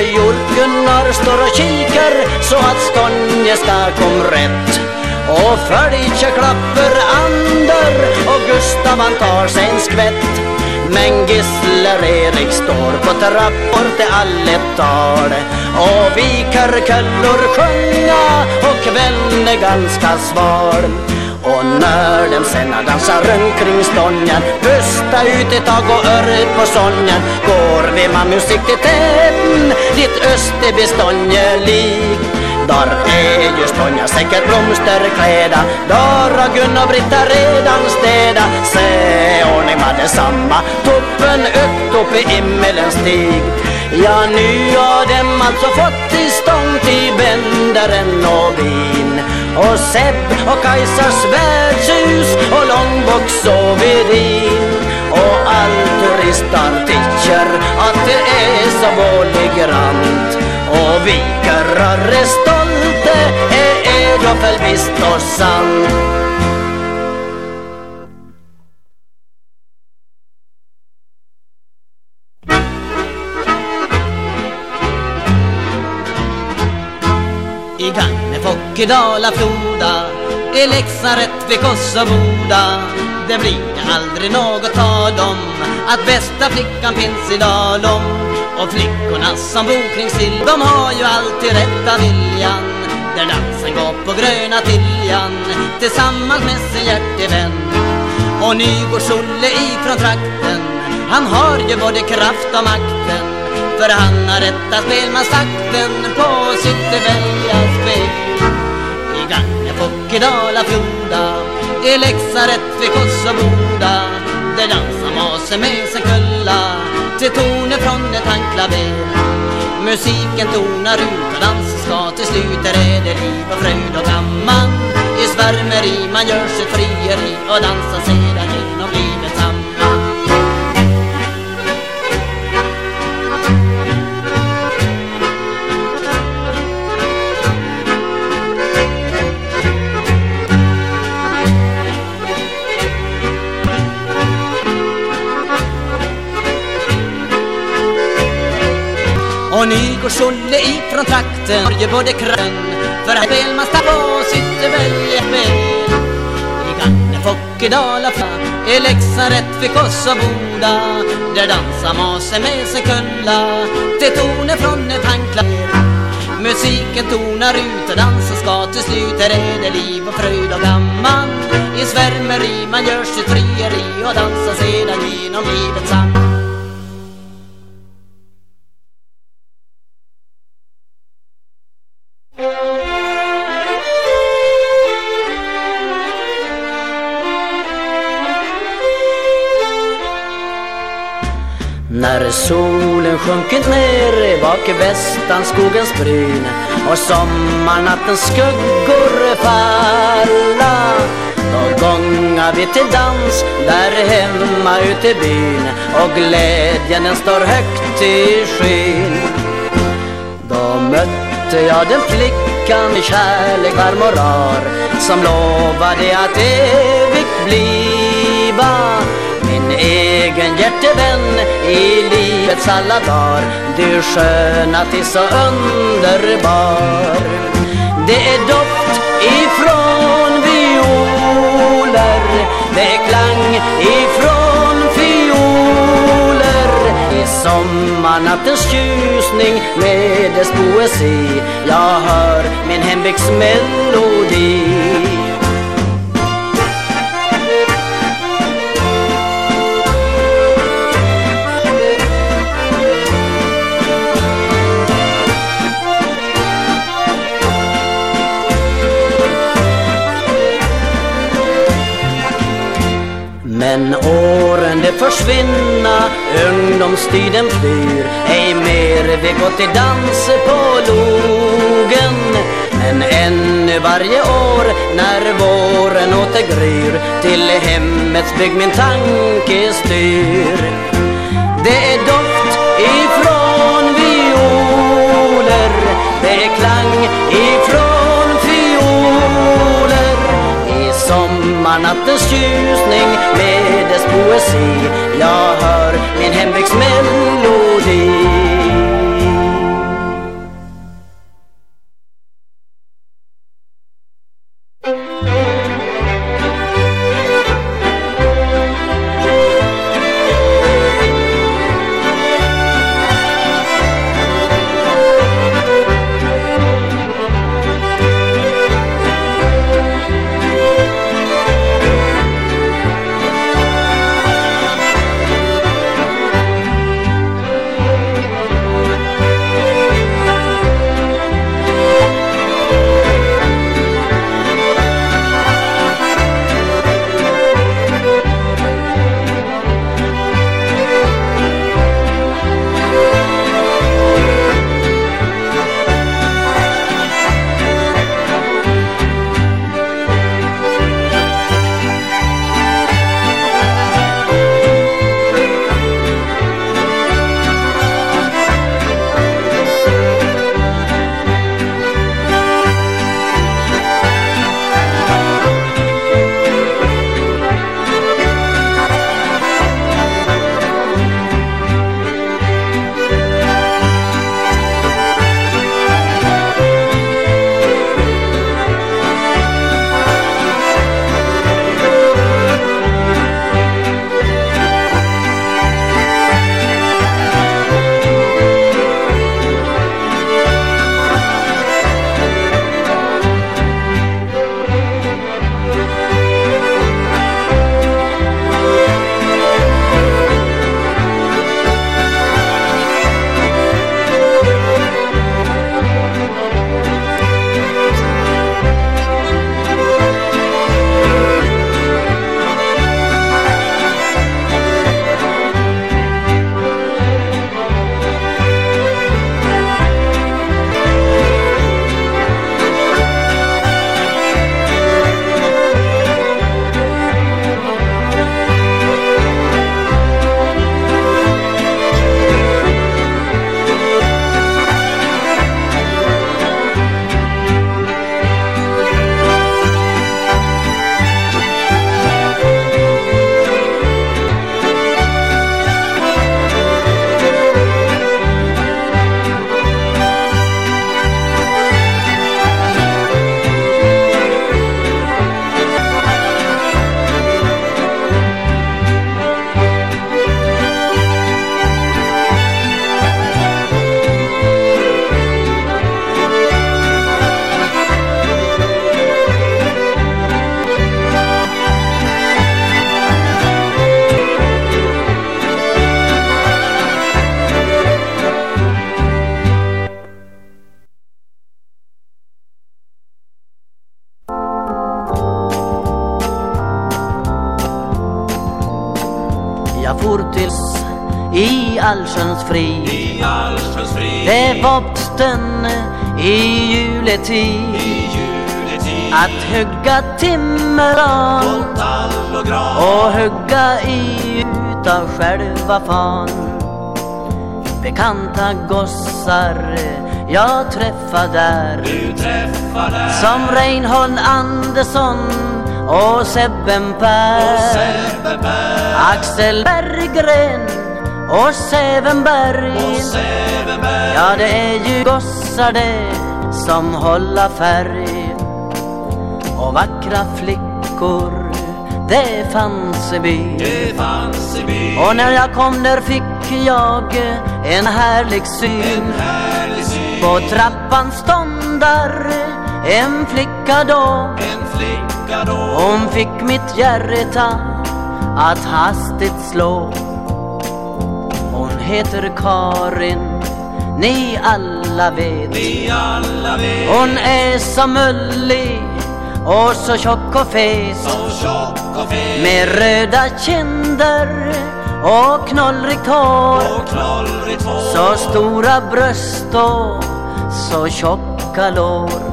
Gunnar står och kikar så att Skånje ska kom rätt och följtje klapper Ander och Gustav han tar sig en skvätt. Men Gisler Erik står på trappor till alletal Och vikar källor sjunga och kvällen är ganska sval och när de sen dansar runt kring stången. Pusta ut ett tag och ör på sången. Går vi med musik till täten Ditt Österbystånge lik. Där är just Tonja säkert blomsterkläda Där har Gun och Britta redan städa. Se ordning med detsamma Toppen upp upp i himmelens stig. Ja, nu har dem alltså fått till stånd till bändaren och bin. Och Sepp och Kajsars värdshus och Långbox och Vedin. Och all turistar att det är så våligrant och vi karrar är stolte, är är då visst och sant I Gagnef i Dala-Floda I Leksand, Rättvik Kosovoda. Det blir aldrig något tal om Att bästa flickan finns i Dalom och flickorna som bor kring sill De har ju alltid rätta viljan. Där dansen går på gröna Tiljan Tillsammans med sin hjärtevän. Och Nygårds Olle ifrån trakten Han har ju både kraft och makten. För han har rätta spelmanstakten på sitt väljarspel I Gagnef i Dala-Floda I Leksand, vid och Boda Där dansar masen med sin kulla. Till toner från ett handklaver Musiken tonar ut och dansen ska till slut. Där är det liv och fröjd och gammal. I svärmeri man gör sitt frieri Och dansar sedan Och ni går Olle ifrån trakten Norge både krön För att spelmästare på ett ben. I Gagnef och i Dalafla I Leksand, Rättvik och så Boda Där dansar masen med sin kulla Till tonen från ett handklaver Musiken tonar ut och dansen ska till slut Här är det liv och fröjd och gammal. I svärmeri man gör sitt frieri Och dansar sedan genom livet sand. När solen sjunkit ner bak i västanskogens bryn och sommarnattens skuggor falla då gångar vi till dans där hemma ute i byn och glädjen den står högt i skyn. Då mötte jag den flickan i kärlek varm och rar som lovade att evigt bliva min egen hjärtevän i livets alla dagar. Du sköna till så underbar. Det är doft ifrån violer. Det är klang ifrån fioler. I sommarnattens ljusning med dess poesi. Jag hör min hembygds melodi Men åren det försvinna Ungdomstiden flyr. Ej mer vi gå till dans på logen. Men ännu varje år när våren åter gryr Till hemmets bygg min tanke styr. Det är doft ifrån violer Det är klang ifrån Nattens ljusning med dess poesi. Jag hör min hembygds melodi Sebben Per Axel Berggren och Sävenberg Ja, det är ju gossar det som hålla färg. Och vackra flickor, det fanns i byn. Byn. Och när jag kom där fick jag en härlig syn. En härlig syn. På trappan ståndar En flicka då Hon fick mitt hjärta att hastigt slå. Hon heter Karin, ni alla vet. Vi alla vet. Hon är så mullig och så tjock och fes med röda kinder och knollrigt hår. Så stora bröst och så tjocka lår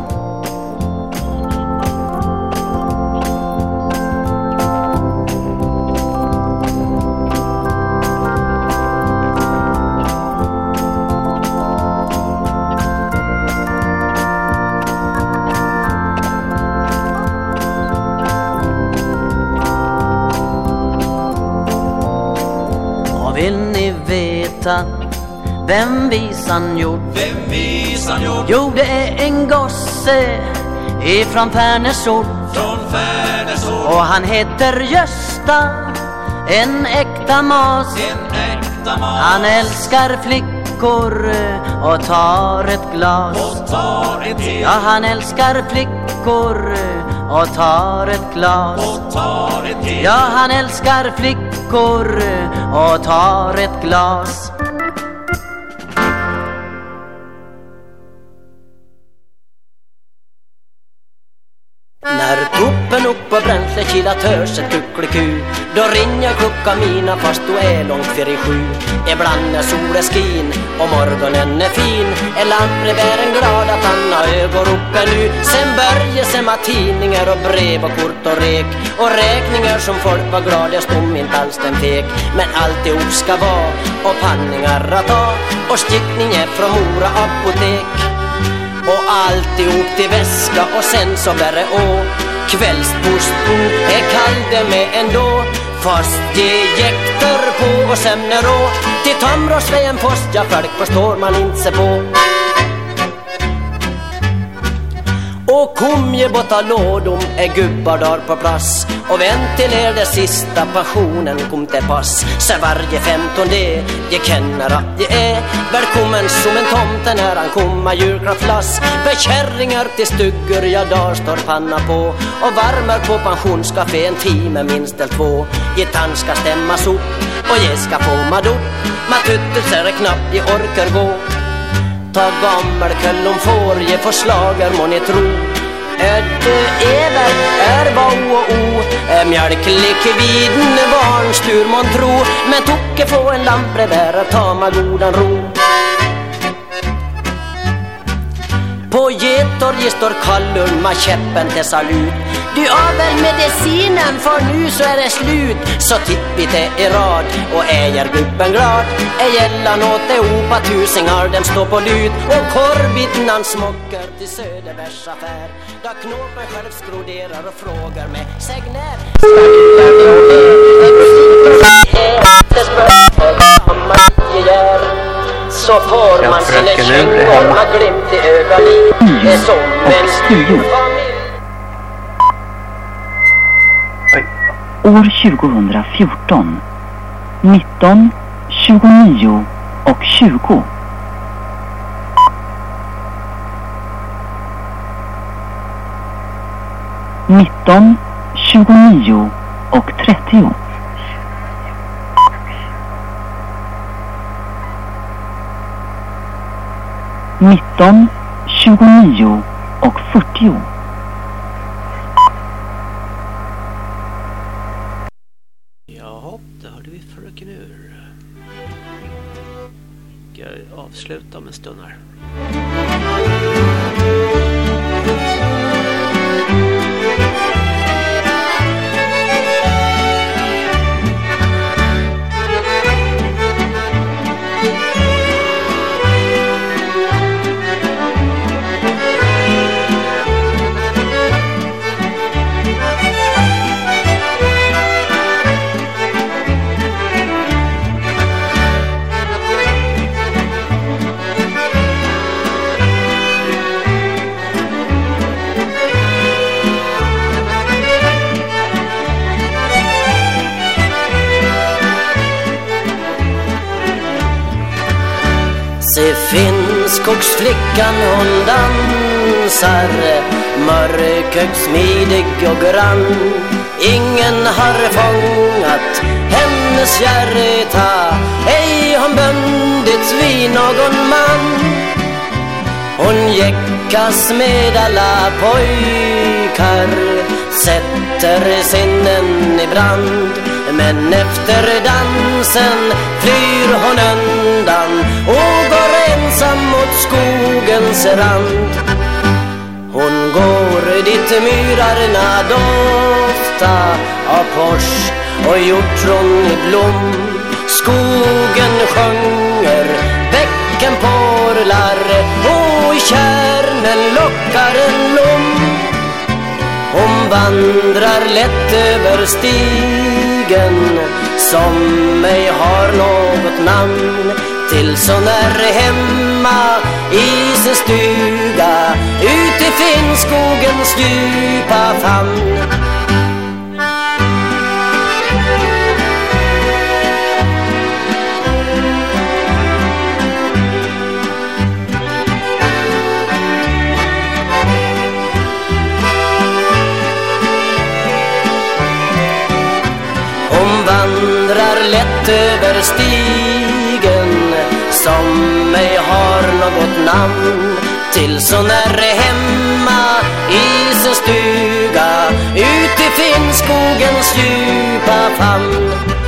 vem visan gjort? Vem visan gjort? Jo, det är en gosse ifrån Färnäsort. Från Färnäsort. Och han heter Gösta, en äkta mas. En äkta mas. Han älskar flickor och tar ett glas. Och tar ett helt. Ja, han älskar flickor och tar ett glas. Och tar ett helt. Ja, han älskar flickor och tar ett glas. Kilat hörs ett kuckeliku Då ringer klockan mina fast du är långt före sju. Ibland när solen skin och morgonen är fin. Är lantbrevbäraren glad att han har ögon uppe nu Sen börjar semma tidningar och brev och kort och rek. Och räkningar som folk var glada stum inte alls den fek. Men alltihop ska vara och panningar att ta Och stickningar från Mora apotek. Och alltihop till väska och sen så värre å. Kvällsposten är kall det med ändå. Fast det jäktar på och sömner rå Till Tområsvägen post, ja folk förstår man inte på. Och kom ge borta lådom är gubbar där på plats Och vänd till er det sista passionen kom till pass. Så varje femtonde jag känner att jag är Välkommen som en tomte när han kommer julklappslass För kärringar till stugor, jag där står panna på. Och värmer på pensionscafé en timme minst eller två. Gitarren ska stämmas upp och jag ska få madopp Matuttus är det knappt jag orkar gå. Ta gammelköll om får ge förslagar må ni tro. Ödde Ever är o och o. Mjölklikviden barnstur mon tro. Men Tocke få en lantbrevbärare ta mig godan ro. På Getorget står Kallur med käppen till salut. Du har väl medicinen för nu så är det slut. Så till i rad och är gubben glad. Är gällan åt det opa tusingar den står på lut. Och korvbiten han smockar till Söderbergs affär. Då knåpen själv skroderar och frågar mig Säg när så får man sina kängor med glimt i ögat. Som en tio. familj År 2014. 19, 29 och 20. Nitton, tjugonio och trettio. Nitton, tjugonio och fyrtio. Slut om en stund här. Finnskogsflickan hon dansar. Mörkögd, smidig och grann. Ingen har fångat hennes hjärta Ej hon bundits vid någon man. Hon jäckas med alla pojkar. Sätter sinnen i brand. Men efter dansen flyr hon undan Och går ensam mot skogens rand. Hon går dit myrarna dofta av pors och hjortron i blom. Skogen sjunger, bäcken porlar och i kärnen lockar en lom. Hon vandrar lätt över stigen. Som ej har något namn tills hon är hemma i sin stuga. Ute i Finnskogens djupa famn. Långt över stigen som ej har något namn. Tills hon är hemma i sin stuga ut i finskogens djupa famn.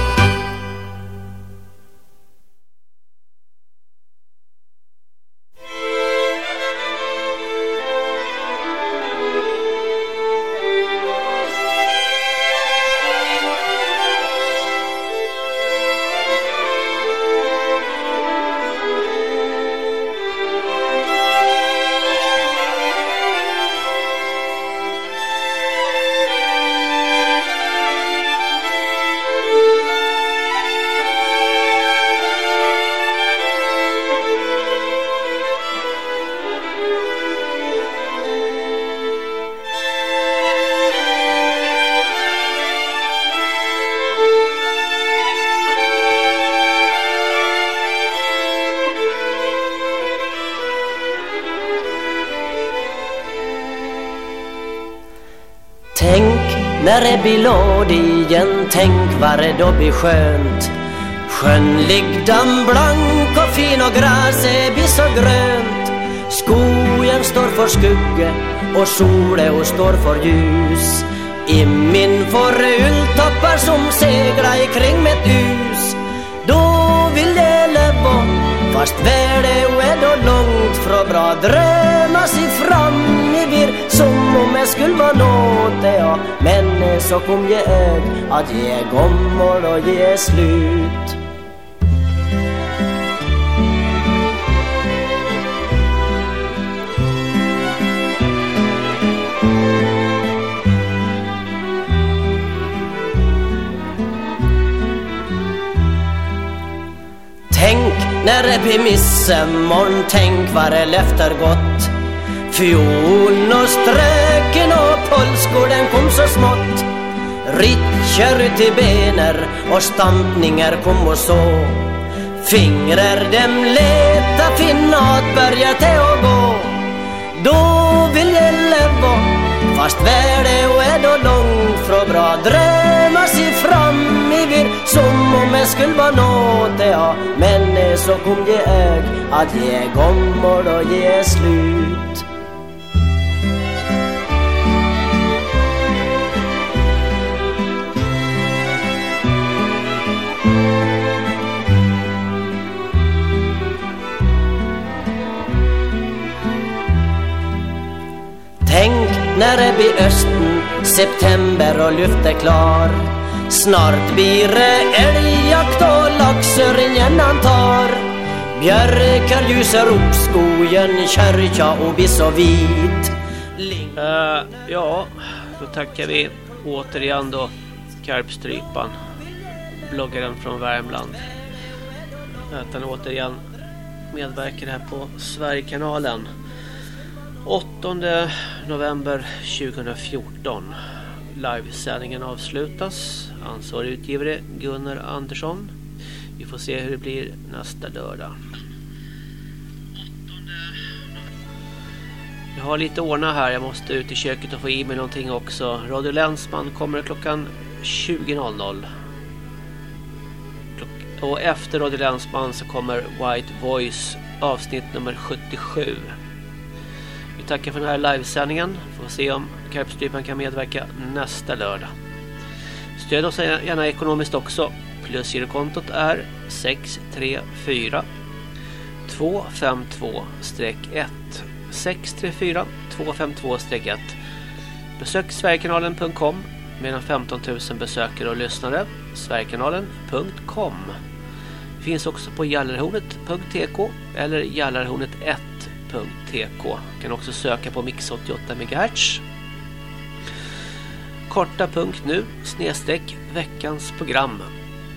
Igen, då blir skönt. Sjön ligger blank och fin och gräset blir så grönt. Skogen står för skugge och solen står för ljus. I min får ulltoppar som seglar kring mitt hus. Då vill jag leva fast världen är då långt från bra. Drömma sig fram i vir som om jag skulle vara nåt ja. Men så kom jag äg att ge gommor och ge slut. Tänk när det blir midsommar, tänk vad det löfter gott. Fjoln och ströken och polskor den kom så smått. Ritcher till bener och stampningar kom och så. Fingrar dem leta finna att börja till och gå. Då vill jag leva fast världen är då långt från bra. Drömma sig fram i vir som om jag skulle vara nåt ja Men så kom jag äg att jag kommer och ge slut. När det blir östen, september och luft är klar Snart blir det älgjakt och laxöringen han tar Björkar lyser upp skogen, kyrka och blir så vit Ling- Eh, ja, då tackar vi återigen då Karpstrypan, bloggaren från Värmland. Att han återigen medverkar här på Sverigekanalen. 8 november 2014. Livesändningen avslutas. Ansvarig utgivare Gunnar Andersson. Vi får se hur det blir nästa lördag. Jag har lite ordna här. Jag måste ut i köket och få i mig någonting också. Radio Länsman kommer klockan 20.00. Och efter Radio Länsman så kommer White Voice avsnitt nummer 77 tacka för den här livesändningen. Får se om Karpstrypan kan medverka nästa lördag. Stöd oss gärna ekonomiskt också. Plusgirokontot är 634 252-1 634 252-1 Besök Sverigekanalen.com med 15 000 besökare och lyssnare. Sverigekanalen.com Finns också på jallarhornet.tk eller mix88.tk. Du Kan också söka på Mix 88 MHz. Korta punkt nu snedstreck veckans program.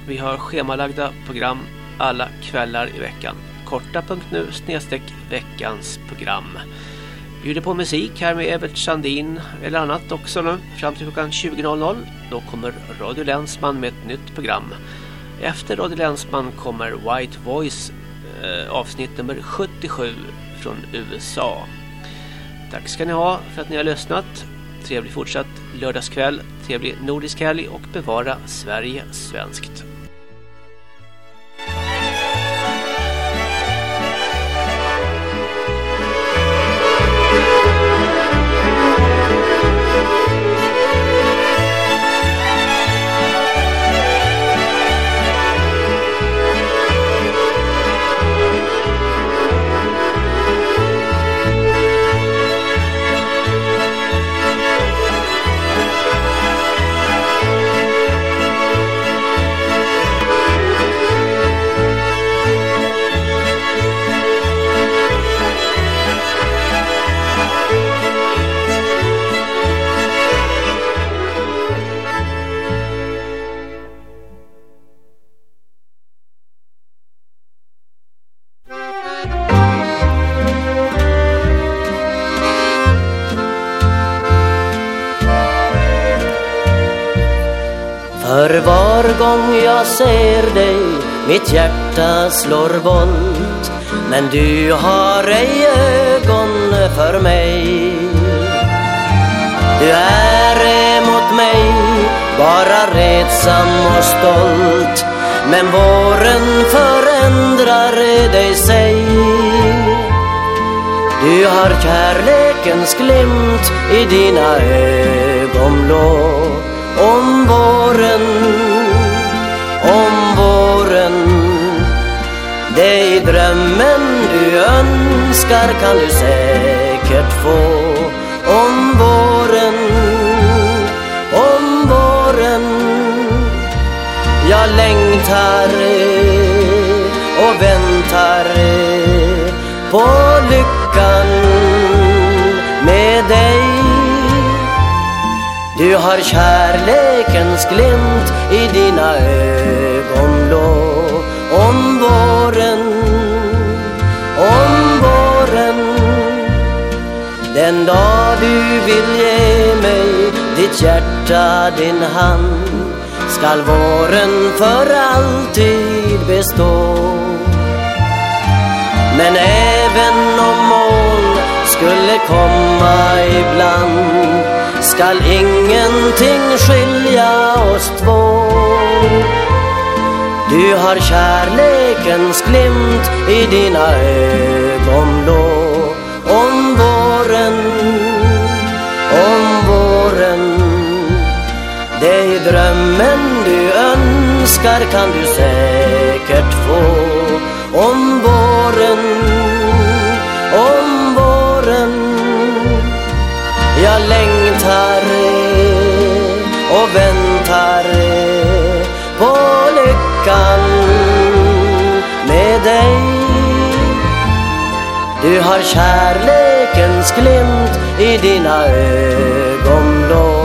Vi har schemalagda program alla kvällar i veckan. Korta punkt nu snedstreck veckans program. Bjuder på musik här med Evert Sandin eller annat också nu fram till klockan 20.00. Då kommer Radio Länsman med ett nytt program. Efter Radio Länsman kommer White Voice Eh, avsnitt nummer 77 från USA. Tack ska ni ha för att ni har lyssnat. Trevlig fortsatt lördagskväll, trevlig nordisk helg och bevara Sverige svenskt. Jag ser dig mitt hjärta slår våld Men du har ej ögon för mig. Du är emot mig bara redsam och stolt. Men våren förändrar dig sig Du har kärlekens glimt i dina ögonblå. Om våren, om våren. Det i drömmen du önskar kan du säkert få. Om våren, om våren. Jag längtar och väntar på lycka. Du har kärlekens glimt i dina ögonblå Om våren, om våren Den dag du vill ge mig ditt hjärta, din hand Skall våren för alltid bestå. Men även om moln skulle komma ibland skall ingenting skilja oss två. Du har kärlekens glimt i dina ögonblå Om våren, om våren. Det i drömmen du önskar kan du säkert få. Om våren, längtar och väntar på lyckan med dig. Du har kärlekens glimt i dina ögonblå.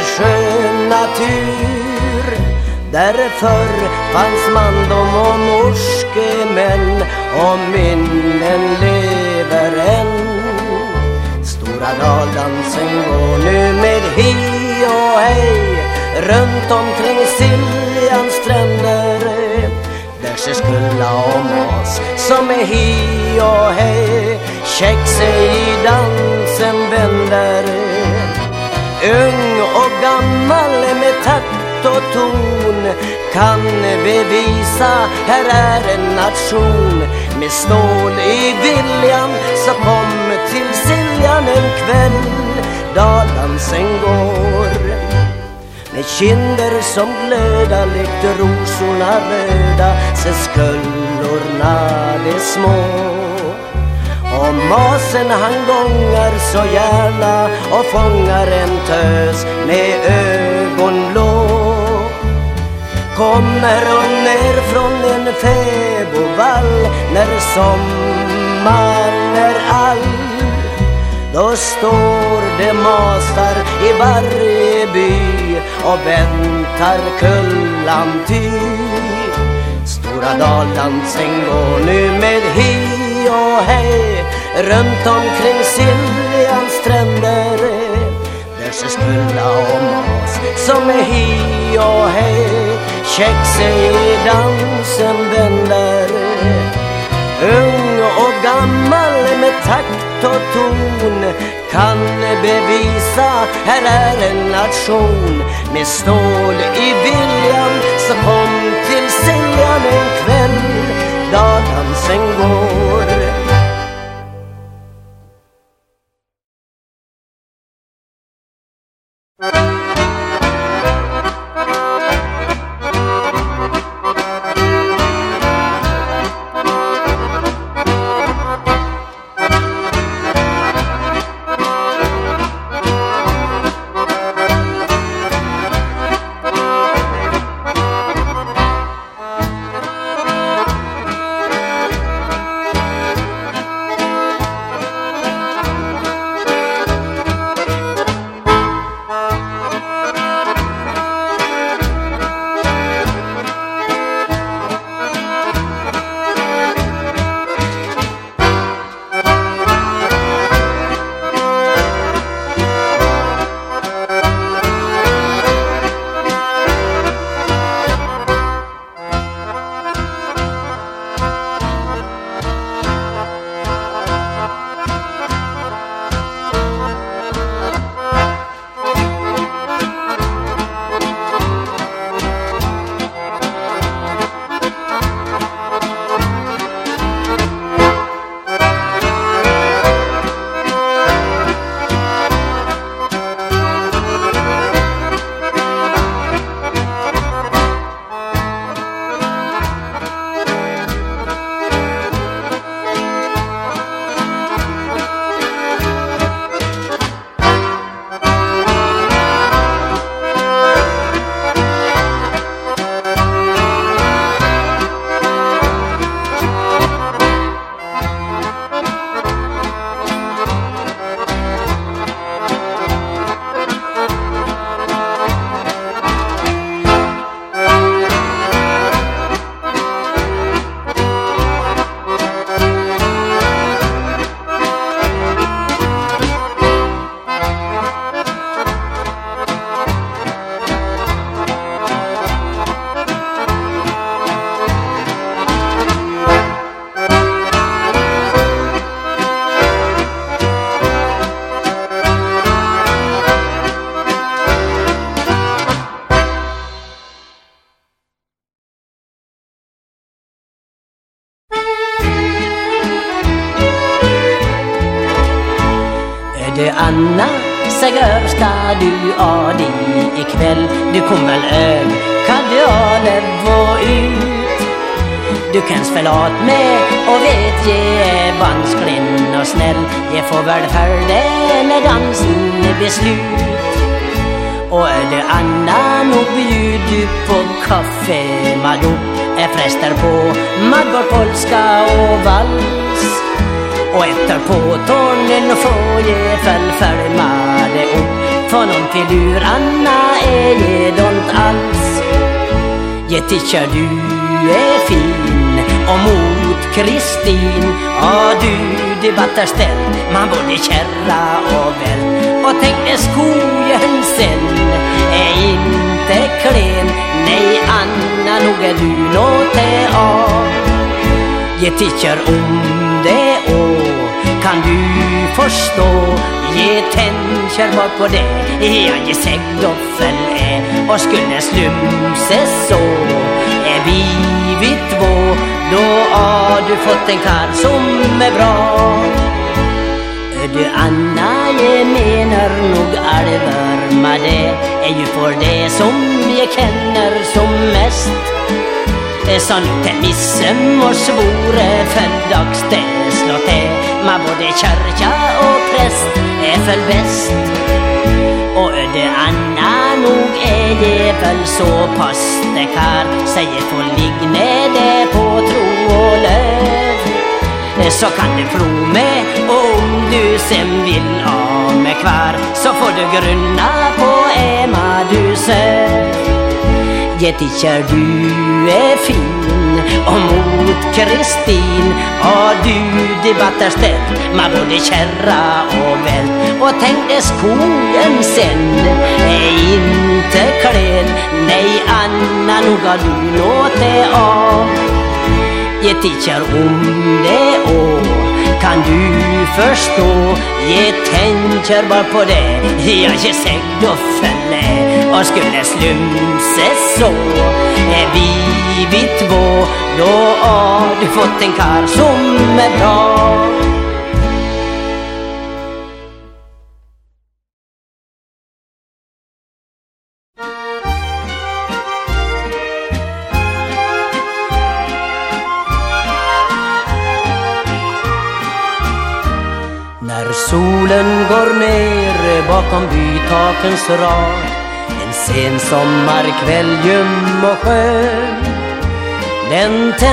I skön natur. Därför fanns mandom och norske män och minnen lever än. Stora daldansen går nu med hi och hej runt omkring Siljans stränder. Där ses Skulla och mas som är hi och hej Käck sig i dansen vänder Ung kan bevisa här är en nation med stål i viljan så kom till Siljan en kväll. Daldansen går med kinder som glöda lekte rosorna röda sen skullorna de små. Och masen han gångar så gärna och fångar en tös med ögonlå Kommer hon ner från en fäbodvall när sommaren är all. Då står det masar i varje by och väntar kullan ty. Stora daldansen går nu med hi och hej runt omkring Siljans stränder Där ses kulla och mas som är hi och hej Check sig i dansen vänder Ung och gammal med takt och ton kan bevisa här är en nation med stål i viljan Så kom till Siljan en kväll då dansen går. Midsommars vore födelsedags det slått är, Man både kyrka och präst är väl bäst. Och öde Anna, nog är det väl så pass. Det kar Säger ligg' med det på tro och löv. Så kan du prova med och om du sen vill ha mig kvar. Så får du grunna på Emma du söv Getikär du är fin. Och mot Kristin har du debatter ställt. Man både kärra och vält. Och tänkte skogen sen. Är inte klen. nej Anna nog har du låtit av. Getikär om det år. Kan du förstå? Jag tänker bara på det. Jag är 26 och 5 var skulle slumse så? Är vi, vi två, då har du fått en karl som är bra. När solen går ner bakom bytakens rad sen sommarkväll ljum och skön. Den